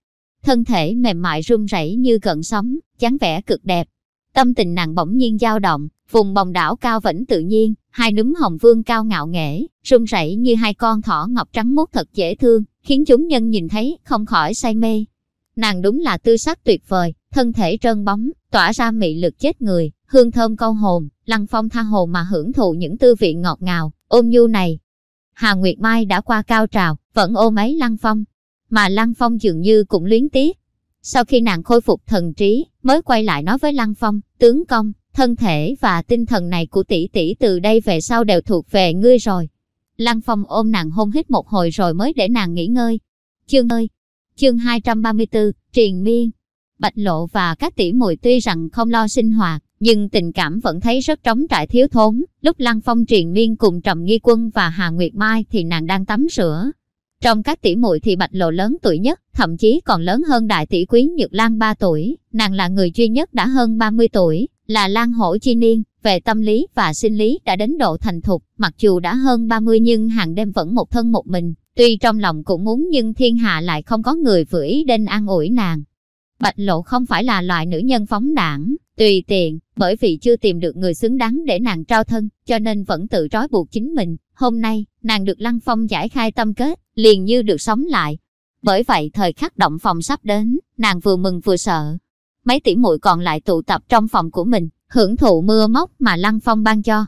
thân thể mềm mại run rẩy như cận sóng, dáng vẻ cực đẹp. Tâm tình nàng bỗng nhiên dao động, Vùng bồng đảo cao vẫn tự nhiên, hai núm hồng vương cao ngạo nghễ, run rẩy như hai con thỏ ngọc trắng muốt thật dễ thương, khiến chúng nhân nhìn thấy không khỏi say mê. Nàng đúng là tư sắc tuyệt vời, thân thể trơn bóng, tỏa ra mị lực chết người, hương thơm câu hồn, Lăng Phong tha hồ mà hưởng thụ những tư vị ngọt ngào, ôm nhu này. Hà Nguyệt Mai đã qua cao trào, vẫn ôm ấy Lăng Phong, mà Lăng Phong dường như cũng luyến tiếc. Sau khi nàng khôi phục thần trí, mới quay lại nói với Lăng Phong, tướng công, thân thể và tinh thần này của tỷ tỷ từ đây về sau đều thuộc về ngươi rồi. Lăng Phong ôm nàng hôn hít một hồi rồi mới để nàng nghỉ ngơi. Chương ơi! Chương 234, Triền Miên Bạch Lộ và các tỷ muội tuy rằng không lo sinh hoạt, nhưng tình cảm vẫn thấy rất trống trải thiếu thốn. Lúc Lăng Phong Triền Miên cùng Trầm Nghi Quân và Hà Nguyệt Mai thì nàng đang tắm rửa. Trong các tỷ muội thì Bạch Lộ lớn tuổi nhất, thậm chí còn lớn hơn đại tỷ quý Nhược Lan 3 tuổi. Nàng là người duy nhất đã hơn 30 tuổi, là Lan Hổ Chi Niên, về tâm lý và sinh lý đã đến độ thành thục, mặc dù đã hơn 30 nhưng hàng đêm vẫn một thân một mình, tuy trong lòng cũng muốn nhưng thiên hạ lại không có người vừa ý đến an ủi nàng. Bạch Lộ không phải là loại nữ nhân phóng đảng, tùy tiện, bởi vì chưa tìm được người xứng đáng để nàng trao thân, cho nên vẫn tự trói buộc chính mình. Hôm nay, nàng được Lăng Phong giải khai tâm kết, liền như được sống lại. Bởi vậy thời khắc động phòng sắp đến, nàng vừa mừng vừa sợ. Mấy tỷ muội còn lại tụ tập trong phòng của mình, hưởng thụ mưa móc mà Lăng Phong ban cho.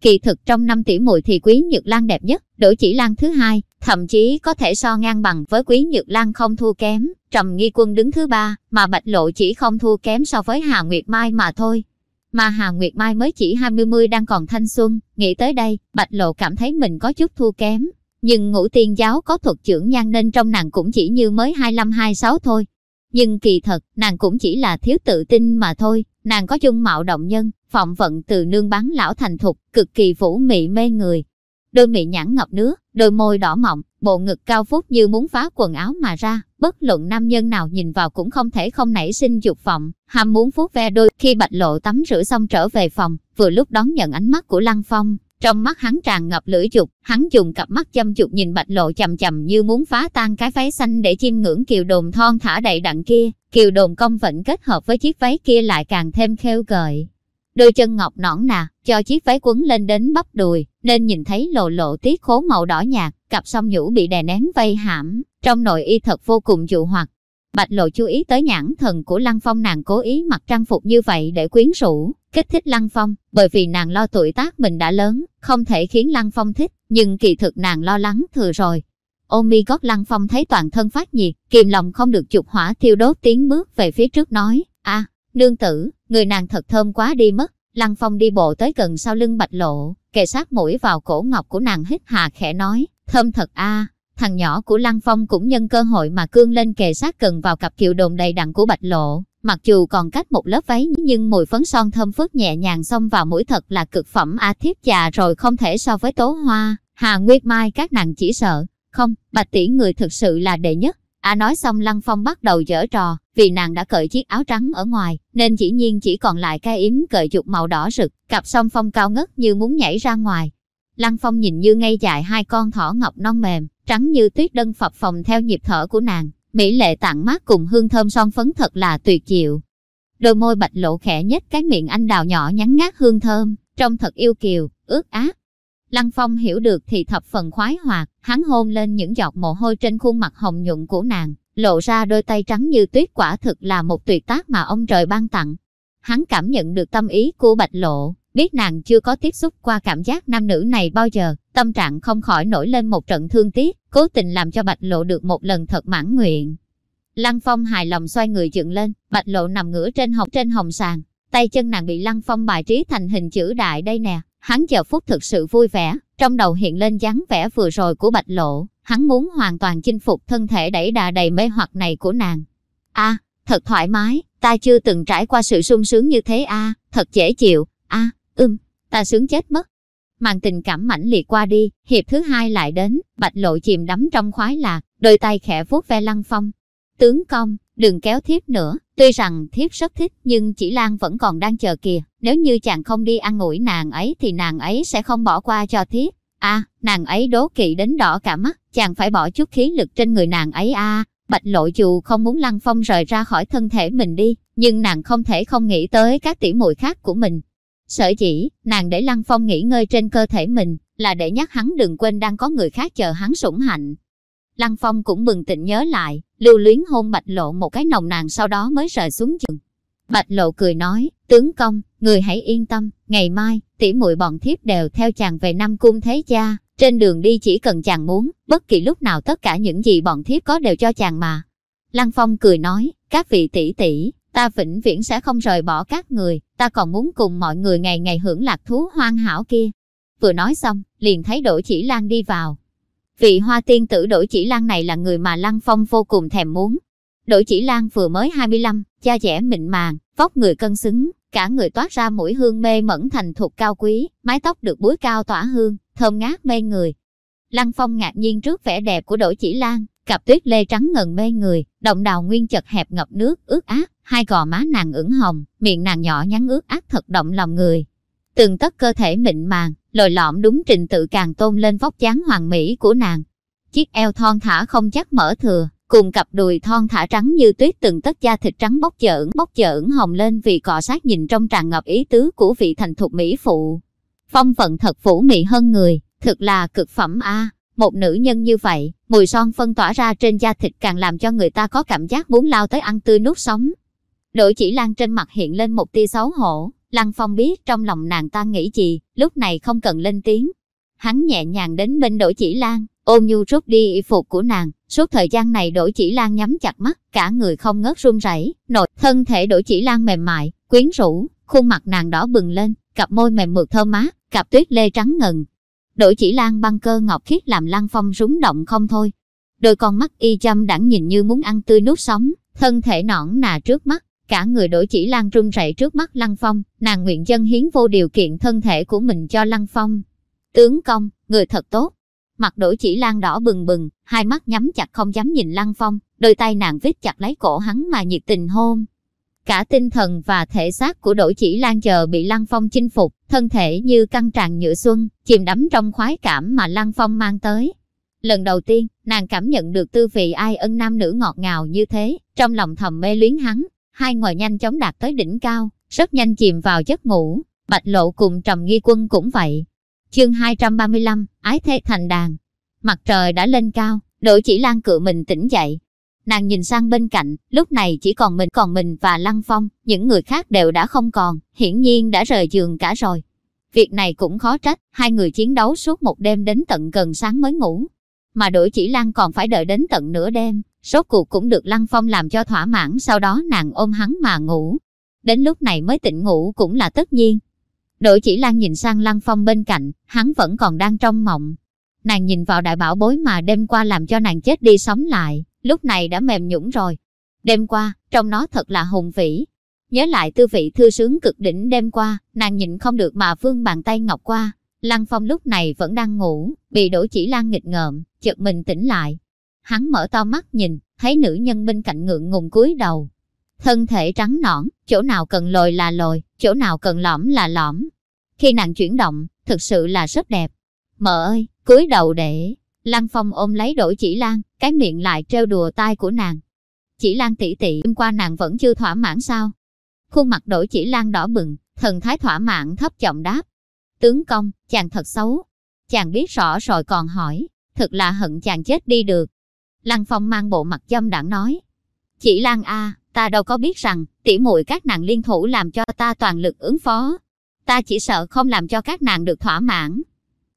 Kỳ thực trong năm tỷ muội thì Quý Nhược Lan đẹp nhất, Đỗ Chỉ Lan thứ hai, thậm chí có thể so ngang bằng với Quý Nhược Lan không thua kém, Trầm Nghi Quân đứng thứ ba, mà Bạch Lộ chỉ không thua kém so với Hà Nguyệt Mai mà thôi. Mà Hà Nguyệt Mai mới chỉ 20 mươi đang còn thanh xuân, nghĩ tới đây, Bạch Lộ cảm thấy mình có chút thua kém. Nhưng ngũ tiên giáo có thuật trưởng nhan nên trong nàng cũng chỉ như mới 25-26 thôi. Nhưng kỳ thật, nàng cũng chỉ là thiếu tự tin mà thôi, nàng có dung mạo động nhân, phọng vận từ nương bán lão thành thục, cực kỳ vũ mị mê người. Đôi mị nhãn ngập nước, đôi môi đỏ mọng, bộ ngực cao phúc như muốn phá quần áo mà ra, bất luận nam nhân nào nhìn vào cũng không thể không nảy sinh dục vọng, ham muốn vuốt ve đôi. Khi Bạch Lộ tắm rửa xong trở về phòng, vừa lúc đón nhận ánh mắt của Lăng Phong, trong mắt hắn tràn ngập lưỡi dục, hắn dùng cặp mắt châm chục nhìn Bạch Lộ chầm chầm như muốn phá tan cái váy xanh để chiêm ngưỡng kiều đồn thon thả đầy đặn kia, kiều đồn công vịnh kết hợp với chiếc váy kia lại càng thêm khêu gợi. Đôi chân ngọc nõn nà, cho chiếc váy quấn lên đến bắp đùi, nên nhìn thấy lộ lộ tiết khố màu đỏ nhạt, cặp song nhũ bị đè nén vây hãm, trong nội y thật vô cùng dụ hoặc. Bạch lộ chú ý tới nhãn thần của Lăng Phong nàng cố ý mặc trang phục như vậy để quyến rũ, kích thích Lăng Phong, bởi vì nàng lo tuổi tác mình đã lớn, không thể khiến Lăng Phong thích, nhưng kỳ thực nàng lo lắng thừa rồi. Ôm mi gót Lăng Phong thấy toàn thân phát nhiệt, kìm lòng không được chụp hỏa thiêu đốt tiến bước về phía trước nói, a nương tử, người nàng thật thơm quá đi mất. Lăng Phong đi bộ tới gần sau lưng bạch lộ, kề sát mũi vào cổ ngọc của nàng hít hà khẽ nói, thơm thật a Thằng nhỏ của Lăng Phong cũng nhân cơ hội mà cương lên kề sát gần vào cặp kiệu đồn đầy đặn của bạch lộ. Mặc dù còn cách một lớp váy nhưng mùi phấn son thơm phức nhẹ nhàng xông vào mũi thật là cực phẩm a thiếp già rồi không thể so với tố hoa. Hà Nguyệt Mai các nàng chỉ sợ. Không, bạch tỷ người thực sự là đệ nhất. A nói xong Lăng Phong bắt đầu dở trò, vì nàng đã cởi chiếc áo trắng ở ngoài, nên chỉ nhiên chỉ còn lại cái yếm cởi dục màu đỏ rực, cặp song phong cao ngất như muốn nhảy ra ngoài. Lăng Phong nhìn như ngay dại hai con thỏ ngọc non mềm, trắng như tuyết đơn phập phòng theo nhịp thở của nàng, mỹ lệ tặng mát cùng hương thơm son phấn thật là tuyệt diệu. Đôi môi bạch lộ khẽ nhất cái miệng anh đào nhỏ nhắn ngát hương thơm, trông thật yêu kiều, ướt át. Lăng Phong hiểu được thì thập phần khoái hoạt, hắn hôn lên những giọt mồ hôi trên khuôn mặt hồng nhuận của nàng, lộ ra đôi tay trắng như tuyết quả thực là một tuyệt tác mà ông trời ban tặng. Hắn cảm nhận được tâm ý của Bạch Lộ, biết nàng chưa có tiếp xúc qua cảm giác nam nữ này bao giờ, tâm trạng không khỏi nổi lên một trận thương tiếc, cố tình làm cho Bạch Lộ được một lần thật mãn nguyện. Lăng Phong hài lòng xoay người dựng lên, Bạch Lộ nằm ngửa trên hồng trên hồng sàn, tay chân nàng bị Lăng Phong bài trí thành hình chữ đại đây nè, hắn giờ phút thực sự vui vẻ, trong đầu hiện lên dáng vẻ vừa rồi của Bạch Lộ, hắn muốn hoàn toàn chinh phục thân thể đẩy đà đầy mê hoặc này của nàng. A, thật thoải mái, ta chưa từng trải qua sự sung sướng như thế a, thật dễ chịu, a, ưm, ta sướng chết mất. Màn tình cảm mãnh liệt qua đi, hiệp thứ hai lại đến, bạch lộ chìm đắm trong khoái lạc, đôi tay khẽ vuốt ve lăng phong. Tướng công, đừng kéo thiếp nữa, tuy rằng thiếp rất thích nhưng chỉ Lan vẫn còn đang chờ kìa, nếu như chàng không đi ăn ngủi nàng ấy thì nàng ấy sẽ không bỏ qua cho thiếp. a nàng ấy đố kỵ đến đỏ cả mắt, chàng phải bỏ chút khí lực trên người nàng ấy a Bạch lộ dù không muốn Lăng Phong rời ra khỏi thân thể mình đi, nhưng nàng không thể không nghĩ tới các tỷ muội khác của mình. Sở chỉ, nàng để Lăng Phong nghỉ ngơi trên cơ thể mình, là để nhắc hắn đừng quên đang có người khác chờ hắn sủng hạnh. Lăng Phong cũng bừng tỉnh nhớ lại, lưu luyến hôn Bạch Lộ một cái nồng nàn sau đó mới rời xuống giường. Bạch Lộ cười nói, tướng công, người hãy yên tâm, ngày mai, tỷ muội bọn thiếp đều theo chàng về Nam Cung Thế Cha, trên đường đi chỉ cần chàng muốn, bất kỳ lúc nào tất cả những gì bọn thiếp có đều cho chàng mà. Lăng Phong cười nói, các vị tỷ tỷ, ta vĩnh viễn sẽ không rời bỏ các người, ta còn muốn cùng mọi người ngày ngày hưởng lạc thú hoang hảo kia. Vừa nói xong, liền thấy Đỗ Chỉ Lan đi vào. Vị hoa tiên tử Đỗ Chỉ Lan này là người mà Lăng Phong vô cùng thèm muốn. Đỗ Chỉ Lan vừa mới 25, da dẻ mịn màng, vóc người cân xứng, cả người toát ra mũi hương mê mẫn thành thuộc cao quý, mái tóc được búi cao tỏa hương, thơm ngát mê người. Lăng Phong ngạc nhiên trước vẻ đẹp của Đỗ Chỉ Lan, cặp tuyết lê trắng ngần mê người, động đào nguyên chật hẹp ngập nước, ướt át, hai gò má nàng ửng hồng, miệng nàng nhỏ nhắn ướt át thật động lòng người. Từng tất cơ thể mịn màng, lồi lõm đúng trình tự càng tôn lên vóc dáng hoàng mỹ của nàng. Chiếc eo thon thả không chắc mở thừa, cùng cặp đùi thon thả trắng như tuyết từng tất da thịt trắng bốc chởn bốc chởn hồng lên vì cọ sát nhìn trong tràn ngập ý tứ của vị thành thục mỹ phụ. Phong phận thật phủ mị hơn người, thực là cực phẩm a. Một nữ nhân như vậy, mùi son phân tỏa ra trên da thịt càng làm cho người ta có cảm giác muốn lao tới ăn tươi nuốt sống. Đội chỉ lan trên mặt hiện lên một tia xấu hổ, Lăng Phong biết trong lòng nàng ta nghĩ gì, lúc này không cần lên tiếng. Hắn nhẹ nhàng đến bên Đỗ Chỉ Lan, ôm nhu rút đi y phục của nàng. Suốt thời gian này Đỗ Chỉ Lan nhắm chặt mắt, cả người không ngớt run rẩy, nội thân thể Đỗ Chỉ Lan mềm mại, quyến rũ, khuôn mặt nàng đỏ bừng lên, cặp môi mềm mượt thơm mát, cặp tuyết lê trắng ngần. Đỗ Chỉ Lan băng cơ ngọc khiết làm Lăng Phong rúng động không thôi. Đôi con mắt y chăm đẳng nhìn như muốn ăn tươi nuốt sống, thân thể nõn nà trước mắt, cả người đổi chỉ lan run rẩy trước mắt Lăng Phong, nàng nguyện dân hiến vô điều kiện thân thể của mình cho Lăng Phong. Tướng công, người thật tốt. Mặt đổi chỉ lan đỏ bừng bừng, hai mắt nhắm chặt không dám nhìn Lăng Phong, đôi tay nàng vít chặt lấy cổ hắn mà nhiệt tình hôn. Cả tinh thần và thể xác của đổi Chỉ Lan chờ bị Lăng Phong chinh phục, thân thể như căng tràn nhựa xuân, chìm đắm trong khoái cảm mà Lăng Phong mang tới. Lần đầu tiên, nàng cảm nhận được tư vị ai ân nam nữ ngọt ngào như thế, trong lòng thầm mê luyến hắn, hai người nhanh chóng đạt tới đỉnh cao, rất nhanh chìm vào giấc ngủ. Bạch lộ cùng trầm nghi quân cũng vậy. Chương 235, ái thế thành đàn. Mặt trời đã lên cao, đội chỉ lan cự mình tỉnh dậy. Nàng nhìn sang bên cạnh, lúc này chỉ còn mình còn mình và Lăng Phong, những người khác đều đã không còn, hiển nhiên đã rời giường cả rồi. Việc này cũng khó trách, hai người chiến đấu suốt một đêm đến tận gần sáng mới ngủ. Mà đội chỉ lan còn phải đợi đến tận nửa đêm, Rốt cuộc cũng được Lăng Phong làm cho thỏa mãn sau đó nàng ôm hắn mà ngủ. Đến lúc này mới tỉnh ngủ cũng là tất nhiên. Đội chỉ Lan nhìn sang Lăng Phong bên cạnh, hắn vẫn còn đang trong mộng. Nàng nhìn vào đại bảo bối mà đêm qua làm cho nàng chết đi sống lại, lúc này đã mềm nhũng rồi. Đêm qua, trong nó thật là hùng vĩ. Nhớ lại tư vị thư sướng cực đỉnh đêm qua, nàng nhịn không được mà vương bàn tay ngọc qua. Lăng Phong lúc này vẫn đang ngủ, bị Đỗ chỉ Lan nghịch ngợm, chợt mình tỉnh lại, Hắn mở to mắt nhìn, thấy nữ nhân bên cạnh ngượng ngùng cúi đầu. Thân thể trắng nõn, chỗ nào cần lồi là lồi, chỗ nào cần lõm là lõm. Khi nàng chuyển động, thực sự là rất đẹp. Mợ ơi, cúi đầu để. Lăng Phong ôm lấy đổi chỉ lan, cái miệng lại trêu đùa tai của nàng. Chỉ lan tỷ tỷ, hôm qua nàng vẫn chưa thỏa mãn sao? Khuôn mặt đổi chỉ lan đỏ bừng, thần thái thỏa mãn thấp giọng đáp. Tướng công, chàng thật xấu. Chàng biết rõ rồi còn hỏi, thật là hận chàng chết đi được. Lăng Phong mang bộ mặt dâm đảng nói. Chỉ Lan A, ta đâu có biết rằng, tỉ muội các nàng liên thủ làm cho ta toàn lực ứng phó. Ta chỉ sợ không làm cho các nàng được thỏa mãn.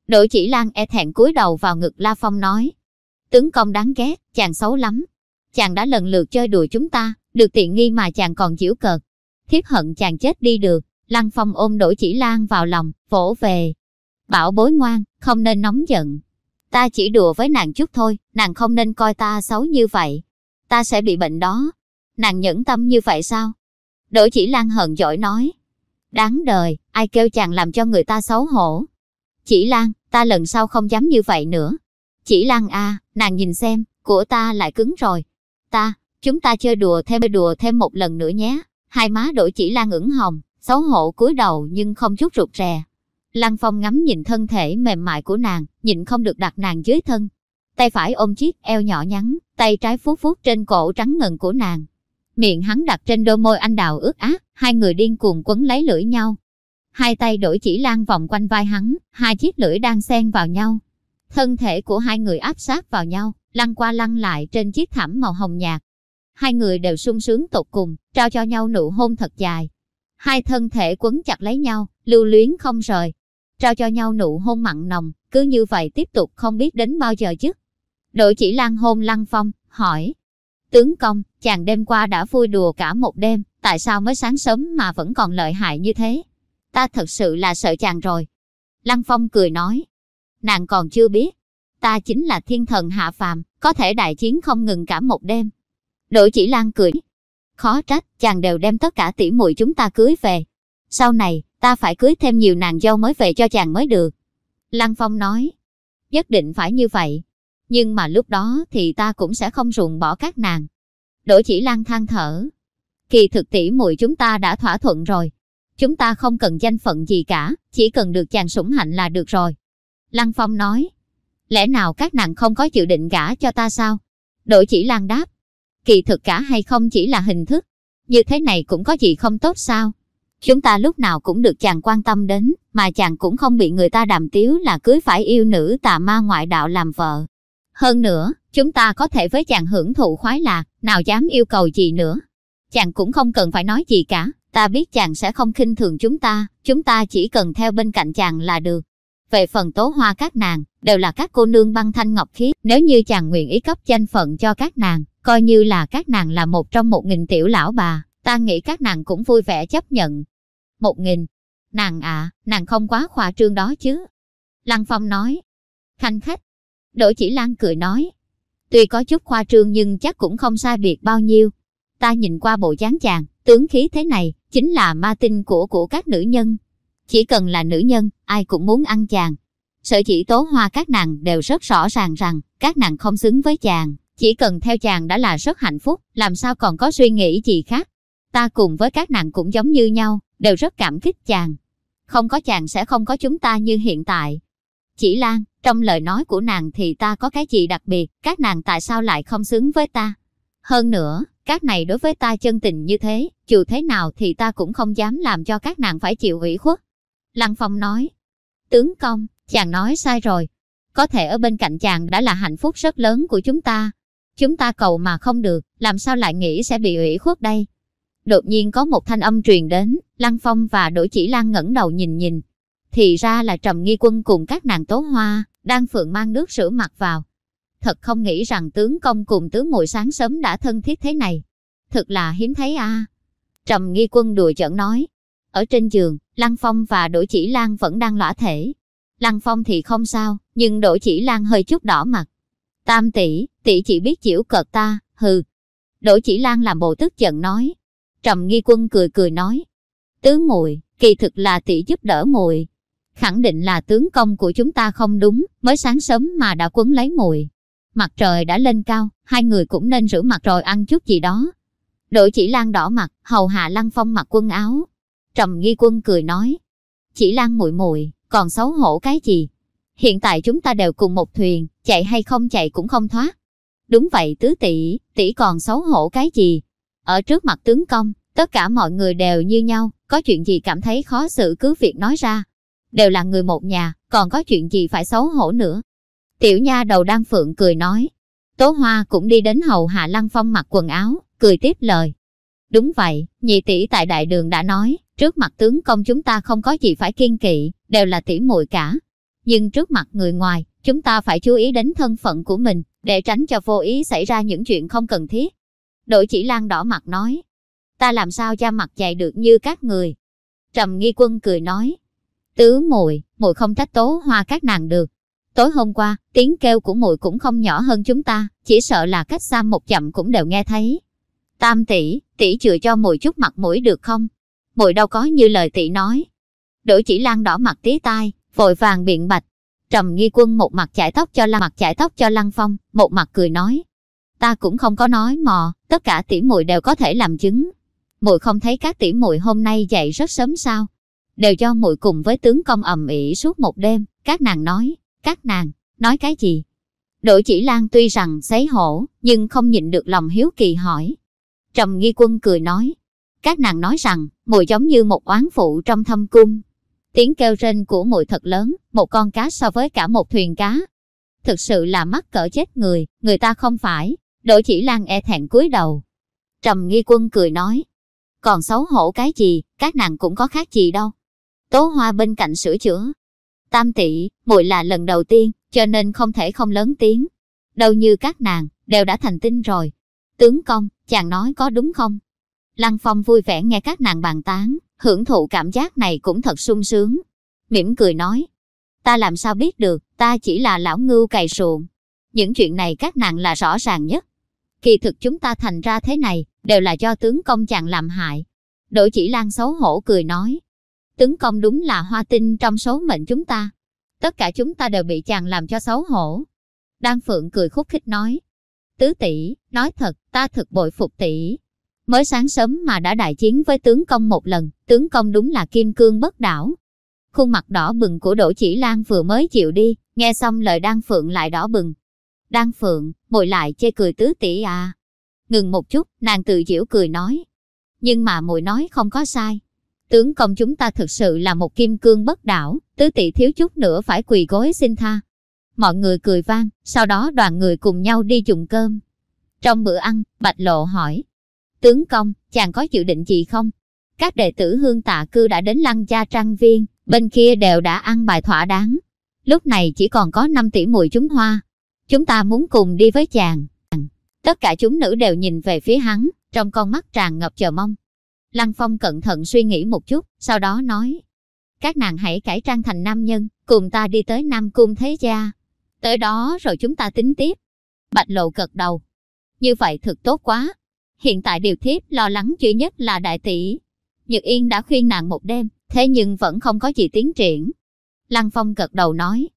Đội chỉ Lan e thẹn cúi đầu vào ngực La Phong nói. Tướng công đáng ghét, chàng xấu lắm. Chàng đã lần lượt chơi đùa chúng ta, được tiện nghi mà chàng còn giễu cợt. Thiếp hận chàng chết đi được. Lăng Phong ôm đội chỉ Lan vào lòng, vỗ về. Bảo bối ngoan, không nên nóng giận, Ta chỉ đùa với nàng chút thôi, nàng không nên coi ta xấu như vậy. Ta sẽ bị bệnh đó. Nàng nhẫn tâm như vậy sao? Đỗ chỉ lan hận giỏi nói. Đáng đời, ai kêu chàng làm cho người ta xấu hổ. Chỉ lan, ta lần sau không dám như vậy nữa. Chỉ lan a, à, nàng nhìn xem, của ta lại cứng rồi. Ta, chúng ta chơi đùa thêm đùa thêm một lần nữa nhé. Hai má đổi chỉ lan ửng hồng, xấu hổ cúi đầu nhưng không chút rụt rè. Lăng Phong ngắm nhìn thân thể mềm mại của nàng, nhịn không được đặt nàng dưới thân. Tay phải ôm chiếc eo nhỏ nhắn, tay trái phút phút trên cổ trắng ngần của nàng. Miệng hắn đặt trên đôi môi anh đào ướt át, hai người điên cuồng quấn lấy lưỡi nhau. hai tay đổi chỉ lan vòng quanh vai hắn, hai chiếc lưỡi đang xen vào nhau. Thân thể của hai người áp sát vào nhau, lăn qua lăn lại trên chiếc thảm màu hồng nhạt. Hai người đều sung sướng tột cùng, trao cho nhau nụ hôn thật dài. Hai thân thể quấn chặt lấy nhau, lưu luyến không rời. Trao cho nhau nụ hôn mặn nồng, cứ như vậy tiếp tục không biết đến bao giờ chứ. Đội chỉ lan hôn lăng phong, hỏi. Tướng công, chàng đêm qua đã vui đùa cả một đêm, tại sao mới sáng sớm mà vẫn còn lợi hại như thế? Ta thật sự là sợ chàng rồi. Lăng phong cười nói. Nàng còn chưa biết. Ta chính là thiên thần hạ phàm, có thể đại chiến không ngừng cả một đêm. Đội chỉ lan cười. Khó trách, chàng đều đem tất cả tỷ muội chúng ta cưới về. Sau này, ta phải cưới thêm nhiều nàng dâu mới về cho chàng mới được. Lăng Phong nói, nhất định phải như vậy. Nhưng mà lúc đó thì ta cũng sẽ không ruồng bỏ các nàng. Đỗ chỉ lan than thở. Kỳ thực tỷ muội chúng ta đã thỏa thuận rồi. Chúng ta không cần danh phận gì cả, chỉ cần được chàng sủng hạnh là được rồi. Lăng Phong nói, lẽ nào các nàng không có dự định gả cho ta sao? Đỗ chỉ lan đáp, kỳ thực cả hay không chỉ là hình thức. Như thế này cũng có gì không tốt sao? Chúng ta lúc nào cũng được chàng quan tâm đến, mà chàng cũng không bị người ta đàm tiếu là cưới phải yêu nữ tà ma ngoại đạo làm vợ. Hơn nữa, chúng ta có thể với chàng hưởng thụ khoái lạc, nào dám yêu cầu gì nữa. Chàng cũng không cần phải nói gì cả, ta biết chàng sẽ không khinh thường chúng ta, chúng ta chỉ cần theo bên cạnh chàng là được. Về phần tố hoa các nàng, đều là các cô nương băng thanh ngọc khí nếu như chàng nguyện ý cấp danh phận cho các nàng, coi như là các nàng là một trong một nghìn tiểu lão bà, ta nghĩ các nàng cũng vui vẻ chấp nhận. Một nghìn. Nàng à, nàng không quá khoa trương đó chứ. Lăng Phong nói. Khanh khách. Đỗ chỉ Lan cười nói. Tuy có chút khoa trương nhưng chắc cũng không sai biệt bao nhiêu. Ta nhìn qua bộ dáng chàng, tướng khí thế này, chính là ma tinh của của các nữ nhân. Chỉ cần là nữ nhân, ai cũng muốn ăn chàng. Sở chỉ tố hoa các nàng đều rất rõ ràng rằng, các nàng không xứng với chàng. Chỉ cần theo chàng đã là rất hạnh phúc, làm sao còn có suy nghĩ gì khác. Ta cùng với các nàng cũng giống như nhau, đều rất cảm kích chàng. Không có chàng sẽ không có chúng ta như hiện tại. Chỉ Lan, trong lời nói của nàng thì ta có cái gì đặc biệt, các nàng tại sao lại không xứng với ta? Hơn nữa, các này đối với ta chân tình như thế, dù thế nào thì ta cũng không dám làm cho các nàng phải chịu ủy khuất. Lăng Phong nói, tướng công, chàng nói sai rồi. Có thể ở bên cạnh chàng đã là hạnh phúc rất lớn của chúng ta. Chúng ta cầu mà không được, làm sao lại nghĩ sẽ bị ủy khuất đây? Đột nhiên có một thanh âm truyền đến, Lăng Phong và Đỗ Chỉ Lan ngẩng đầu nhìn nhìn. Thì ra là Trầm Nghi Quân cùng các nàng tố hoa, đang phượng mang nước rửa mặt vào. Thật không nghĩ rằng tướng công cùng tướng muội sáng sớm đã thân thiết thế này. Thật là hiếm thấy a. Trầm Nghi Quân đùa giỡn nói. Ở trên giường, Lăng Phong và Đỗ Chỉ Lan vẫn đang lõa thể. Lăng Phong thì không sao, nhưng Đỗ Chỉ Lan hơi chút đỏ mặt. Tam tỷ, tỷ chỉ biết chịu cợt ta, hừ. Đỗ Chỉ Lan làm bộ tức giận nói. Trầm Nghi Quân cười cười nói. Tứ muội, kỳ thực là tỷ giúp đỡ muội. Khẳng định là tướng công của chúng ta không đúng, mới sáng sớm mà đã quấn lấy muội. Mặt trời đã lên cao, hai người cũng nên rửa mặt rồi ăn chút gì đó. Đội chỉ lan đỏ mặt, hầu hạ lăng phong mặc quần áo. Trầm nghi quân cười nói. Chỉ lan muội muội còn xấu hổ cái gì? Hiện tại chúng ta đều cùng một thuyền, chạy hay không chạy cũng không thoát. Đúng vậy tứ tỷ, tỷ còn xấu hổ cái gì? Ở trước mặt tướng công, tất cả mọi người đều như nhau, có chuyện gì cảm thấy khó xử cứ việc nói ra. Đều là người một nhà, còn có chuyện gì phải xấu hổ nữa. Tiểu nha đầu đang phượng cười nói. Tố Hoa cũng đi đến hầu hạ Lăng Phong mặc quần áo, cười tiếp lời. Đúng vậy, nhị tỷ tại đại đường đã nói, trước mặt tướng công chúng ta không có gì phải kiên kỵ, đều là tỷ muội cả. Nhưng trước mặt người ngoài, chúng ta phải chú ý đến thân phận của mình, để tránh cho vô ý xảy ra những chuyện không cần thiết. Đội chỉ lan đỏ mặt nói, ta làm sao da mặt dày được như các người. Trầm nghi quân cười nói, tứ muội muội không trách tố hoa các nàng được. Tối hôm qua, tiếng kêu của muội cũng không nhỏ hơn chúng ta, chỉ sợ là cách xa một chậm cũng đều nghe thấy. Tam tỷ, tỷ chừa cho muội chút mặt mũi được không? Muội đâu có như lời tỷ nói. Đổi chỉ lan đỏ mặt tía tai, vội vàng biện bạch. Trầm nghi quân một mặt chải tóc cho lăng mặt chải tóc cho lăng phong, một mặt cười nói. Ta cũng không có nói mò, tất cả tỉ muội đều có thể làm chứng. Muội không thấy các tỉ muội hôm nay dậy rất sớm sao? Đều cho muội cùng với tướng công ầm ĩ suốt một đêm, các nàng nói, các nàng, nói cái gì? Đội chỉ lan tuy rằng xấy hổ, nhưng không nhịn được lòng hiếu kỳ hỏi. Trầm nghi quân cười nói, các nàng nói rằng, muội giống như một oán phụ trong thâm cung. Tiếng kêu rên của muội thật lớn, một con cá so với cả một thuyền cá. Thực sự là mắc cỡ chết người, người ta không phải. Đỗ chỉ lan e thẹn cúi đầu. Trầm nghi quân cười nói. Còn xấu hổ cái gì, các nàng cũng có khác gì đâu. Tố hoa bên cạnh sửa chữa. Tam tỷ, muội là lần đầu tiên, cho nên không thể không lớn tiếng. Đâu như các nàng, đều đã thành tinh rồi. Tướng công, chàng nói có đúng không? Lăng Phong vui vẻ nghe các nàng bàn tán, hưởng thụ cảm giác này cũng thật sung sướng. Mỉm cười nói, ta làm sao biết được, ta chỉ là lão ngưu cày ruộng. Những chuyện này các nàng là rõ ràng nhất. Kỳ thực chúng ta thành ra thế này, đều là do tướng công chàng làm hại. Đỗ chỉ lan xấu hổ cười nói, tướng công đúng là hoa tinh trong số mệnh chúng ta. Tất cả chúng ta đều bị chàng làm cho xấu hổ. Đan Phượng cười khúc khích nói, tứ tỷ, nói thật, ta thực bội phục tỷ. Mới sáng sớm mà đã đại chiến với tướng công một lần, tướng công đúng là kim cương bất đảo. Khuôn mặt đỏ bừng của Đỗ Chỉ Lan vừa mới chịu đi, nghe xong lời Đan Phượng lại đỏ bừng. Đan Phượng, muội lại chê cười tứ tỷ à. Ngừng một chút, nàng tự giễu cười nói. Nhưng mà muội nói không có sai. Tướng công chúng ta thực sự là một kim cương bất đảo, tứ tỷ thiếu chút nữa phải quỳ gối xin tha. Mọi người cười vang, sau đó đoàn người cùng nhau đi dùng cơm. Trong bữa ăn, Bạch Lộ hỏi. Tướng công, chàng có dự định gì không? Các đệ tử hương tạ cư đã đến lăng gia trang viên, bên kia đều đã ăn bài thỏa đáng. Lúc này chỉ còn có 5 tỷ mùi chúng hoa. Chúng ta muốn cùng đi với chàng. Tất cả chúng nữ đều nhìn về phía hắn, trong con mắt tràn ngập chờ mong. Lăng Phong cẩn thận suy nghĩ một chút, sau đó nói. Các nàng hãy cải trang thành nam nhân, cùng ta đi tới Nam Cung Thế Gia. Tới đó rồi chúng ta tính tiếp. Bạch lộ cật đầu. Như vậy thực tốt quá. Hiện tại điều thiếp lo lắng duy nhất là đại tỷ. Nhật Yên đã khuyên nàng một đêm, thế nhưng vẫn không có gì tiến triển. Lăng Phong gật đầu nói.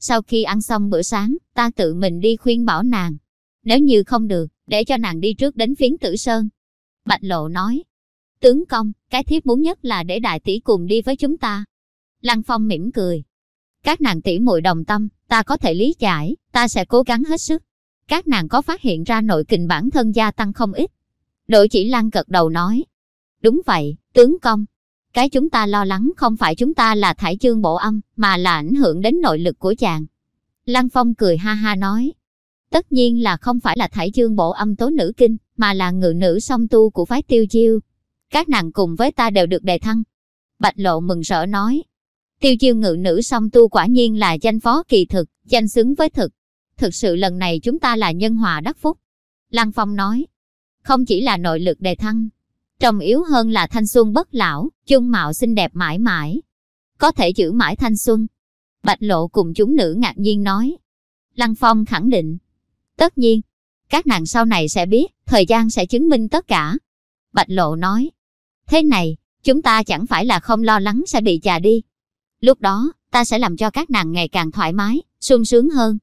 Sau khi ăn xong bữa sáng, ta tự mình đi khuyên bảo nàng. Nếu như không được, để cho nàng đi trước đến phiến tử sơn. Bạch lộ nói. Tướng công, cái thiếp muốn nhất là để đại tỷ cùng đi với chúng ta. Lăng Phong mỉm cười. Các nàng tỷ muội đồng tâm, ta có thể lý giải, ta sẽ cố gắng hết sức. Các nàng có phát hiện ra nội kình bản thân gia tăng không ít. Đội chỉ lăng cật đầu nói. Đúng vậy, tướng công. Cái chúng ta lo lắng không phải chúng ta là thải chương bộ âm, mà là ảnh hưởng đến nội lực của chàng. Lăng Phong cười ha ha nói. Tất nhiên là không phải là thải chương bộ âm tố nữ kinh, mà là ngự nữ song tu của phái tiêu chiêu. Các nàng cùng với ta đều được đề thăng. Bạch lộ mừng rỡ nói. Tiêu chiêu ngự nữ song tu quả nhiên là danh phó kỳ thực, danh xứng với thực. Thực sự lần này chúng ta là nhân hòa đắc phúc. Lăng Phong nói. Không chỉ là nội lực đề thăng, trọng yếu hơn là thanh xuân bất lão, chung mạo xinh đẹp mãi mãi. Có thể giữ mãi thanh xuân. Bạch lộ cùng chúng nữ ngạc nhiên nói. Lăng Phong khẳng định. Tất nhiên, các nàng sau này sẽ biết, thời gian sẽ chứng minh tất cả. Bạch lộ nói. Thế này, chúng ta chẳng phải là không lo lắng sẽ bị già đi. Lúc đó, ta sẽ làm cho các nàng ngày càng thoải mái, sung sướng hơn.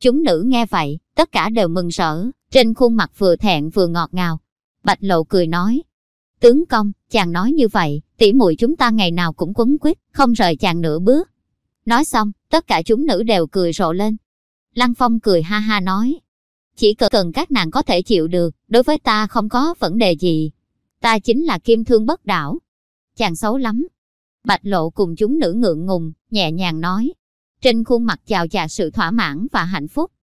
Chúng nữ nghe vậy, tất cả đều mừng rỡ, trên khuôn mặt vừa thẹn vừa ngọt ngào. Bạch lộ cười nói, tướng công, chàng nói như vậy, tỉ muội chúng ta ngày nào cũng quấn quýt, không rời chàng nửa bước. Nói xong, tất cả chúng nữ đều cười rộ lên. Lăng Phong cười ha ha nói, chỉ cần các nàng có thể chịu được, đối với ta không có vấn đề gì. Ta chính là kim thương bất đảo. Chàng xấu lắm. Bạch lộ cùng chúng nữ ngượng ngùng, nhẹ nhàng nói. Trên khuôn mặt chào chà sự thỏa mãn và hạnh phúc.